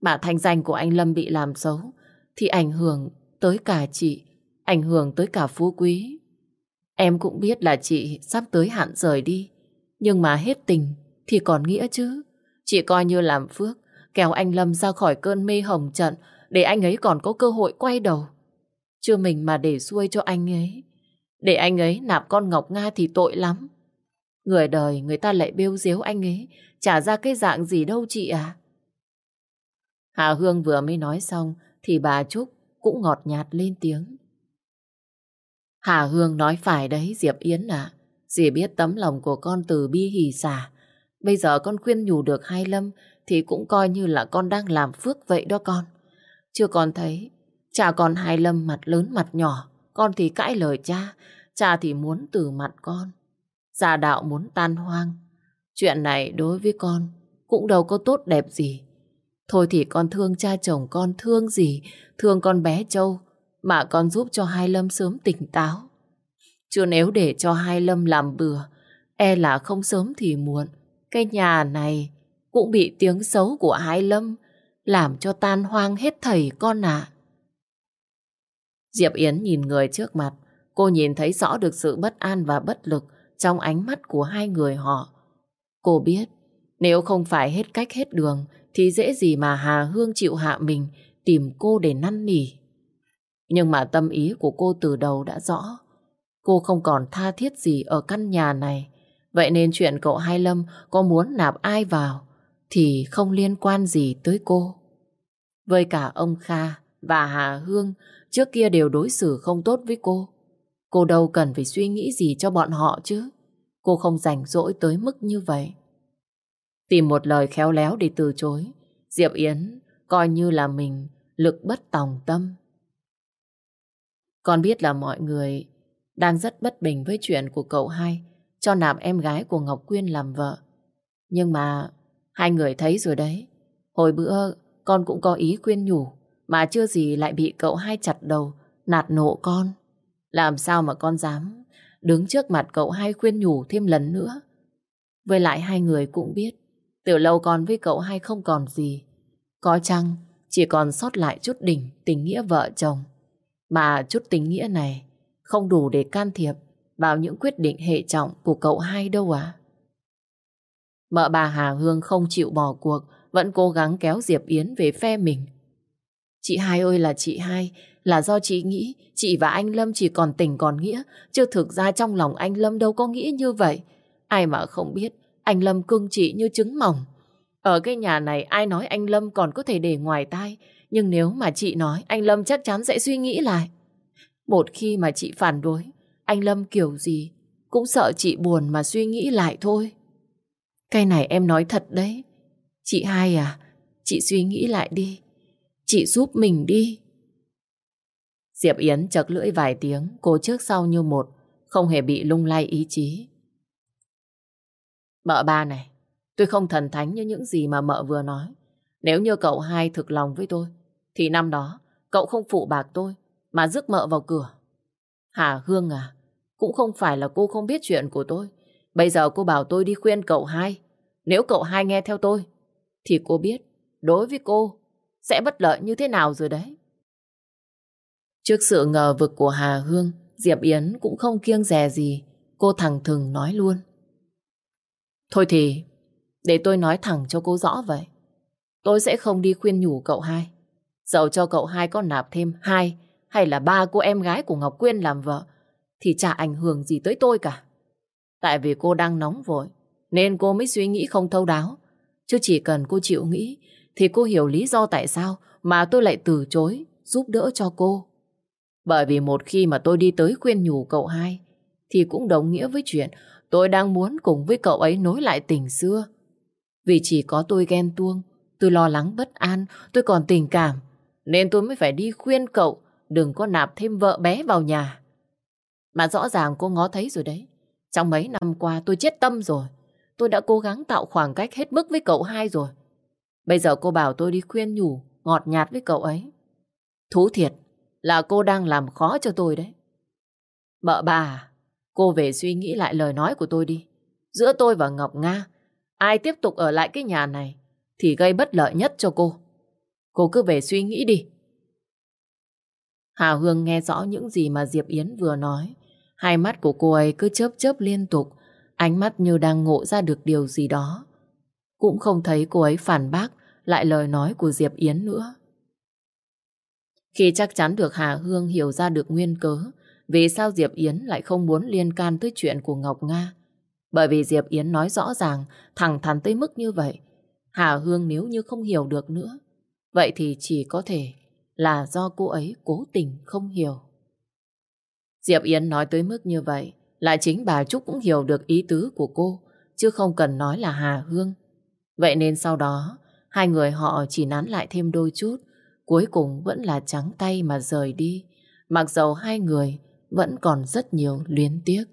Mà thanh danh của anh Lâm bị làm xấu thì ảnh hưởng tới cả chị, ảnh hưởng tới cả phú quý. Em cũng biết là chị sắp tới hạn rời đi, nhưng mà hết tình thì còn nghĩa chứ. Chị coi như làm phước, kéo anh Lâm ra khỏi cơn mê hồng trận để anh ấy còn có cơ hội quay đầu. Chưa mình mà để xuôi cho anh ấy. Để anh ấy nạp con Ngọc Nga thì tội lắm. Người đời người ta lại bêu diếu anh ấy, trả ra cái dạng gì đâu chị à. Hà Hương vừa mới nói xong thì bà Trúc cũng ngọt nhạt lên tiếng. Hà Hương nói phải đấy Diệp Yến à. Dì biết tấm lòng của con từ bi hỉ xả. Bây giờ con khuyên nhủ được hai Lâm thì cũng coi như là con đang làm phước vậy đó con. Chưa con thấy, cha con hai Lâm mặt lớn mặt nhỏ, con thì cãi lời cha, cha thì muốn từ mặt con. Gia đạo muốn tan hoang. Chuyện này đối với con cũng đâu có tốt đẹp gì. Thôi thì con thương cha chồng con thương gì, thương con bé Châu, mà con giúp cho hai Lâm sớm tỉnh táo. Chứ nếu để cho hai Lâm làm bừa, e là không sớm thì muộn. Cái nhà này cũng bị tiếng xấu của hai Lâm làm cho tan hoang hết thầy con ạ. Diệp Yến nhìn người trước mặt, cô nhìn thấy rõ được sự bất an và bất lực trong ánh mắt của hai người họ. Cô biết, nếu không phải hết cách hết đường, thì dễ gì mà Hà Hương chịu hạ mình tìm cô để năn nỉ. Nhưng mà tâm ý của cô từ đầu đã rõ. Cô không còn tha thiết gì ở căn nhà này. Vậy nên chuyện cậu Hai Lâm có muốn nạp ai vào thì không liên quan gì tới cô. Với cả ông Kha và Hà Hương, trước kia đều đối xử không tốt với cô. Cô đâu cần phải suy nghĩ gì cho bọn họ chứ. Cô không rảnh rỗi tới mức như vậy. Tìm một lời khéo léo để từ chối. Diệp Yến coi như là mình lực bất tòng tâm. Con biết là mọi người đang rất bất bình với chuyện của cậu hai, cho nạp em gái của Ngọc Quyên làm vợ. Nhưng mà hai người thấy rồi đấy. Hồi bữa, con cũng có ý khuyên nhủ, mà chưa gì lại bị cậu hai chặt đầu, nạt nộ con. Làm sao mà con dám đứng trước mặt cậu hai khuyên nhủ thêm lần nữa. Với lại hai người cũng biết từ lâu con với cậu hai không còn gì. Có chăng chỉ còn sót lại chút đỉnh tình nghĩa vợ chồng. Mà chút tình nghĩa này không đủ để can thiệp vào những quyết định hệ trọng của cậu hai đâu à. Mợ bà Hà Hương không chịu bỏ cuộc, vẫn cố gắng kéo Diệp Yến về phe mình. Chị hai ơi là chị hai, là do chị nghĩ chị và anh Lâm chỉ còn tình còn nghĩa, chứ thực ra trong lòng anh Lâm đâu có nghĩ như vậy. Ai mà không biết, anh Lâm cưng chị như trứng mỏng. Ở cái nhà này ai nói anh Lâm còn có thể để ngoài tai, nhưng nếu mà chị nói, anh Lâm chắc chắn sẽ suy nghĩ lại. Một khi mà chị phản đối, anh Lâm kiểu gì cũng sợ chị buồn mà suy nghĩ lại thôi. Cái này em nói thật đấy. Chị hai à, chị suy nghĩ lại đi. Chị giúp mình đi. Diệp Yến chật lưỡi vài tiếng, cô trước sau như một, không hề bị lung lay ý chí. Mợ ba này, tôi không thần thánh như những gì mà mợ vừa nói. Nếu như cậu hai thực lòng với tôi, thì năm đó cậu không phụ bạc tôi, mà rước mợ vào cửa. Hà Hương à, cũng không phải là cô không biết chuyện của tôi. Bây giờ cô bảo tôi đi khuyên cậu hai. Nếu cậu hai nghe theo tôi, thì cô biết đối với cô sẽ bất lợi như thế nào rồi đấy. Trước sự ngờ vực của Hà Hương, Diệp Yến cũng không kiêng dè gì. Cô thẳng thừng nói luôn. Thôi thì, để tôi nói thẳng cho cô rõ vậy. Tôi sẽ không đi khuyên nhủ cậu hai. Dẫu cho cậu hai có nạp thêm hai hay là ba cô em gái của Ngọc Quyên làm vợ thì chả ảnh hưởng gì tới tôi cả. Tại vì cô đang nóng vội nên cô mới suy nghĩ không thấu đáo. Chứ chỉ cần cô chịu nghĩ thì cô hiểu lý do tại sao mà tôi lại từ chối giúp đỡ cho cô. Bởi vì một khi mà tôi đi tới khuyên nhủ cậu hai thì cũng đồng nghĩa với chuyện tôi đang muốn cùng với cậu ấy nối lại tình xưa. Vì chỉ có tôi ghen tuông, tôi lo lắng bất an, tôi còn tình cảm nên tôi mới phải đi khuyên cậu đừng có nạp thêm vợ bé vào nhà. Mà rõ ràng cô ngó thấy rồi đấy. Trong mấy năm qua tôi chết tâm rồi. Tôi đã cố gắng tạo khoảng cách hết mức với cậu hai rồi. Bây giờ cô bảo tôi đi khuyên nhủ, ngọt nhạt với cậu ấy. Thú thiệt là cô đang làm khó cho tôi đấy. Mợ bà, cô về suy nghĩ lại lời nói của tôi đi. Giữa tôi và Ngọc Nga, ai tiếp tục ở lại cái nhà này thì gây bất lợi nhất cho cô. Cô cứ về suy nghĩ đi. Hà Hương nghe rõ những gì mà Diệp Yến vừa nói. Hai mắt của cô ấy cứ chớp chớp liên tục, ánh mắt như đang ngộ ra được điều gì đó. Cũng không thấy cô ấy phản bác lại lời nói của Diệp Yến nữa. Khi chắc chắn được Hà Hương hiểu ra được nguyên cớ, vì sao Diệp Yến lại không muốn liên can tới chuyện của Ngọc Nga. Bởi vì Diệp Yến nói rõ ràng, thẳng thắn tới mức như vậy. Hà Hương nếu như không hiểu được nữa, vậy thì chỉ có thể là do cô ấy cố tình không hiểu. Diệp Yến nói tới mức như vậy, là chính bà Trúc cũng hiểu được ý tứ của cô, chứ không cần nói là Hà Hương. Vậy nên sau đó, hai người họ chỉ nán lại thêm đôi chút, cuối cùng vẫn là trắng tay mà rời đi, mặc dầu hai người vẫn còn rất nhiều luyến tiếc.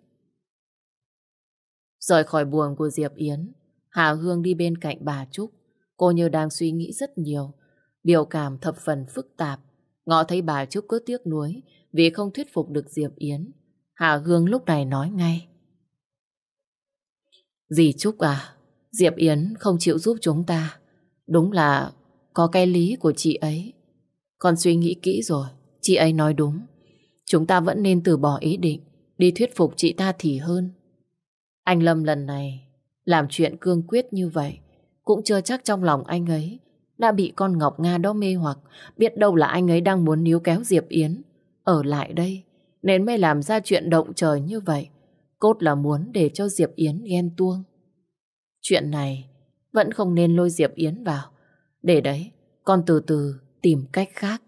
Rời khỏi buồng của Diệp Yến, Hà Hương đi bên cạnh bà Trúc. Cô như đang suy nghĩ rất nhiều, biểu cảm thập phần phức tạp. Ngọ thấy bà Trúc cứ tiếc nuối vì không thuyết phục được Diệp Yến. Hà Hương lúc này nói ngay. Dì Trúc à, Diệp Yến không chịu giúp chúng ta. Đúng là có cái lý của chị ấy. Con suy nghĩ kỹ rồi, chị ấy nói đúng. Chúng ta vẫn nên từ bỏ ý định, đi thuyết phục chị ta thì hơn. Anh Lâm lần này làm chuyện cương quyết như vậy, cũng chưa chắc trong lòng anh ấy đã bị con Ngọc Nga đó mê hoặc, biết đâu là anh ấy đang muốn níu kéo Diệp Yến ở lại đây, nên mới làm ra chuyện động trời như vậy. Cốt là muốn để cho Diệp Yến ghen tuông. Chuyện này vẫn không nên lôi Diệp Yến vào. Để đấy, con từ từ tìm cách khác.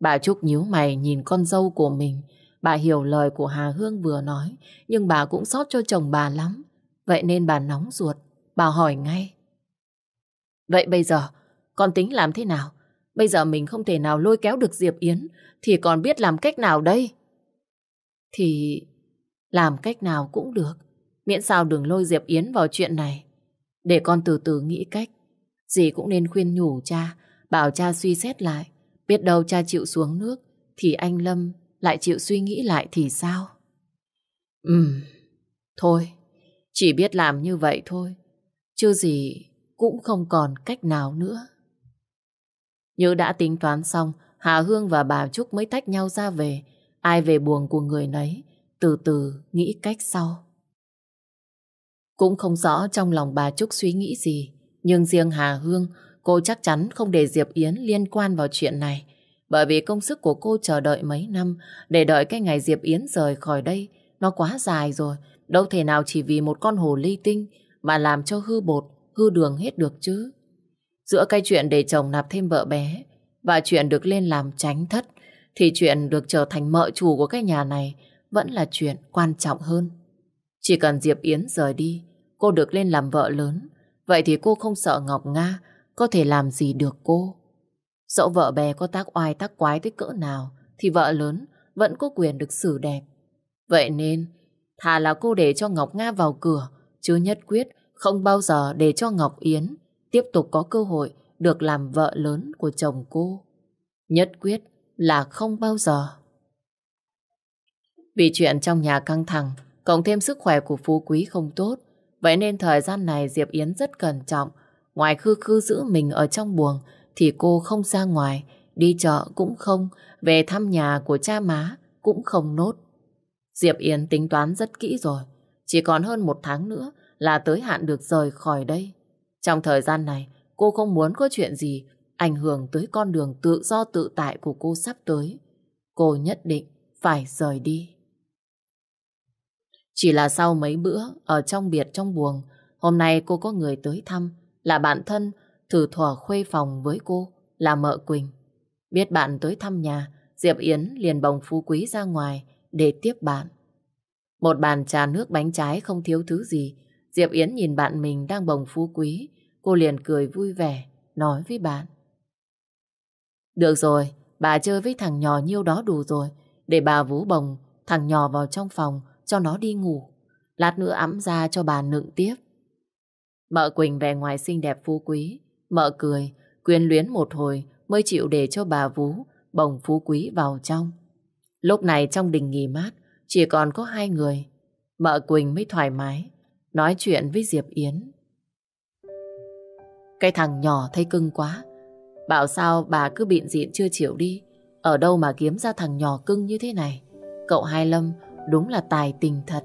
Bà Trúc nhíu mày nhìn con dâu của mình. Bà hiểu lời của Hà Hương vừa nói, nhưng bà cũng xót cho chồng bà lắm. Vậy nên bà nóng ruột, bà hỏi ngay. Vậy bây giờ, con tính làm thế nào? Bây giờ mình không thể nào lôi kéo được Diệp Yến, thì còn biết làm cách nào đây? Thì làm cách nào cũng được, miễn sao đừng lôi Diệp Yến vào chuyện này. Để con từ từ nghĩ cách. Dì cũng nên khuyên nhủ cha, bảo cha suy xét lại. Biết đâu cha chịu xuống nước, thì anh Lâm lại chịu suy nghĩ lại thì sao? Ừm, thôi, chỉ biết làm như vậy thôi. Chứ gì cũng không còn cách nào nữa. Như đã tính toán xong, Hà Hương và bà Trúc mới tách nhau ra về. Ai về buồng của người nấy, từ từ nghĩ cách sau. Cũng không rõ trong lòng bà Trúc suy nghĩ gì, nhưng riêng Hà Hương, cô chắc chắn không để Diệp Yến liên quan vào chuyện này. Bởi vì công sức của cô chờ đợi mấy năm để đợi cái ngày Diệp Yến rời khỏi đây, nó quá dài rồi. Đâu thể nào chỉ vì một con hồ ly tinh mà làm cho hư bột, hư đường hết được chứ. Giữa cái chuyện để chồng nạp thêm vợ bé và chuyện được lên làm tránh thất thì chuyện được trở thành mợ chủ của cái nhà này vẫn là chuyện quan trọng hơn. Chỉ cần Diệp Yến rời đi, cô được lên làm vợ lớn, vậy thì cô không sợ Ngọc Nga có thể làm gì được cô. Dẫu vợ bé có tác oai tác quái tới cỡ nào thì vợ lớn vẫn có quyền được xử đẹp. Vậy nên, thà là cô để cho Ngọc Nga vào cửa, chứ nhất quyết không bao giờ để cho Ngọc Yến tiếp tục có cơ hội được làm vợ lớn của chồng cô. Nhất quyết là không bao giờ. Vì chuyện trong nhà căng thẳng, cộng thêm sức khỏe của Phú Quý không tốt, vậy nên thời gian này Diệp Yến rất cẩn trọng. Ngoài khư khư giữ mình ở trong buồng, thì cô không ra ngoài, đi chợ cũng không, về thăm nhà của cha má cũng không nốt. Diệp Yến tính toán rất kỹ rồi, chỉ còn hơn một tháng nữa là tới hạn được rời khỏi đây. Trong thời gian này, cô không muốn có chuyện gì ảnh hưởng tới con đường tự do tự tại của cô sắp tới. Cô nhất định phải rời đi. Chỉ là sau mấy bữa ở trong biệt trong buồng, hôm nay cô có người tới thăm, là bạn thân thử thỏa khuê phòng với cô, là mợ Quỳnh. Biết bạn tới thăm nhà, Diệp Yến liền bồng phú quý ra ngoài để tiếp bạn. Một bàn trà nước bánh trái không thiếu thứ gì. Diệp Yến nhìn bạn mình đang bồng phú quý, cô liền cười vui vẻ, nói với bạn. Được rồi, bà chơi với thằng nhỏ nhiêu đó đủ rồi, để bà vú bồng thằng nhỏ vào trong phòng cho nó đi ngủ. Lát nữa ấm ra cho bà nựng tiếp. Mợ Quỳnh về ngoài xinh đẹp phú quý, mợ cười, quyến luyến một hồi mới chịu để cho bà vú bồng phú quý vào trong. Lúc này trong đình nghỉ mát, chỉ còn có hai người. Mợ Quỳnh mới thoải mái, nói chuyện với Diệp Yến. Cái thằng nhỏ thấy cưng quá, bảo sao bà cứ bịn diện chưa chịu đi. Ở đâu mà kiếm ra thằng nhỏ cưng như thế này? Cậu Hai Lâm đúng là tài tình thật.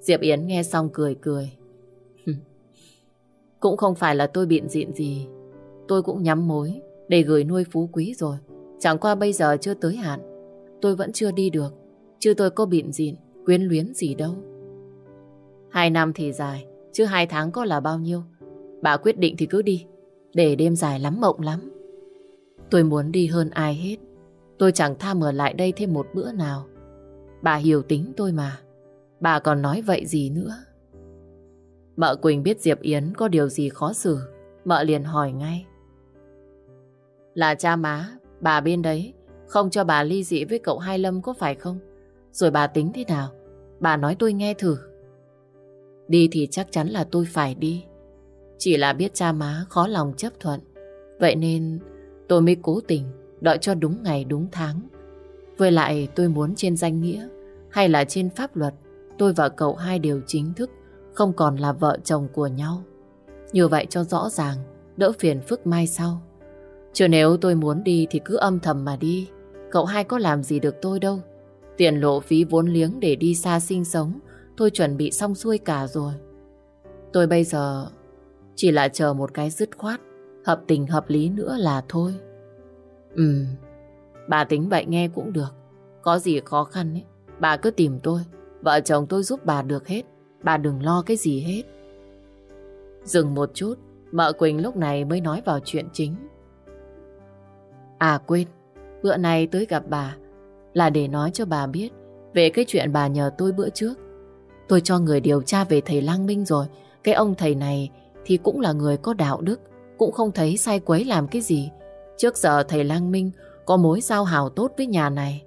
Diệp Yến nghe xong cười cười. Cũng không phải là tôi biện diện gì. Tôi cũng nhắm mối để gửi nuôi phú quý rồi. Chẳng qua bây giờ chưa tới hạn. Tôi vẫn chưa đi được. Chứ tôi có biện diện, quyến luyến gì đâu. Hai năm thì dài, chứ hai tháng có là bao nhiêu. Bà quyết định thì cứ đi. Để đêm dài lắm mộng lắm. Tôi muốn đi hơn ai hết. Tôi chẳng tham ở lại đây thêm một bữa nào. Bà hiểu tính tôi mà. Bà còn nói vậy gì nữa. Mợ Quỳnh biết Diệp Yến có điều gì khó xử. Mợ liền hỏi ngay. Là cha má, bà bên đấy, không cho bà ly dị với cậu Hai Lâm có phải không? Rồi bà tính thế nào? Bà nói tôi nghe thử. Đi thì chắc chắn là tôi phải đi. Chỉ là biết cha má khó lòng chấp thuận. Vậy nên tôi mới cố tình đợi cho đúng ngày đúng tháng. Với lại tôi muốn trên danh nghĩa hay là trên pháp luật tôi và cậu hai đều chính thức không còn là vợ chồng của nhau. Như vậy cho rõ ràng, đỡ phiền phức mai sau. Chứ nếu tôi muốn đi thì cứ âm thầm mà đi. Cậu hai có làm gì được tôi đâu. Tiền lộ phí vốn liếng để đi xa sinh sống, tôi chuẩn bị xong xuôi cả rồi. Tôi bây giờ chỉ là chờ một cái dứt khoát, hợp tình hợp lý nữa là thôi. Ừ, bà tính vậy nghe cũng được. Có gì khó khăn ấy, bà cứ tìm tôi. Vợ chồng tôi giúp bà được hết. Bà đừng lo cái gì hết. Dừng một chút, mợ Quỳnh lúc này mới nói vào chuyện chính. À quên, bữa nay tới gặp bà là để nói cho bà biết về cái chuyện bà nhờ tôi bữa trước. Tôi cho người điều tra về thầy Lang Minh rồi. Cái ông thầy này thì cũng là người có đạo đức, cũng không thấy sai quấy làm cái gì. Trước giờ thầy Lang Minh có mối giao hảo tốt với nhà này,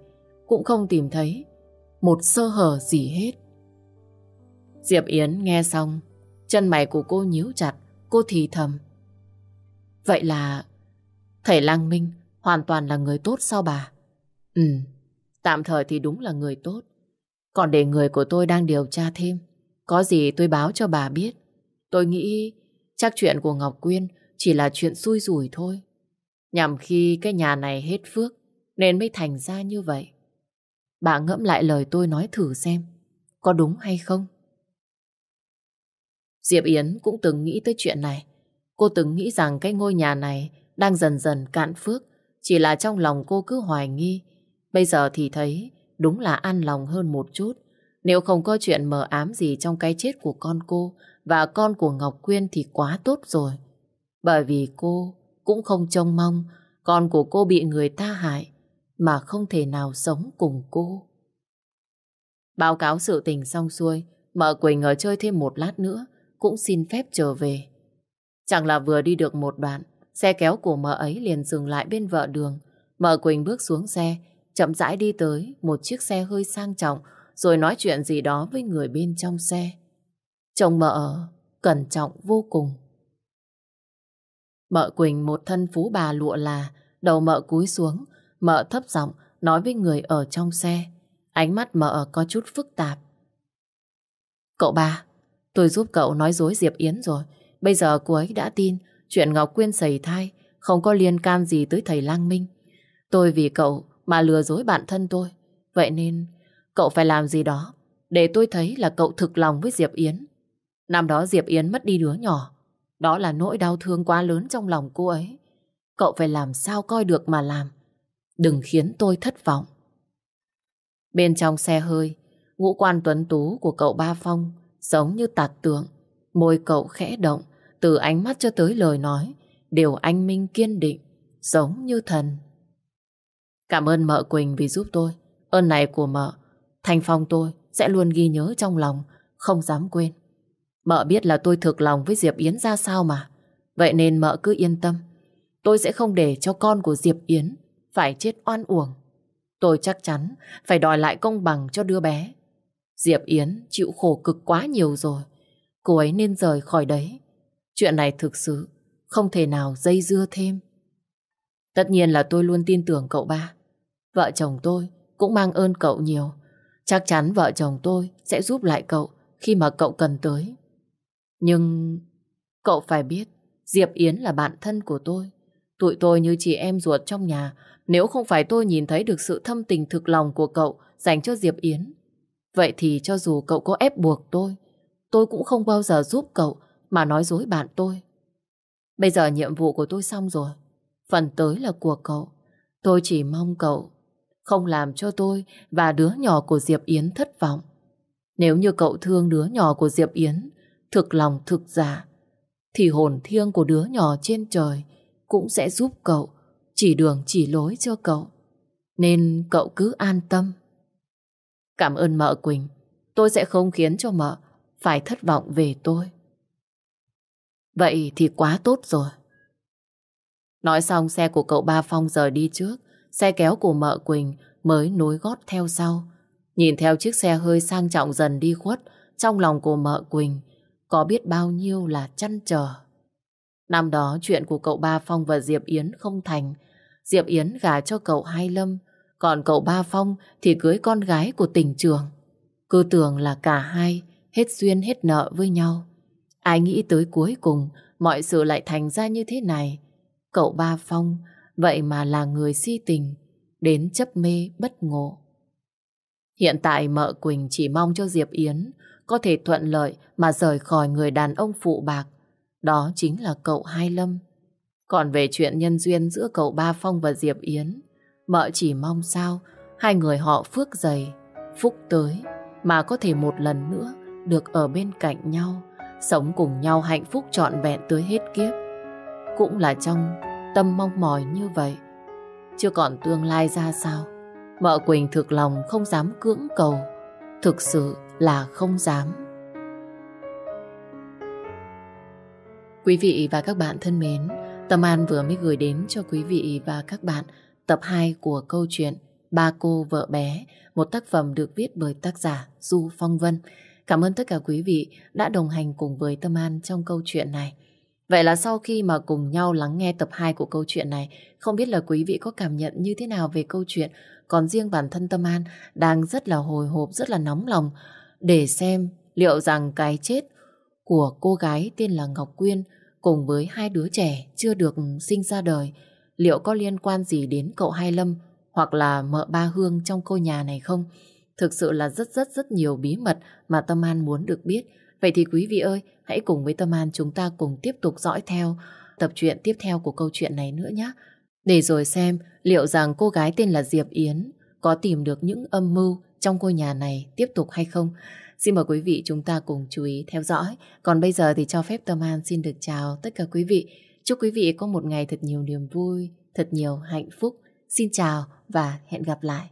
cũng không tìm thấy một sơ hở gì hết. Diệp Yến nghe xong, chân mày của cô nhíu chặt, cô thì thầm. Vậy là thầy Lang Minh hoàn toàn là người tốt sao bà? Ừ, tạm thời thì đúng là người tốt. Còn để người của tôi đang điều tra thêm, có gì tôi báo cho bà biết. Tôi nghĩ chắc chuyện của Ngọc Quyên chỉ là chuyện xui rủi thôi. Nhằm khi cái nhà này hết phước, nên mới thành ra như vậy. Bà ngẫm lại lời tôi nói thử xem, có đúng hay không? Diệp Yến cũng từng nghĩ tới chuyện này. Cô từng nghĩ rằng cái ngôi nhà này đang dần dần cạn phước, chỉ là trong lòng cô cứ hoài nghi. Bây giờ thì thấy đúng là an lòng hơn một chút. Nếu không có chuyện mờ ám gì trong cái chết của con cô và con của Ngọc Quyên thì quá tốt rồi. Bởi vì cô cũng không trông mong con của cô bị người ta hại mà không thể nào sống cùng cô. Báo cáo sự tình xong xuôi, mợ Quỳnh ở chơi thêm một lát nữa cũng xin phép trở về. Chẳng là vừa đi được một đoạn, xe kéo của mợ ấy liền dừng lại bên vợ đường. Mợ Quỳnh bước xuống xe, chậm rãi đi tới một chiếc xe hơi sang trọng, rồi nói chuyện gì đó với người bên trong xe. Chồng mợ cẩn trọng vô cùng. Mợ Quỳnh một thân phú bà lụa là, đầu mợ cúi xuống, mợ thấp giọng nói với người ở trong xe. Ánh mắt mợ có chút phức tạp. Cậu ba, Tôi giúp cậu nói dối Diệp Yến rồi. Bây giờ cô ấy đã tin chuyện Ngọc Quyên sẩy thai không có liên can gì tới thầy Lang Minh. Tôi vì cậu mà lừa dối bản thân tôi. Vậy nên cậu phải làm gì đó để tôi thấy là cậu thực lòng với Diệp Yến. Năm đó Diệp Yến mất đi đứa nhỏ. Đó là nỗi đau thương quá lớn trong lòng cô ấy. Cậu phải làm sao coi được mà làm. Đừng khiến tôi thất vọng. Bên trong xe hơi, ngũ quan tuấn tú của cậu Ba Phong giống như tạc tượng. Môi cậu khẽ động, từ ánh mắt cho tới lời nói, đều anh minh kiên định, giống như thần. Cảm ơn mợ Quỳnh vì giúp tôi. Ơn này của mợ, thành Phong tôi sẽ luôn ghi nhớ trong lòng, không dám quên. Mợ biết là tôi thực lòng với Diệp Yến ra sao mà. Vậy nên mợ cứ yên tâm. Tôi sẽ không để cho con của Diệp Yến phải chết oan uổng. Tôi chắc chắn phải đòi lại công bằng cho đứa bé. Diệp Yến chịu khổ cực quá nhiều rồi. Cô ấy nên rời khỏi đấy. Chuyện này thực sự không thể nào dây dưa thêm. Tất nhiên là tôi luôn tin tưởng cậu ba. Vợ chồng tôi cũng mang ơn cậu nhiều. Chắc chắn vợ chồng tôi sẽ giúp lại cậu khi mà cậu cần tới. Nhưng cậu phải biết Diệp Yến là bạn thân của tôi. Tụi tôi như chị em ruột trong nhà. Nếu không phải tôi nhìn thấy được sự thâm tình thực lòng của cậu dành cho Diệp Yến Vậy thì cho dù cậu có ép buộc tôi, tôi cũng không bao giờ giúp cậu mà nói dối bạn tôi. Bây giờ nhiệm vụ của tôi xong rồi. Phần tới là của cậu. Tôi chỉ mong cậu không làm cho tôi và đứa nhỏ của Diệp Yến thất vọng. Nếu như cậu thương đứa nhỏ của Diệp Yến, thực lòng thực giả, thì hồn thiêng của đứa nhỏ trên trời cũng sẽ giúp cậu chỉ đường chỉ lối cho cậu. Nên cậu cứ an tâm. Cảm ơn mợ Quỳnh, tôi sẽ không khiến cho mợ phải thất vọng về tôi. Vậy thì quá tốt rồi. Nói xong xe của cậu Ba Phong rời đi trước, xe kéo của mợ Quỳnh mới nối gót theo sau. Nhìn theo chiếc xe hơi sang trọng dần đi khuất, trong lòng của mợ Quỳnh có biết bao nhiêu là chăn trở. Năm đó chuyện của cậu Ba Phong và Diệp Yến không thành. Diệp Yến gả cho cậu Hai Lâm, còn cậu Ba Phong thì cưới con gái của tỉnh trường. Cứ tưởng là cả hai hết duyên hết nợ với nhau. Ai nghĩ tới cuối cùng mọi sự lại thành ra như thế này. Cậu Ba Phong vậy mà là người si tình, đến chấp mê bất ngộ. Hiện tại mợ Quỳnh chỉ mong cho Diệp Yến có thể thuận lợi mà rời khỏi người đàn ông phụ bạc. Đó chính là cậu Hai Lâm. Còn về chuyện nhân duyên giữa cậu Ba Phong và Diệp Yến, mợ chỉ mong sao hai người họ phước dày, phúc tới mà có thể một lần nữa được ở bên cạnh nhau, sống cùng nhau hạnh phúc trọn vẹn tới hết kiếp. Cũng là trong tâm mong mỏi như vậy. Chưa còn tương lai ra sao, mợ Quỳnh thực lòng không dám cưỡng cầu, thực sự là không dám. Quý vị và các bạn thân mến, Tâm An vừa mới gửi đến cho quý vị và các bạn tập 2 của câu chuyện Ba cô vợ bé, một tác phẩm được viết bởi tác giả Du Phong Vân. Cảm ơn tất cả quý vị đã đồng hành cùng với Tâm An trong câu chuyện này. Vậy là sau khi mà cùng nhau lắng nghe tập 2 của câu chuyện này, không biết là quý vị có cảm nhận như thế nào về câu chuyện, còn riêng bản thân Tâm An đang rất là hồi hộp, rất là nóng lòng để xem liệu rằng cái chết của cô gái tên là Ngọc Quyên cùng với hai đứa trẻ chưa được sinh ra đời liệu có liên quan gì đến cậu Hai Lâm hoặc là mợ ba Hương trong cô nhà này không? Thực sự là rất rất rất nhiều bí mật mà Tâm An muốn được biết. Vậy thì quý vị ơi, hãy cùng với Tâm An chúng ta cùng tiếp tục dõi theo tập truyện tiếp theo của câu chuyện này nữa nhé. Để rồi xem liệu rằng cô gái tên là Diệp Yến có tìm được những âm mưu trong ngôi nhà này tiếp tục hay không. Xin mời quý vị chúng ta cùng chú ý theo dõi. Còn bây giờ thì cho phép Tâm An xin được chào tất cả quý vị. Chúc quý vị có một ngày thật nhiều niềm vui, thật nhiều hạnh phúc. Xin chào và hẹn gặp lại.